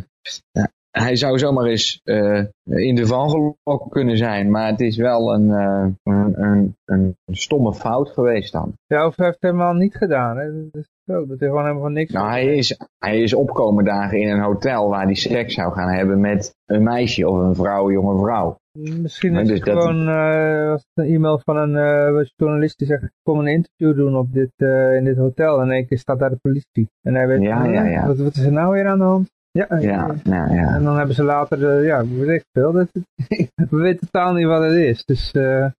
hij zou zomaar eens uh, in de van gelokt kunnen zijn, maar het is wel een, uh, een, een, een, stomme fout geweest dan. Ja, of hij heeft het helemaal niet gedaan. Hè? Dat is zo, dat is gewoon helemaal niks. Nou, hij is, hij is opkomen dagen in een hotel waar hij seks zou gaan hebben met een meisje of een vrouw, jonge vrouw. Misschien is het gewoon uh, was het een e-mail van een uh, journalist die zegt, ik kom een interview doen op dit, uh, in dit hotel. En in één keer staat daar de politie. En hij weet, ja, ja, ja. Wat, wat is er nou weer aan de hand? Ja, ja, ja, ja. En dan hebben ze later, de, ja, weet ik veel. Dat, <laughs> we weten totaal niet wat het is. Dus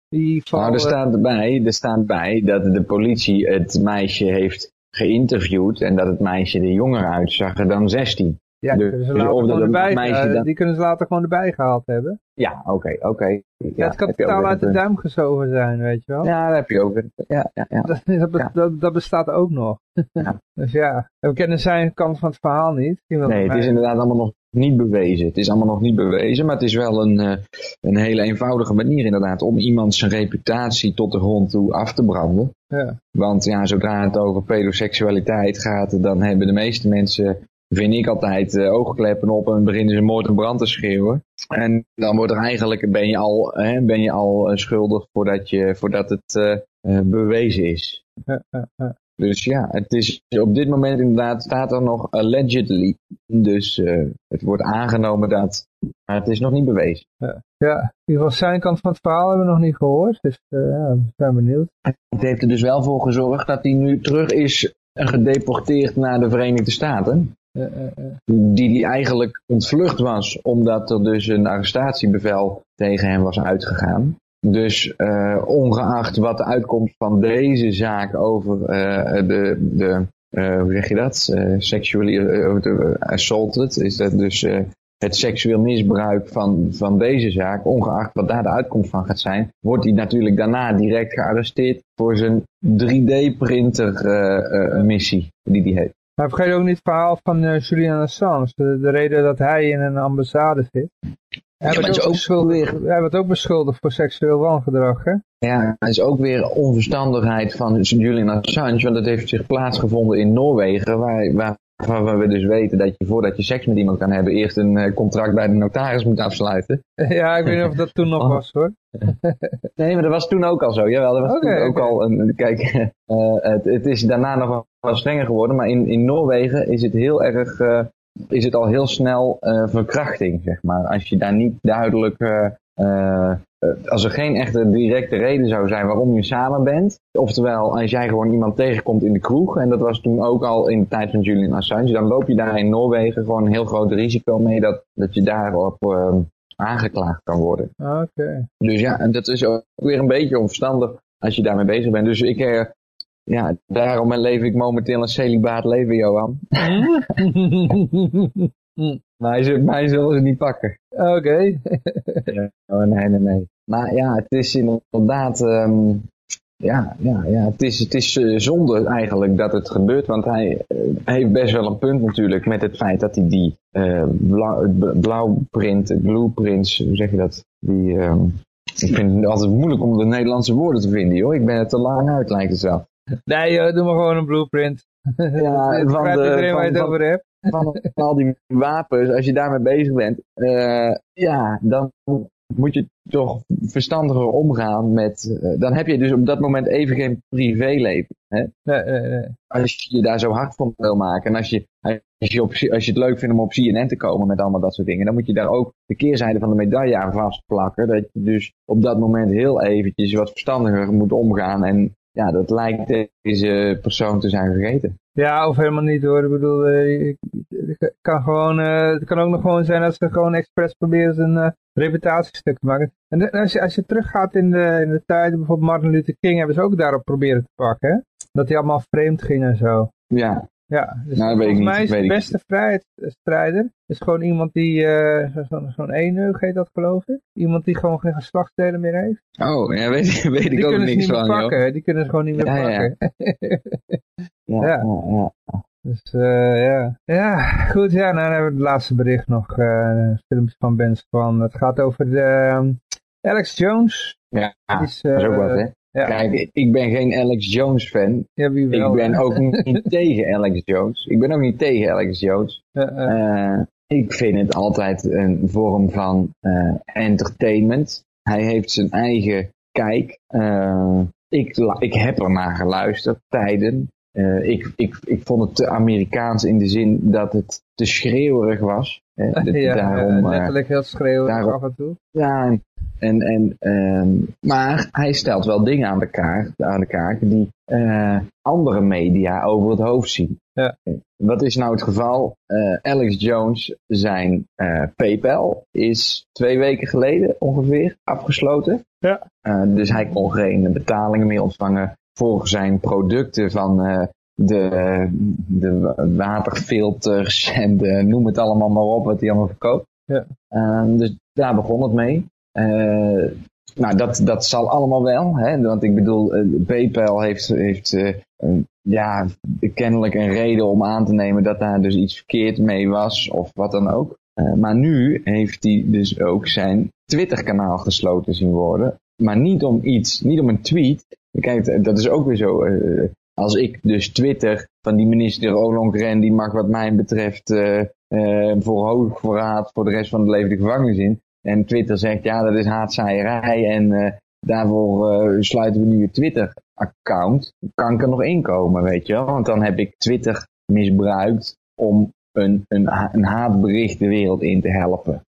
die geval, nou, er staat, erbij, er staat bij dat de politie het meisje heeft geïnterviewd en dat het meisje er jonger uitzag dan 16. Ja, die, kunnen ze later gewoon erbij, uh, die kunnen ze later gewoon erbij gehaald hebben. Ja, oké, oké. Okay. Ja, het kan totaal uit de duim gezogen zijn, weet je wel. Ja, dat heb je ook. Ja, ja, ja. <laughs> Dat, dat, dat, bestaat ook nog. Ja. <laughs> dus ja, we kennen zijn kant van het verhaal niet. Nee, het is inderdaad allemaal nog niet bewezen. Het is allemaal nog niet bewezen, maar het is wel een, uh, een hele eenvoudige manier inderdaad om iemand zijn reputatie tot de grond toe af te branden. Ja. Want ja, zodra het over pedoseksualiteit gaat, dan hebben de meeste mensen vind ik altijd uh, oogkleppen op en beginnen ze moord en brand te schreeuwen. En dan wordt er eigenlijk, ben je al, hè, ben je al uh, schuldig voordat, je, voordat het uh, bewezen is. Dus ja, het is op dit moment inderdaad staat er nog allegedly. Dus uh, het wordt aangenomen dat, maar het is nog niet bewezen. Ja, ja in ieder geval zijn kant van het verhaal hebben we nog niet gehoord. Dus uh, ja, we zijn benieuwd. Het heeft er dus wel voor gezorgd dat hij nu terug is gedeporteerd naar de Verenigde Staten. Uh, die die eigenlijk ontvlucht was, omdat er dus een arrestatiebevel tegen hem was uitgegaan. Dus ongeacht wat de uitkomst van deze zaak over uh, de, de hoe zeg je dat? Sexually assaulted, is dat dus het seksueel misbruik van, van deze zaak, ongeacht wat daar de uitkomst van gaat zijn, wordt hij natuurlijk daarna direct gearresteerd voor zijn 3D-printer missie die hij heeft. Maar vergeet ook niet het verhaal van Julian Assange. De, de reden dat hij in een ambassade zit, hij ja, wordt ook, beschuldigd, weer... hij wordt ook beschuldigd voor seksueel wangedrag, hè? Ja, het is ook weer onverstandigheid van Julian Assange, want dat heeft zich plaatsgevonden in Noorwegen, waar, waar, waarvan we dus weten dat je voordat je seks met iemand kan hebben, eerst een uh, contract bij de notaris moet afsluiten. <laughs> Ja, ik weet niet of dat toen nog oh. was, hoor. <laughs> nee, maar dat was toen ook al zo. Jawel, dat was okay, toen ook al. Een, kijk, uh, <laughs> het, het, is daarna nog wel strenger geworden, maar in, in Noorwegen is het heel erg... Uh, is het al heel snel uh, verkrachting, zeg maar. Als je daar niet duidelijk, als er geen echte directe reden zou zijn waarom je samen bent, oftewel als jij gewoon iemand tegenkomt in de kroeg, en dat was toen ook al in de tijd van Julian Assange, dan loop je daar in Noorwegen gewoon een heel groot risico mee dat, dat je daarop aangeklaagd kan worden. Oké. Dus ja, en dat is ook weer een beetje onverstandig als je daarmee bezig bent. Dus ik, ja, daarom leef ik momenteel een celibaat leven, Johan. <laughs> <laughs> maar mij zullen ze niet pakken. Oké. <laughs> oh, nee, nee, nee. Maar ja, het is inderdaad... Um, ja, ja, ja, het is, het is uh, zonde eigenlijk dat het gebeurt. Want hij uh, heeft best wel een punt natuurlijk met het feit dat hij die uh, blauw, blauwprint, blueprints, hoe zeg je dat? Die, um, ik vind het altijd moeilijk om de Nederlandse woorden te vinden, hoor. Ik ben er te lang uit, lijkt het wel. Nee, joh, doe maar gewoon een blueprint. Ja, van, de, iedereen waar je het over hebt. Van, van, al die wapens, als je daarmee bezig bent, uh, ja, dan moet je toch verstandiger omgaan met... Uh, dan heb je dus op dat moment even geen privéleven. Hè? Nee, nee, nee. Als je daar zo hard voor wil maken en als je, als, je op, als je het leuk vindt om op CNN te komen met allemaal dat soort dingen, dan moet je daar ook de keerzijde van de medaille aan vastplakken. Dat je dus op dat moment heel eventjes wat verstandiger moet omgaan en ja, dat lijkt deze persoon te zijn vergeten. Ja, of helemaal niet hoor. Ik bedoel, het kan, gewoon, uh, het kan ook nog gewoon zijn dat ze gewoon expres proberen zijn uh, reputatiestuk te maken. En als je, als je teruggaat in de, in de tijd, bijvoorbeeld Martin Luther King hebben ze ook daarop proberen te pakken. Dat hij allemaal vreemd ging en zo. Ja, ja, dus nou, volgens mij is de beste vrijheidsstrijder is gewoon iemand die, uh, zo'n zo eeneug heet dat geloof ik. Iemand die gewoon geen geslachtsdelen meer heeft. Oh, ja, weet, <laughs> weet ik ook niks van, pakken, Die kunnen ze gewoon niet meer pakken. <laughs> Ja, ja. ja. Dus uh, ja. Ja, goed. Ja, nou, dan hebben we het laatste bericht nog. Uh, filmpje van Ben Span. Het gaat over de, um, Alex Jones. Ja, is, dat is ook wat, hè? Ja. Kijk, ik ben geen Alex Jones fan. Ja, wie wel, ik ben ook niet <laughs> tegen Alex Jones. Ik ben ook niet tegen Alex Jones. Uh, ik vind het altijd een vorm van uh, entertainment. Hij heeft zijn eigen kijk. Uh, ik, ik heb er naar geluisterd tijden. Ik, ik, ik vond het te Amerikaans in de zin dat het te schreeuwerig was. <laughs> ja, daarom, letterlijk heel schreeuwerig daarom, af en toe. Ja, en, en, um, maar hij stelt wel dingen aan de kaart, aan de kaart die andere media over het hoofd zien. Ja. Wat is nou het geval? Uh, Alex Jones, zijn uh, PayPal is twee weken geleden ongeveer afgesloten. Ja. dus hij kon geen betalingen meer ontvangen voor zijn producten van de, de waterfilters en de, noem het allemaal maar op wat hij allemaal verkoopt. Ja. Ehm, dus daar begon het mee. Uh, nou, dat, dat zal allemaal wel. Hè? Want ik bedoel, uh, PayPal heeft, heeft uh, ja, kennelijk een reden om aan te nemen dat daar dus iets verkeerd mee was of wat dan ook. maar nu heeft hij dus ook zijn Twitter-kanaal gesloten zien worden. Maar niet om iets, niet om een tweet. Kijk, dat is ook weer zo. als ik dus Twitter van die minister Ollongren, die mag wat mij betreft voor hoogverraad voor de rest van het leven de gevangenis in. En Twitter zegt, ja, dat is haatzaaierij en uh, daarvoor uh, sluiten we nu je Twitter account kan ik er nog inkomen, weet je wel. Want dan heb ik Twitter misbruikt om een, een, een haatbericht de wereld in te helpen.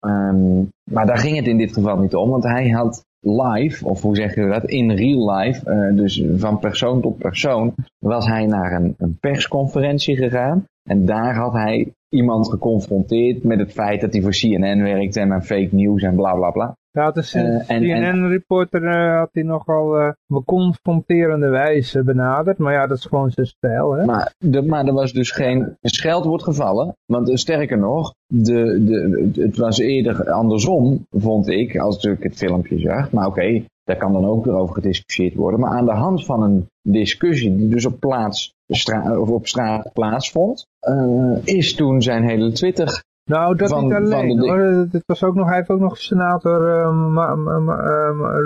Ehm, maar daar ging het in dit geval niet om, want hij had live, of hoe zeg je dat, in real life, uh, dus van persoon tot persoon, was hij naar een, een persconferentie gegaan. En daar had hij iemand geconfronteerd met het feit dat hij voor CNN werkte en aan fake news en bla bla bla. Ja, dus uh, CNN-reporter uh, had hij nogal uh, op confronterende wijze benaderd. Maar ja, dat is gewoon zijn stijl. Hè? Maar, de, maar er was dus geen scheldwoord gevallen. Want sterker nog, de, de, het was eerder andersom, vond ik, als ik het filmpje zag. Maar oké, okay, daar kan dan ook weer over gediscussieerd worden. Maar aan de hand van een discussie die dus op, plaats, stra of op straat plaatsvond, is toen zijn hele Twitter nou, dat van, niet alleen van hoor. Het was ook nog, hij heeft ook nog senator uh,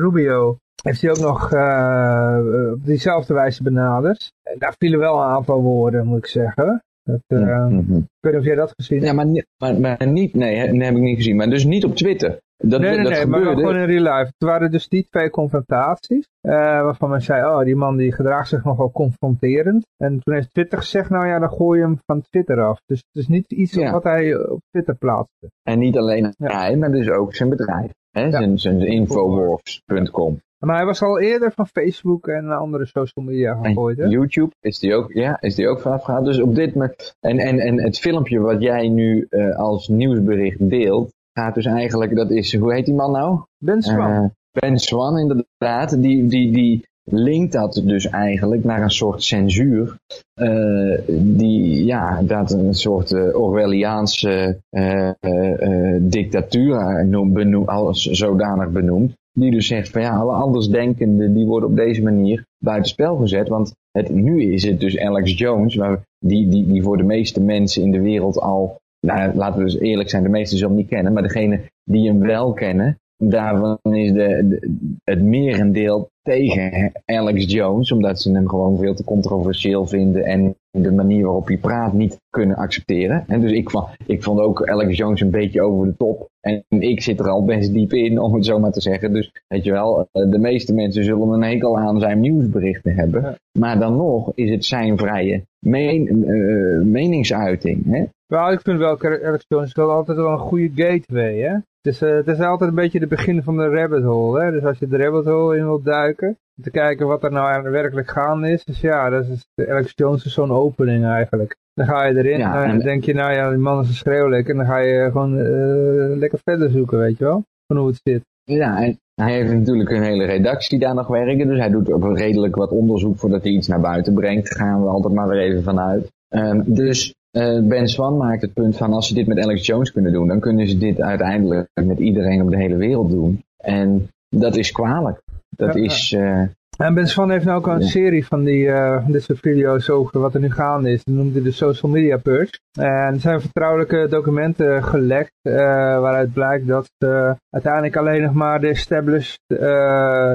Rubio. Heeft hij ook nog uh, op diezelfde wijze benaderd. En daar vielen wel een aantal woorden, moet ik zeggen. Dat, uh, mm -hmm. Ik weet niet of jij dat gezien hebt. Ja, maar, maar, maar niet, nee, dat heb ik niet gezien. Maar dus niet op Twitter. Dat, nee, nee, dat nee, gebeurde. maar gewoon in real life. Het waren dus die twee confrontaties, uh, waarvan men zei, oh, die man die gedraagt zich nogal confronterend. En toen heeft Twitter gezegd, nou ja, dan gooi je hem van Twitter af. Dus het is niet iets ja. wat hij op Twitter plaatste. En niet alleen hij, maar dus ook zijn bedrijf. Hè? Ja. Zijn, zijn infowars.com. Maar hij was al eerder van Facebook en andere social media gegooid, hè? YouTube is die ook, ja, is die ook vanaf gegaan. Dus op dit moment, en, en, en het filmpje wat jij nu uh, als nieuwsbericht deelt, gaat dus eigenlijk, dat is, hoe heet die man nou? Ben Swan. Uh, ben Swan, inderdaad. Die, die, die linkt dat dus eigenlijk naar een soort censuur. Uh, die, ja, dat een soort uh, Orwelliaanse dictatuur benoem, als zodanig benoemt. Die dus zegt van ja, alle andersdenkenden die worden op deze manier buitenspel gezet. Want het, nu is het dus Alex Jones, waar, die, die, die voor de meeste mensen in de wereld al nou, laten we dus eerlijk zijn, de meesten zullen hem niet kennen, maar degene die hem wel kennen, daarvan is de, de, het merendeel tegen Alex Jones, omdat ze hem gewoon veel te controversieel vinden en de manier waarop hij praat niet kunnen accepteren. En dus ik vond, ik vond ook Alex Jones een beetje over de top. En ik zit er al best diep in, om het zo maar te zeggen. Dus weet je wel, de meeste mensen zullen een hekel aan zijn nieuwsberichten hebben. Maar dan nog is het zijn vrije uh, meningsuiting. Hè? Wel, ik vind wel, Alex Jones wel altijd wel een goede gateway, hè. Het is, uh, het is altijd een beetje de begin van de rabbit hole, hè. Dus als je de rabbit hole in wilt duiken, om te kijken wat er nou werkelijk gaande is, dus ja, dat is, Alex Jones is zo'n opening eigenlijk. Dan ga je erin ja, en dan denk je, nou ja, die man is een schreeuwlik, en dan ga je gewoon uh, lekker verder zoeken, weet je wel, van hoe het zit. Ja, en hij heeft natuurlijk een hele redactie daar nog werken, dus hij doet ook redelijk wat onderzoek voordat hij iets naar buiten brengt, gaan we altijd maar weer even vanuit. Um, dus uh, Ben Swan maakt het punt van als ze dit met Alex Jones kunnen doen, dan kunnen ze dit uiteindelijk met iedereen op de hele wereld doen. En dat is kwalijk. Dat ja, is... Uh, en Ben Swan heeft nou ook een ja. serie van, die, uh, van dit soort video's over wat er nu gaande is. Dat noemt hij de Social Media Purge. En er zijn vertrouwelijke documenten gelekt uh, waaruit blijkt dat uh, uiteindelijk alleen nog maar de established,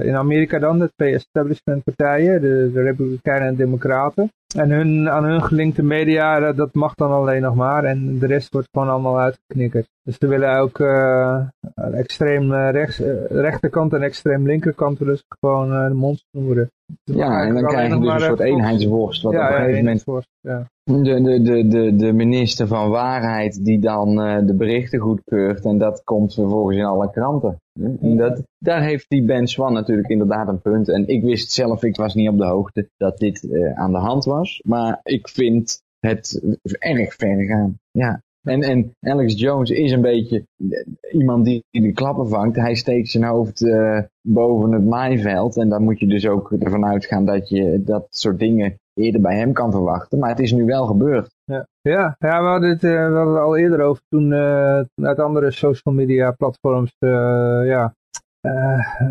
in Amerika dan, de twee establishment partijen, de, de Republikeinen en Democraten, en hun, aan hun gelinkte media, dat, dat, mag dan alleen nog maar. En de rest wordt gewoon allemaal uitgeknikkerd. Dus ze willen ook uh, extreem rechts, uh, rechterkant en extreem linkerkant dus gewoon uh, de mond snoeren. Ja, en dan krijg je dus een soort eenheidsworst. Wat ja, op een gegeven moment... Ja. De, de, de, de, de minister van Waarheid die dan de berichten goedkeurt en dat komt vervolgens in alle kranten. En dat, daar heeft die Ben Swan natuurlijk inderdaad een punt. En ik wist zelf, ik was niet op de hoogte dat dit uh, aan de hand was. Maar ik vind het erg ver gaan. Ja. En, en Alex Jones is een beetje iemand die de klappen vangt. Hij steekt zijn hoofd boven het maaiveld. En dan moet je dus ook ervan uitgaan dat je dat soort dingen eerder bij hem kan verwachten. Maar het is nu wel gebeurd. Ja, ja, ja we, hadden het, we hadden het al eerder over toen uh, uit andere social media platforms uh, ja,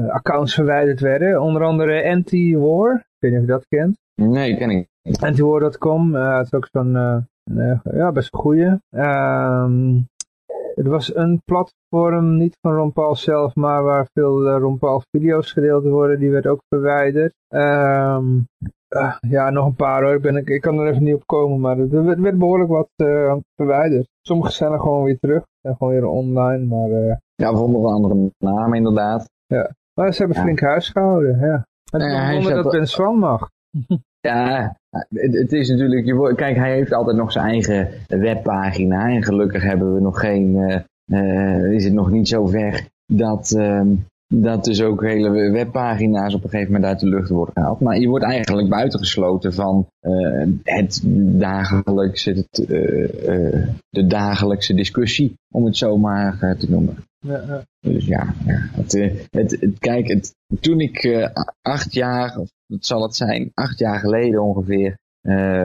accounts verwijderd werden. Onder andere Anti-War. Ik weet niet of je dat kent. Nee, ken ik niet. Antiwar.com. het is ook zo'n ja, best een goeie. Um, het was een platform, niet van Ron Paul zelf, maar waar veel uh, Ron Paul video's gedeeld worden. Die werd ook verwijderd. Um, uh, ja, nog een paar hoor. Ik, ben, ik, ik kan er even niet op komen, maar er werd, werd behoorlijk wat uh, verwijderd. Sommige zijn er gewoon weer terug. Zijn gewoon weer online, maar... ja, of onder andere naam inderdaad. Ja, maar ze hebben ja. flink huis gehouden, ja. Het Nou is ja, zat- dat Ben Swan mag. <laughs> Ja, het, het is natuurlijk, je, kijk, hij heeft altijd nog zijn eigen webpagina. En gelukkig hebben we nog geen, eh, is het nog niet zo ver dat, ehm, dat dus ook hele webpagina's op een gegeven moment uit de lucht worden gehaald. Maar je wordt eigenlijk buitengesloten van eh, het dagelijkse, het, eh, eh, de dagelijkse discussie, om het zo maar eh, te noemen. Ja, ja. Dus ja, ja het, het, het, kijk, het, toen ik eh, acht jaar, of wat zal het zijn, acht jaar geleden ongeveer, eh,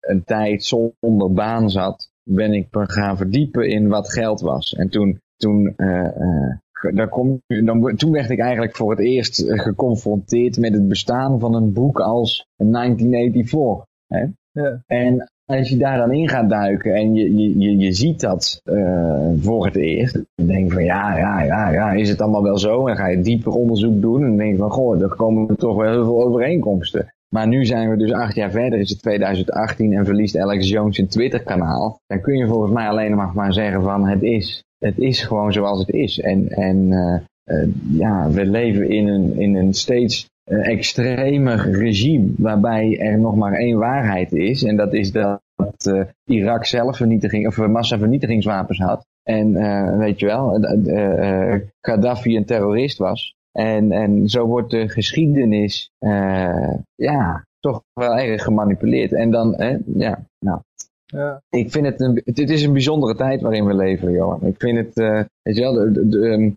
een tijd zonder baan zat, ben ik me gaan verdiepen in wat geld was. En toen, toen, eh, eh, daar kom, dan, toen werd ik eigenlijk voor het eerst eh, geconfronteerd met het bestaan van een boek als 1984. Hè? Ja. En als je daar dan in gaat duiken en je, je, je, je ziet dat eh, voor het eerst, dan denk je van ja, ja, ja, ja, is het allemaal wel zo? En dan ga je dieper onderzoek doen en dan denk je van goh, er komen toch wel heel veel overeenkomsten. Maar nu zijn we dus acht jaar verder, is het 2018 en verliest Alex Jones zijn Twitter kanaal. Dan kun je volgens mij alleen maar zeggen van het is, het is gewoon zoals het is. En, en eh, eh, ja, we leven in een, in een steeds eh, extremer regime waarbij er nog maar één waarheid is. En dat is dat Irak zelf vernietiging, of massavernietigingswapens had. En weet je wel, eh, Gaddafi een terrorist was. En, en zo wordt de geschiedenis ja, toch wel erg gemanipuleerd. En dan, ja, nou, Ja. ik vind het een, dit is een bijzondere tijd waarin we leven, Johan. Ik vind het, eh, weet je wel, de, de- de, ehm,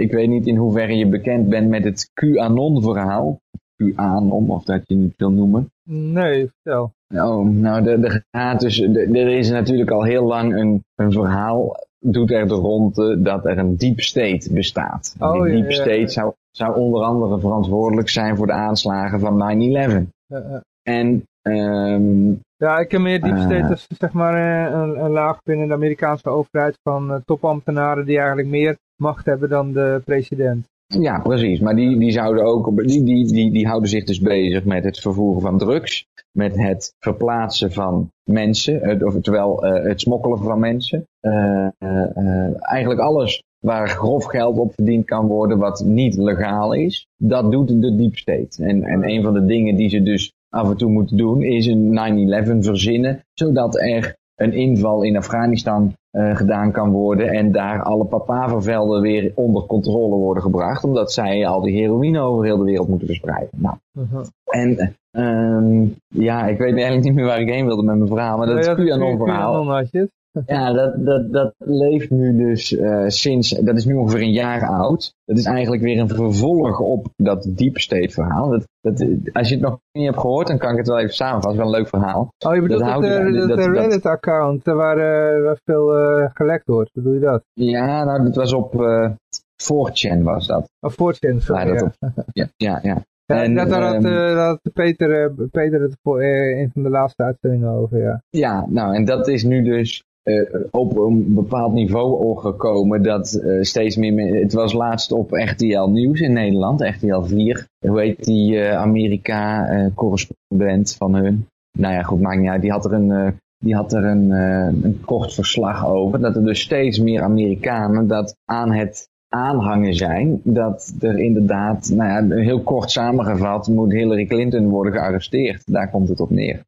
ik, weet niet in hoeverre je bekend bent met het QAnon-verhaal. QAnon, of dat je het wil noemen. Nee, vertel. Oh, nou, er, gaat dus, er er is natuurlijk al heel lang een, een verhaal, doet er de ronde, dat er een deep state bestaat. Oh, Die deep ja, state ja. Zou, zou onder andere verantwoordelijk zijn voor de aanslagen van 9-11. Ja, ja. En, ehm, Ja, ik heb meer deep state Eh. als zeg maar eh, een, een laag binnen de Amerikaanse overheid van eh, topambtenaren die eigenlijk meer macht hebben dan de president. Ja, precies. Maar die, die zouden ook, die, die, die, die houden zich dus bezig met het vervoeren van drugs, met het verplaatsen van mensen, het, of terwijl het smokkelen van mensen. Eigenlijk alles waar grof geld op verdiend kan worden, wat niet legaal is, dat doet de deep state. En, en een van de dingen die ze dus af en toe moeten doen, is een 9-11 verzinnen, zodat er een inval in Afghanistan eh, gedaan kan worden en daar alle papavervelden weer onder controle worden gebracht, omdat zij al die heroïne over heel de wereld moeten verspreiden. Nou, Uh-huh. en ehm, ja, ik weet eigenlijk niet meer waar ik heen wilde met mijn verhaal, maar dat is QAnon verhaal. Ja, dat, dat, dat leeft nu dus eh, sinds, dat is nu ongeveer een jaar oud. Dat is eigenlijk weer een vervolg op dat deep state verhaal. Dat, dat, als je het nog niet hebt gehoord, dan kan ik het wel even samenvatten. Het is wel een leuk verhaal. Oh, je bedoelt Dat houdt- eh, dat- dat, dat- Reddit-account waar, eh, waar veel eh, gelekt wordt. Bedoel je dat? Ja, nou, dat was op eh 4chan was dat. Of 4chan, sorry. Waar dat ja. op- Ja, ja, ja. Ja, En, dat, daar had, ehm, eh, had Peter, Peter het voor eh, een van de laatste uitzendingen over, ja. Ja, nou, en dat is nu dus op een bepaald niveau gekomen dat eh, steeds meer, het was laatst op RTL Nieuws in Nederland, RTL 4. Hoe heet die eh, Amerika-correspondent van hun? Nou ja, goed, maakt niet uit. Die had er een, eh, die had er een, eh, een kort verslag over, dat er dus steeds meer Amerikanen dat aan het aanhangen zijn, dat er inderdaad, nou ja, heel kort samengevat, moet Hillary Clinton worden gearresteerd. Daar komt het op neer.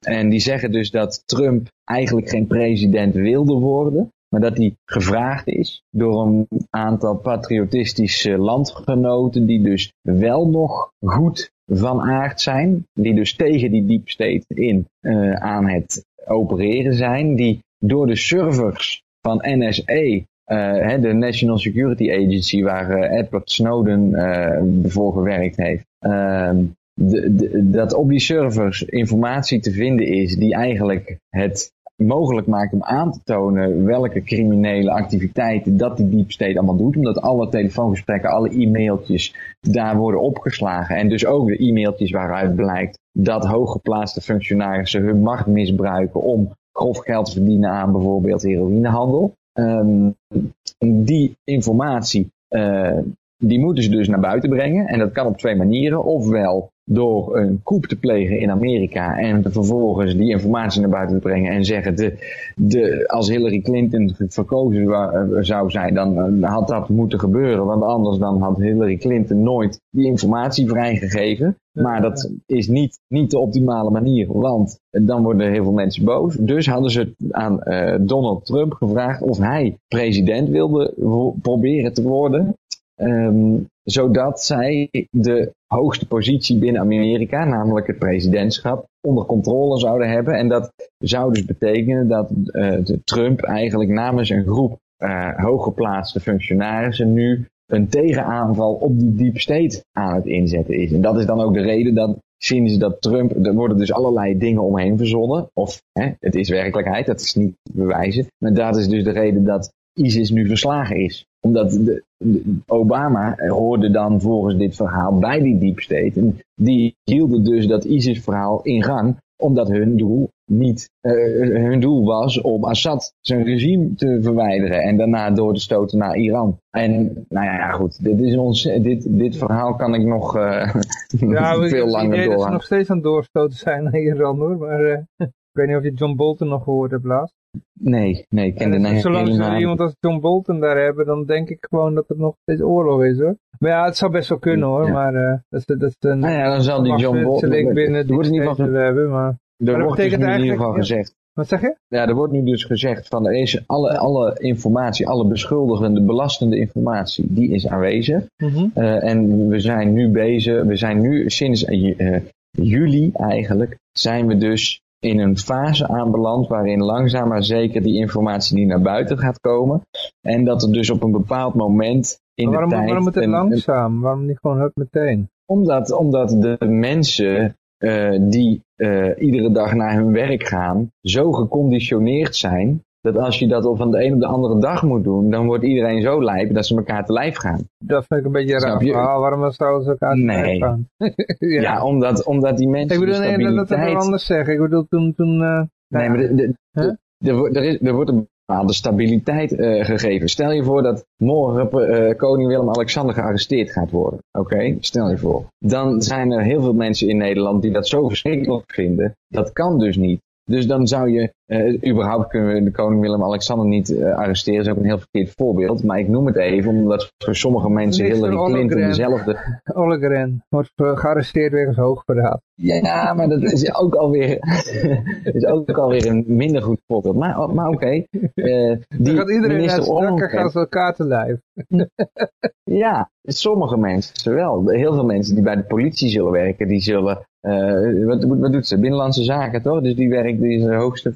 En die zeggen dus dat Trump eigenlijk geen president wilde worden, maar dat hij gevraagd is door een aantal patriotistische landgenoten die dus wel nog goed van aard zijn, die dus tegen die deep state in eh, aan het opereren zijn, die door de servers van NSA, eh, de National Security Agency waar eh, Edward Snowden voor gewerkt heeft, ehm, dat op die servers informatie te vinden is die eigenlijk het mogelijk maakt om aan te tonen welke criminele activiteiten dat die deep allemaal doet. Omdat alle telefoongesprekken, alle e-mailtjes daar worden opgeslagen. En dus ook de e-mailtjes waaruit blijkt dat hooggeplaatste functionarissen hun macht misbruiken om grof geld te verdienen aan bijvoorbeeld heroïnehandel. Ehm, die informatie eh, die moeten ze dus naar buiten brengen. En dat kan op twee manieren. Ofwel door een coup te plegen in Amerika en vervolgens die informatie naar buiten te brengen en zeggen de, de, als Hillary Clinton verkozen zou zijn, dan had dat moeten gebeuren, want anders dan had Hillary Clinton nooit die informatie vrijgegeven. Maar dat is niet, niet de optimale manier, want dan worden heel veel mensen boos. Dus hadden ze aan uh, Donald Trump gevraagd of hij president wilde proberen te worden. Um, zodat zij de hoogste positie binnen Amerika, namelijk het presidentschap, onder controle zouden hebben. En dat zou dus betekenen dat uh, Trump eigenlijk namens een groep uh, hooggeplaatste functionarissen nu een tegenaanval op die deep state aan het inzetten is. En dat is dan ook de reden dat sinds dat Trump, er worden dus allerlei dingen omheen verzonnen. Of hè, het is werkelijkheid, dat is niet te bewijzen. Maar dat is dus de reden dat ISIS nu verslagen is. Omdat de, Obama hoorde dan volgens dit verhaal bij die deep state. En die hielden dus dat ISIS-verhaal in gang, omdat hun doel niet uh, hun doel was om Assad zijn regime te verwijderen en daarna door te stoten naar Iran. En nou ja, goed, dit, is ons, dit, dit verhaal kan ik nog uh, <laughs> ja, <laughs> veel langer door. dat ze nog steeds aan het doorstoten zijn naar Iran hoor, maar uh, <laughs> ik weet niet of je John Bolton nog gehoord hebt laatst. Nee, nee, ik ken de naam Zolang ze iemand als John Bolton daar hebben, dan denk ik gewoon dat het nog steeds oorlog is hoor. Maar ja, het zou best wel kunnen hoor, maar uh, dat, is, dat is een... Nou ja, dan zal die John Bolton... binnen die wordt hebben, maar... Er wordt dus in ieder geval gezegd. Wat zeg je? Ja, er wordt nu dus gezegd van er is alle, alle informatie, alle beschuldigende, belastende informatie, die is aanwezig. Mm uh, en we zijn nu bezig, we zijn nu sinds uh, juli eigenlijk, zijn we dus in een fase aanbeland waarin langzaam maar zeker die informatie die naar buiten gaat komen. En dat er dus op een bepaald moment in waarom, de tijd... Waarom moet het langzaam? Waarom niet gewoon hup meteen? Omdat, omdat de mensen uh, die uh, iedere dag naar hun werk gaan, zo geconditioneerd zijn, dat als je dat van de een op de andere dag moet doen, dan wordt iedereen zo lijp dat ze elkaar te lijf gaan. Dat vind ik een beetje raar. Oh, waarom zouden ze elkaar te nee. lijf gaan? <laughs> ja. ja, omdat, omdat die mensen Ik bedoel, nee, stabiliteit... dat wil anders zeggen. Ik bedoel, toen... toen uh, nee, maar de, de, huh? de, er, is, er wordt een bepaalde stabiliteit uh, gegeven. Stel je voor dat morgen uh, koning Willem-Alexander gearresteerd gaat worden. Oké, okay? stel je voor. Dan zijn er heel veel mensen in Nederland die dat zo verschrikkelijk vinden. Dat kan dus niet. Dus dan zou je, uh, überhaupt kunnen we de koning Willem-Alexander niet uh, arresteren. Dat is ook een heel verkeerd voorbeeld. Maar ik noem het even, omdat voor sommige mensen Hillary Clinton dezelfde... <laughs> Ollengren wordt gearresteerd wegens hoogverraad. Ja, maar dat is ook alweer, <laughs> is ook alweer een minder goed voorbeeld. Maar, maar oké. <laughs> Okay. Uh, dan gaat iedereen minister gaat elkaar te lijf. ja, sommige mensen wel. Heel veel mensen die bij de politie zullen werken, die zullen uh, wat, wat, doet ze? Binnenlandse zaken, toch? Dus die werkt, die is de hoogste...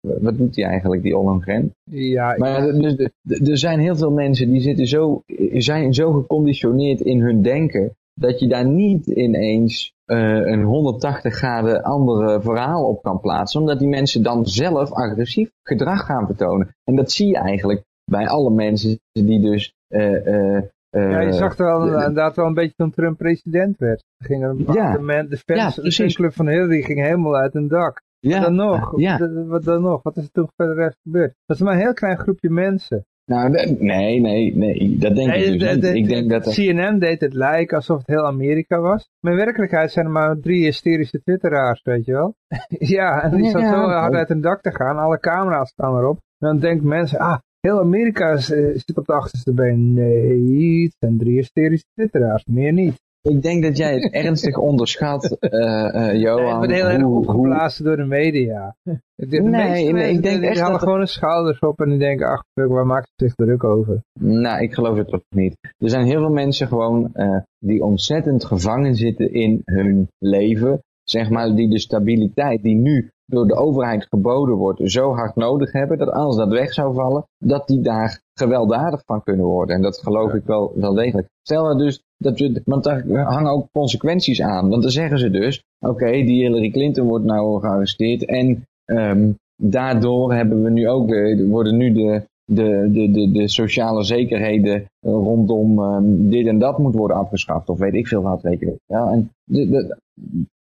Wat doet hij eigenlijk, die Ollengren? Ja, maar dus, er zijn heel veel mensen die zitten zo, zijn zo geconditioneerd in hun denken, dat je daar niet ineens uh, een 180 graden andere verhaal op kan plaatsen, omdat die mensen dan zelf agressief gedrag gaan vertonen. En dat zie je eigenlijk bij alle mensen die dus uh, uh, ja, je zag er wel inderdaad wel een beetje toen Trump president werd. Ging er een ja, de fans, de fanclub van Hillary ging helemaal uit een dak. Ja, wat dan nog? Ja. Wat, wat, dan nog? Wat is er toen verder gebeurd? Dat is maar een heel klein groepje mensen. Nou, nee, nee, nee, dat denk nee, ik dus niet. Ik denk dat CNN deed het lijken alsof het heel Amerika was. Maar in werkelijkheid zijn er maar drie hysterische twitteraars, weet je wel. <laughs> ja, en die ja, zat zo hard uit een dak te gaan, alle camera's staan erop. En dan denken mensen, ah, Heel Amerika zit op de achterste been. Nee, het zijn drie hysterische twitteraars, meer niet. Ik denk dat jij het <laughs> ernstig onderschat, uh, uh, Johan. ik ben heel erg opgeblazen door de media. De nee, nee ik denk die echt halen dat... gewoon hun schouders op en die denken, ach, waar maakt het zich druk over? Nou, ik geloof het toch niet. Er zijn heel veel mensen gewoon uh, die ontzettend gevangen zitten in hun leven. Zeg maar, die de stabiliteit die nu door de overheid geboden wordt, zo hard nodig hebben, dat als dat weg zou vallen, dat die daar gewelddadig van kunnen worden. En dat geloof ik wel, wel degelijk. Stel nou dus, dat we, want daar hangen ook consequenties aan. Want dan zeggen ze dus, oké, die Hillary Clinton wordt nou gearresteerd en um, daardoor hebben we nu ook, uh, worden nu de, de, de, de, de sociale zekerheden rondom um, dit en dat moet worden afgeschaft. Of weet ik veel wat, weet. Ja, en de, de,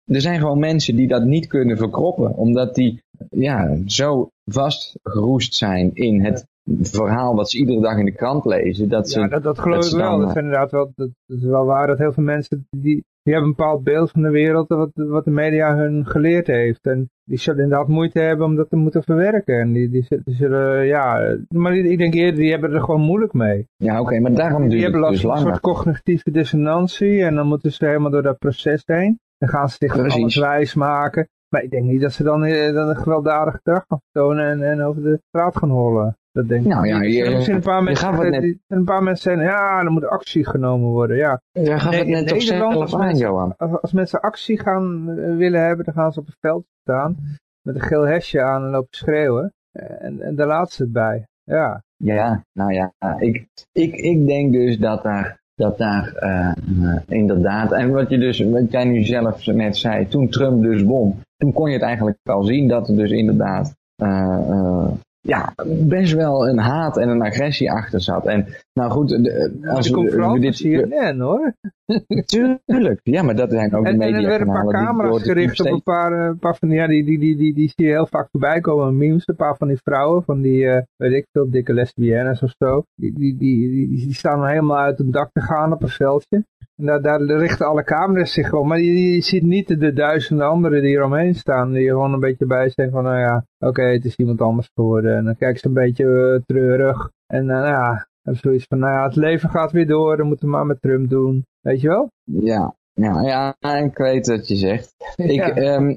er zijn gewoon mensen die dat niet kunnen verkroppen, omdat die ja, zo vastgeroest zijn in het verhaal wat ze iedere dag in de krant lezen, dat ze... Ja, dat, dat geloof dat ik wel. dan, Dat is inderdaad wel, dat, is wel waar dat heel veel mensen die, die hebben een bepaald beeld van de wereld wat, wat de media hun geleerd heeft. En die zullen inderdaad moeite hebben om dat te moeten verwerken. En die, die, die zullen, ja, maar ik denk eerder, die hebben er gewoon moeilijk mee. Ja, oké, maar daarom Die duurt hebben het last dus van een langer. soort cognitieve dissonantie en dan moeten ze helemaal door dat proces heen. Dan gaan ze zich Precies. alles wijs maken. Maar ik denk niet dat ze dan, eh, dan een gewelddadig gedrag gaan vertonen en, en over de straat gaan hollen. Dat denk ik Nou ja, niet. Er je- zijn een paar je mensen, het net- die- een paar mensen zeggen, ja, er moet actie genomen worden. Ja, Jij gaf Nee, het net toch Nederland zelf als aan, mensen- Johan. als, als mensen actie gaan eh, willen hebben, dan gaan ze op het veld staan met een geel hesje aan en lopen schreeuwen. En, en daar laat ze het bij. Ja, Ja, nou ja, ik, ik, ik denk dus dat daar, dat daar eh, eh, inderdaad, en wat, je dus, wat jij nu zelf net zei, toen Trump dus won, toen kon je het eigenlijk al zien dat er dus inderdaad eh, ja, best wel een haat en een agressie achter zat. En nou goed, de, als komt we, we dit, CNN hoor. <laughs> Tuurlijk, ja, maar dat zijn ook de En, en er media werden een paar camera's gericht op een paar, eh, een paar van die, ja, die, die, die, die, die zie je heel vaak voorbij komen, memes, een paar van die vrouwen, van die, eh, weet ik veel, dikke lesbiennes of zo. Die, die, die, die, die staan helemaal uit het dak te gaan op een veldje. En daar, daar richten alle camera's zich op. Maar je, je ziet niet de, de duizenden anderen die eromheen staan. Die gewoon een beetje bij zijn van, nou ja, oké, het is iemand anders geworden. En dan kijken ze een beetje eh, treurig. En uh, nou ja, hebben zoiets van, nou ja, het leven gaat weer door. Dan moeten we maar met Trump doen. Weet je wel? Ja, ja, ja, ik weet wat je zegt. <laughs> Ik, Ja. ehm,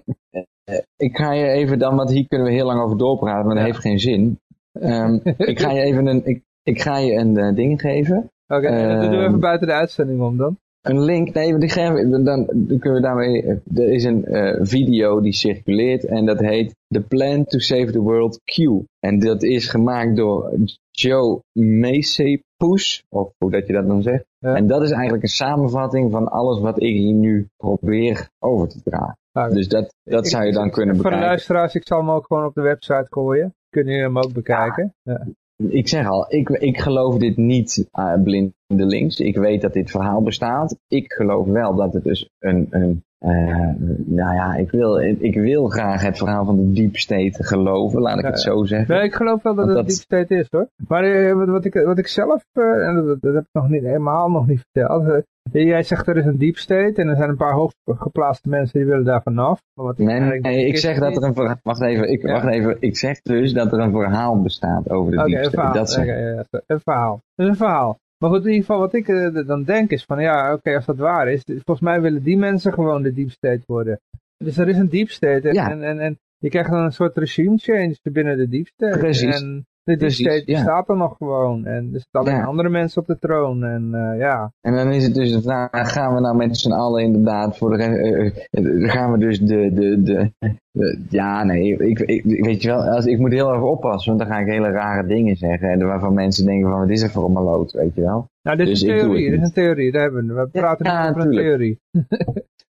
eh, ik ga je even dan, want hier kunnen we heel lang over doorpraten, maar dat Ja. heeft geen zin. Ehm, <laughs> ik ga je even een, ik, ik ga je een eh, ding geven. Oké, en dat doen we Ehm, even buiten de uitzending om dan. Een link, nee, want ik ga, dan, dan kunnen we daarmee, er is een eh, video die circuleert en dat heet The Plan to Save the World Q. En dat is gemaakt door Joe Macepus, of hoe dat je dat dan zegt. Ja. En dat is eigenlijk een samenvatting van alles wat ik hier nu probeer over te dragen. Oké. Dus dat, dat zou je dan kunnen Voor de bekijken. luisteraars, ik zal hem ook gewoon op de website gooien. Kunnen jullie hem ook bekijken. Ja. Ik zeg al, ik, ik geloof dit niet uh, blindelings. Ik weet dat dit verhaal bestaat. Ik geloof wel dat het dus een, een uh, nou ja, ik wil, ik wil graag het verhaal van de deep state geloven, laat ik Ja, het zo zeggen. Nee, ik geloof wel dat het dat- deep state is hoor. Maar eh, wat, wat, ik, wat ik zelf, eh, en dat, dat heb ik nog niet, helemaal nog niet verteld. Jij zegt er is een deep state en er zijn een paar hooggeplaatste mensen die willen daar vanaf. Maar wat Nee, nee, nee, ik zeg dat er een verhaal, wacht even, ik, Ja. wacht even, ik zeg dus dat er een verhaal bestaat over de Oké, deep een state. verhaal. Dat ja, ja, een verhaal. Dat is een verhaal. Maar goed, in ieder geval wat ik eh, dan denk is van ja, oké, als dat waar is, volgens mij willen die mensen gewoon de deep state worden. Dus er is een deep state en, Ja. en, en, en je krijgt dan een soort regime change binnen de deep state. Precies. En de ja. staat er nog gewoon. En er alleen Ja. andere mensen op de troon. En eh, ja, En dan is het dus de vraag, gaan we nou met z'n allen inderdaad voor de eh, eh, gaan we dus de, de, de, de- ja nee, ik, ik, weet je wel, als, ik moet heel erg oppassen, want dan ga ik hele rare dingen zeggen, en waarvan mensen denken van, wat is er voor een maloot, weet je wel. nou dit is Dus een theorie, dit is een theorie, daar hebben we. We praten ja, nu over een theorie. <laughs>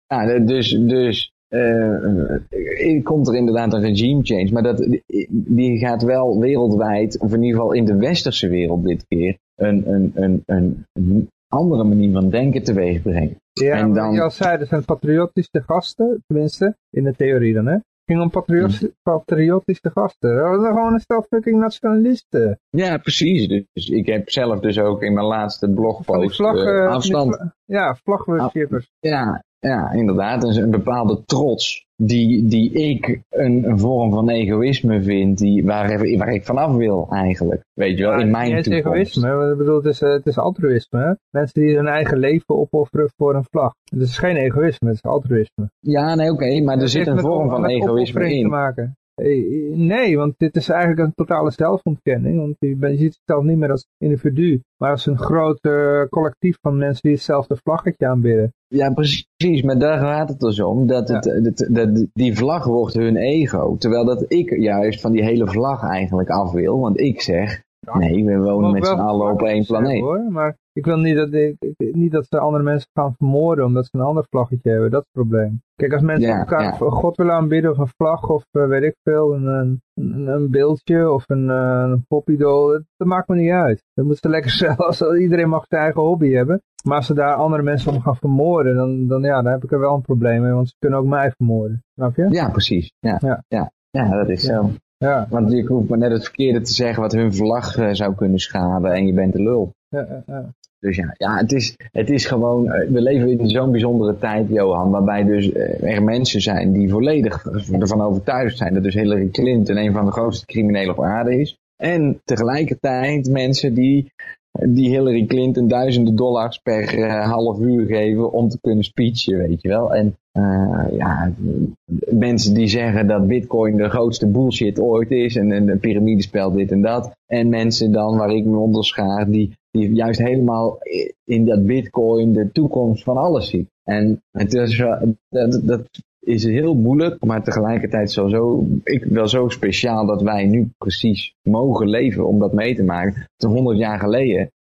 Ja, dus, dus eh, eh, komt er inderdaad een regime change, maar dat, die gaat wel wereldwijd, of in ieder geval in de westerse wereld dit keer, een, een, een, een, een andere manier van denken teweeg brengen. Ja, En dan- je al zei, er zijn patriotische gasten, tenminste, in de theorie dan hè. Het ging om patriotische, patriotische gasten. Dat waren gewoon een stel fucking nationalisten. Ja, precies. Dus ik heb zelf dus ook in mijn laatste blogpost vlag, eh, afstand. ja, vlagworshippers. Ja, ja, inderdaad. Dus een bepaalde trots die, die ik een, een vorm van egoïsme vind, die, waar, waar ik vanaf wil eigenlijk. Weet je wel, in mijn Het is toekomst. egoïsme, ik bedoel, het is, eh, het is altruïsme. Hè? Mensen die hun eigen leven opofferen voor een vlag. Het is geen egoïsme, het is altruïsme. Ja, nee, oké, maar er zit een vorm van egoïsme opoffering te in. maken. Eh, Nee, want dit is eigenlijk een totale zelfontkenning. Want je, ziet jezelf niet meer als individu, maar als een groot collectief van mensen die hetzelfde vlaggetje aanbidden. Ja, precies, maar daar gaat het dus om. Dat, het, dat, dat die vlag wordt hun ego. Terwijl dat ik juist van die hele vlag eigenlijk af wil. Want ik zeg, Ja. Nee, we wonen met z'n allen op één planeet. Hoor, maar ik wil niet dat, ik, niet dat ze andere mensen gaan vermoorden omdat ze een ander vlaggetje hebben. Dat is het probleem. Kijk, als mensen Ja, elkaar ja. God willen aanbidden of een vlag of eh, weet ik veel, een, een, beeldje of een, eh, een popidool, dat, dat maakt me niet uit. Dat moet ze lekker <laughs> zelf, als iedereen mag zijn eigen hobby hebben. Maar als ze daar andere mensen om gaan vermoorden, dan, dan, ja, dan heb ik er wel een probleem mee, want ze kunnen ook mij vermoorden. Snap je? Ja, precies. Ja, Ja. ja. dat is zo. Ja, Want je hoeft maar net het verkeerde te zeggen wat hun vlag eh, zou kunnen schaden en je bent de lul. ja, ja. Dus ja, ja het, is, het is gewoon, eh, we leven in zo'n bijzondere tijd, Johan, waarbij dus eh, er mensen zijn die volledig ervan overtuigd zijn dat dus Hillary Clinton een van de grootste criminelen op aarde is. En tegelijkertijd mensen die, die Hillary Clinton duizenden dollars per eh, half uur geven om te kunnen speechen, weet je wel. En eh, ja, mensen die zeggen dat bitcoin de grootste bullshit ooit is en, en een piramidespel dit en dat. En mensen dan, waar ik me onder schaar, die, die juist helemaal in dat bitcoin de toekomst van alles zien. En het is, wel- dat, dat is heel moeilijk, maar tegelijkertijd zo, zo, ik, wel zo speciaal dat wij nu precies mogen leven om dat mee te maken. Toen 100 jaar geleden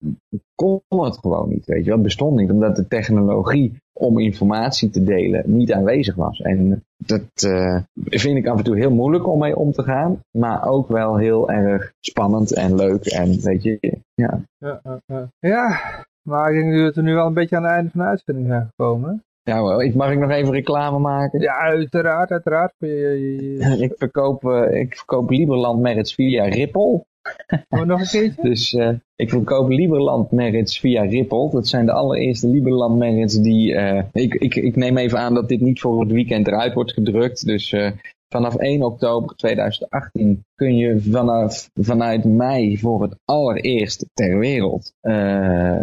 kon het gewoon niet, weet je wel. Bestond niet, omdat de technologie om informatie te delen niet aanwezig was. En dat eh, vind ik af en toe heel moeilijk om mee om te gaan, maar ook wel heel erg spannend en leuk en weet je, ja. Ja, ja, ja. ja, maar ik denk dat we nu wel een beetje aan het einde van de uitzending zijn gekomen. Ja, ik, mag ik nog even reclame maken? Ja, uiteraard, uiteraard. <laughs> Ik verkoop, eh, ik verkoop Lieberland merits via Ripple. Oh, nog een keertje? <laughs> Dus eh, ik verkoop Lieberland merits via Ripple. Dat zijn de allereerste Lieberland merits die... eh, ik, ik, ik neem even aan dat dit niet voor het weekend eruit wordt gedrukt. Dus vanaf 1 oktober 2018 kun je vanaf, vanuit mei voor het allereerst ter wereld eh,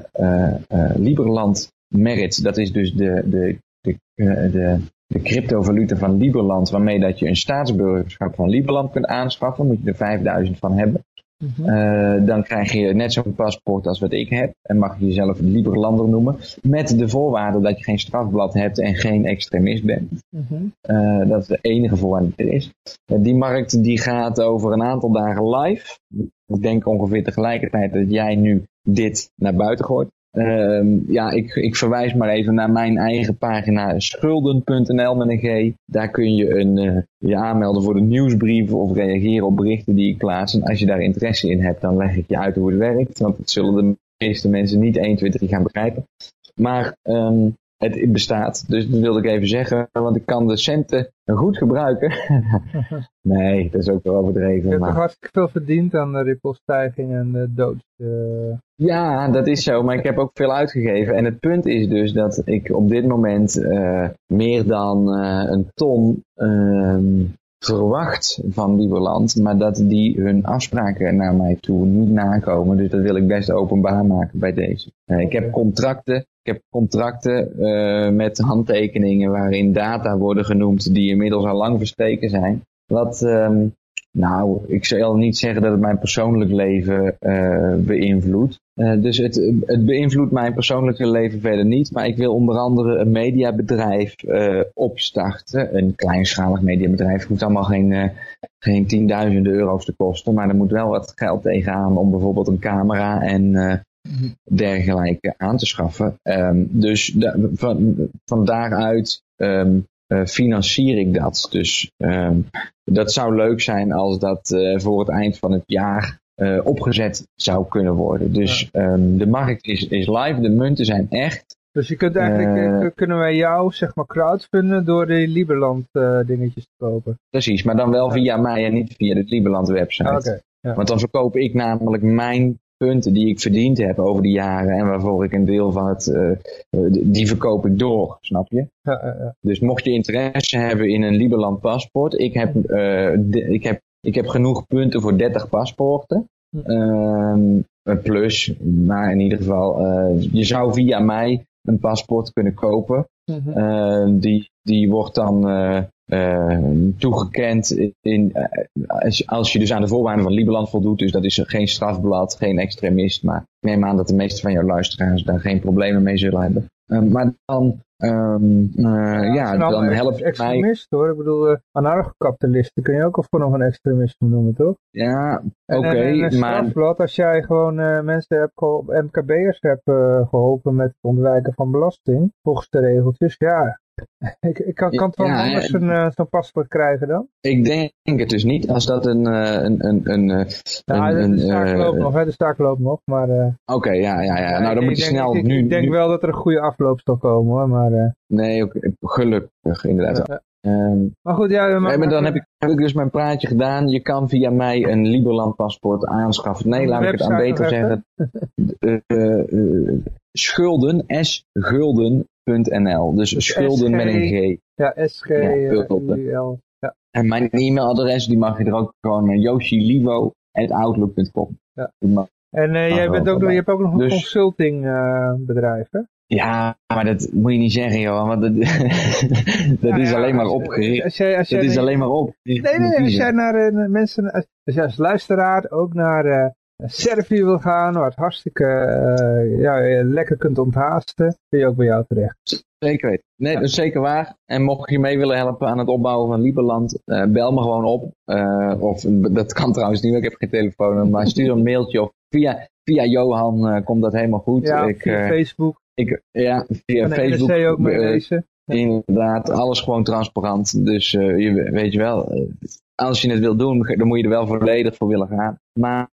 Lieberland merits. Dat is dus de, de, de, eh, de, de cryptovaluta van Lieberland. Waarmee dat je een staatsburgerschap van Lieberland kunt aanschaffen. Moet je er 5000 van hebben. Mhm. Eh, dan krijg je net zo'n paspoort als wat ik heb. En mag je jezelf een Liberlander noemen. Met de voorwaarde dat je geen strafblad hebt en geen extremist bent. Mhm. Eh, dat is de enige voorwaarde die er is. Die markt die gaat over een aantal dagen live. Ik denk ongeveer tegelijkertijd dat jij nu dit naar buiten gooit. Ehm, ja, ik, ik verwijs maar even naar mijn eigen pagina schulden.nl met. Daar kun je een, eh, je aanmelden voor de nieuwsbrieven of reageren op berichten die ik plaats. En als je daar interesse in hebt, dan leg ik je uit hoe het werkt. Want dat zullen de meeste mensen niet 1, 2, 3 gaan begrijpen. Maar ehm, het bestaat, dus dat wilde ik even zeggen. Want ik kan de centen goed gebruiken. <laughs> nee, dat is ook wel Je overdreven. hebt toch Maar... hartstikke veel verdiend aan de rippelstijging en de dood. eh. Ja, dat is zo, maar ik heb ook veel uitgegeven. En het punt is dus dat ik op dit moment eh, meer dan eh, een ton ehm, verwacht van Lieberland, maar dat die hun afspraken naar mij toe niet nakomen. Dus dat wil ik best openbaar maken bij deze. Eh, ik heb contracten, ik heb contracten eh, met handtekeningen waarin data worden genoemd die inmiddels al lang verstreken zijn. Wat, ehm, nou, ik zal niet zeggen dat het mijn persoonlijk leven eh, beïnvloedt. Eh, dus het, het beïnvloedt mijn persoonlijke leven verder niet. Maar ik wil onder andere een mediabedrijf opstarten. Een kleinschalig mediabedrijf. Het hoeft allemaal geen, geen tienduizenden euro's te kosten. Maar er moet wel wat geld tegenaan om bijvoorbeeld een camera en dergelijke aan te schaffen. Ehm, dus da- van, van daaruit ehm, eh, financier ik dat. Dus ehm, dat zou leuk zijn als dat eh, voor het eind van het jaar eh, opgezet zou kunnen worden. Dus de markt is, is live, de munten zijn echt. Dus je kunt eigenlijk, kunnen wij jou zeg maar crowdfunden door die Liberland dingetjes te kopen. Precies, maar dan wel via mij en niet via de Lieberland website. Ja. Want dan verkoop ik namelijk mijn punten die ik verdiend heb over de jaren en waarvoor ik een deel van het, eh, eh, die verkoop ik door, snap je? Ja, ja, ja. Dus mocht je interesse hebben in een Lieberland paspoort, ik heb, eh, ik heb, ik heb genoeg punten voor 30 paspoorten. Hm. Ehm, een plus, maar in ieder geval, je zou via mij een paspoort kunnen kopen. Mhm. Die, die wordt dan eh, eh, toegekend in, eh, als, als je dus aan de voorwaarden van Lieberland voldoet. Dus dat is geen strafblad, geen extremist. Maar ik neem aan dat de meeste van jouw luisteraars daar geen problemen mee zullen hebben. Eh, maar dan, ehm, eh, ja, dan ex- help je mij. Extremist hoor, ik bedoel, uh, anarcho-kapitalisten kun je ook al nog een extremist noemen, toch? Ja, oké, een maar strafblad, als jij gewoon eh, mensen hebt MKB'ers hebt eh, geholpen met het ontwijken van belasting, volgens de regeltjes, ja. <laughs> ik, ik kan, kan het wel Ja, anders een, eh, zo'n paspoort krijgen dan? ik denk het dus niet. Als dat een, eh, een, een, een, eh, Nou, een- de, eh, loopt nog, hè, de zaak loopt nog, maar... eh, Oké, ja, ja, ja. Nou, dan ik moet je snel ik, nu. Ik denk nu- wel dat er een goede afloop zal komen hoor, maar... eh, Nee, oké, gelukkig inderdaad. Ja. Ehm, Maar goed, ja, maar, nee, maar dan heb ik, heb ik dus mijn praatje gedaan. Je kan via mij een Liberland paspoort aanschaffen. Nee, laat ik het aan beter zeggen. Eh, eh, eh, schulden, sgulden.nl. Dus schulden met een G. Ja, SG, Ja, eh. UL. En mijn e-mailadres, die mag je er ook gewoon uh, yoshilivo.outlook.com. Ja. En eh, jij bent ook, nog- je hebt ook nog een Dus- consulting eh, bedrijf, hè? Ja, maar dat moet je niet zeggen, joh. Want dat, <laughs> dat Nou is ja, alleen maar opgericht. Als jij, als jij Dat is nee, alleen maar opgericht. nee, om nee, als jij naar eh, mensen, als, als jij als luisteraar ook naar eh Servië wil gaan, waar het hartstikke eh, ja, lekker kunt onthaasten, kun je ook bij jou terecht. Zeker weten. Nee, dat is zeker waar. En mocht je mee willen helpen aan het opbouwen van Lieberland, bel me gewoon op. Of dat kan trouwens niet, want ik heb geen telefoon. Maar stuur een mailtje of via, via Johan komt dat helemaal goed. Ja, ik, via Facebook, ik, ja, via Facebook. NRC ook mee eh, lezen. Inderdaad, alles gewoon transparant. Dus eh, je, weet je wel, eh, als je het wil doen, dan moet je er wel volledig voor willen gaan. Maar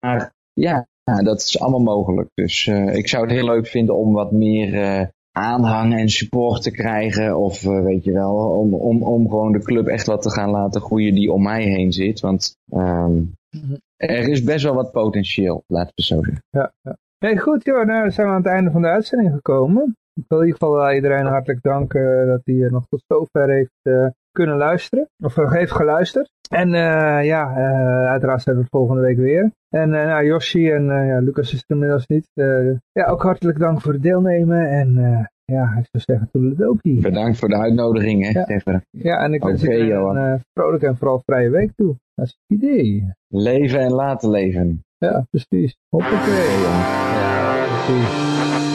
ja, ja, dat is allemaal mogelijk. Dus eh, ik zou het heel leuk vinden om wat meer eh, aanhang en support te krijgen. Of eh, weet je wel, om, om, om gewoon de club echt wat te gaan laten groeien die om mij heen zit. Want ehm, er is best wel wat potentieel, laten we zo zeggen. Ja, ja. Nee, goed joh, nou, zijn we aan het einde van de uitzending gekomen. Ik wil in ieder geval eh, iedereen hartelijk danken dat hij eh, nog tot zover heeft eh, kunnen luisteren. Of eh, heeft geluisterd. En eh, ja, eh, uiteraard zijn we volgende week weer. En eh nou, Yoshi en eh, ja, Lucas is er inmiddels niet. Eh, ja, ook hartelijk dank voor het deelnemen. En eh, ja, ik zou zeggen, toedeledokie. Bedankt voor de uitnodiging. Hè, Ja. Stefan. Ja, en ik wens Johan. een eh, vrolijke en vooral vrije week toe. Dat is het idee. Leven en laten leven. Ja, precies. Hoppakee. Jan. Ja, precies.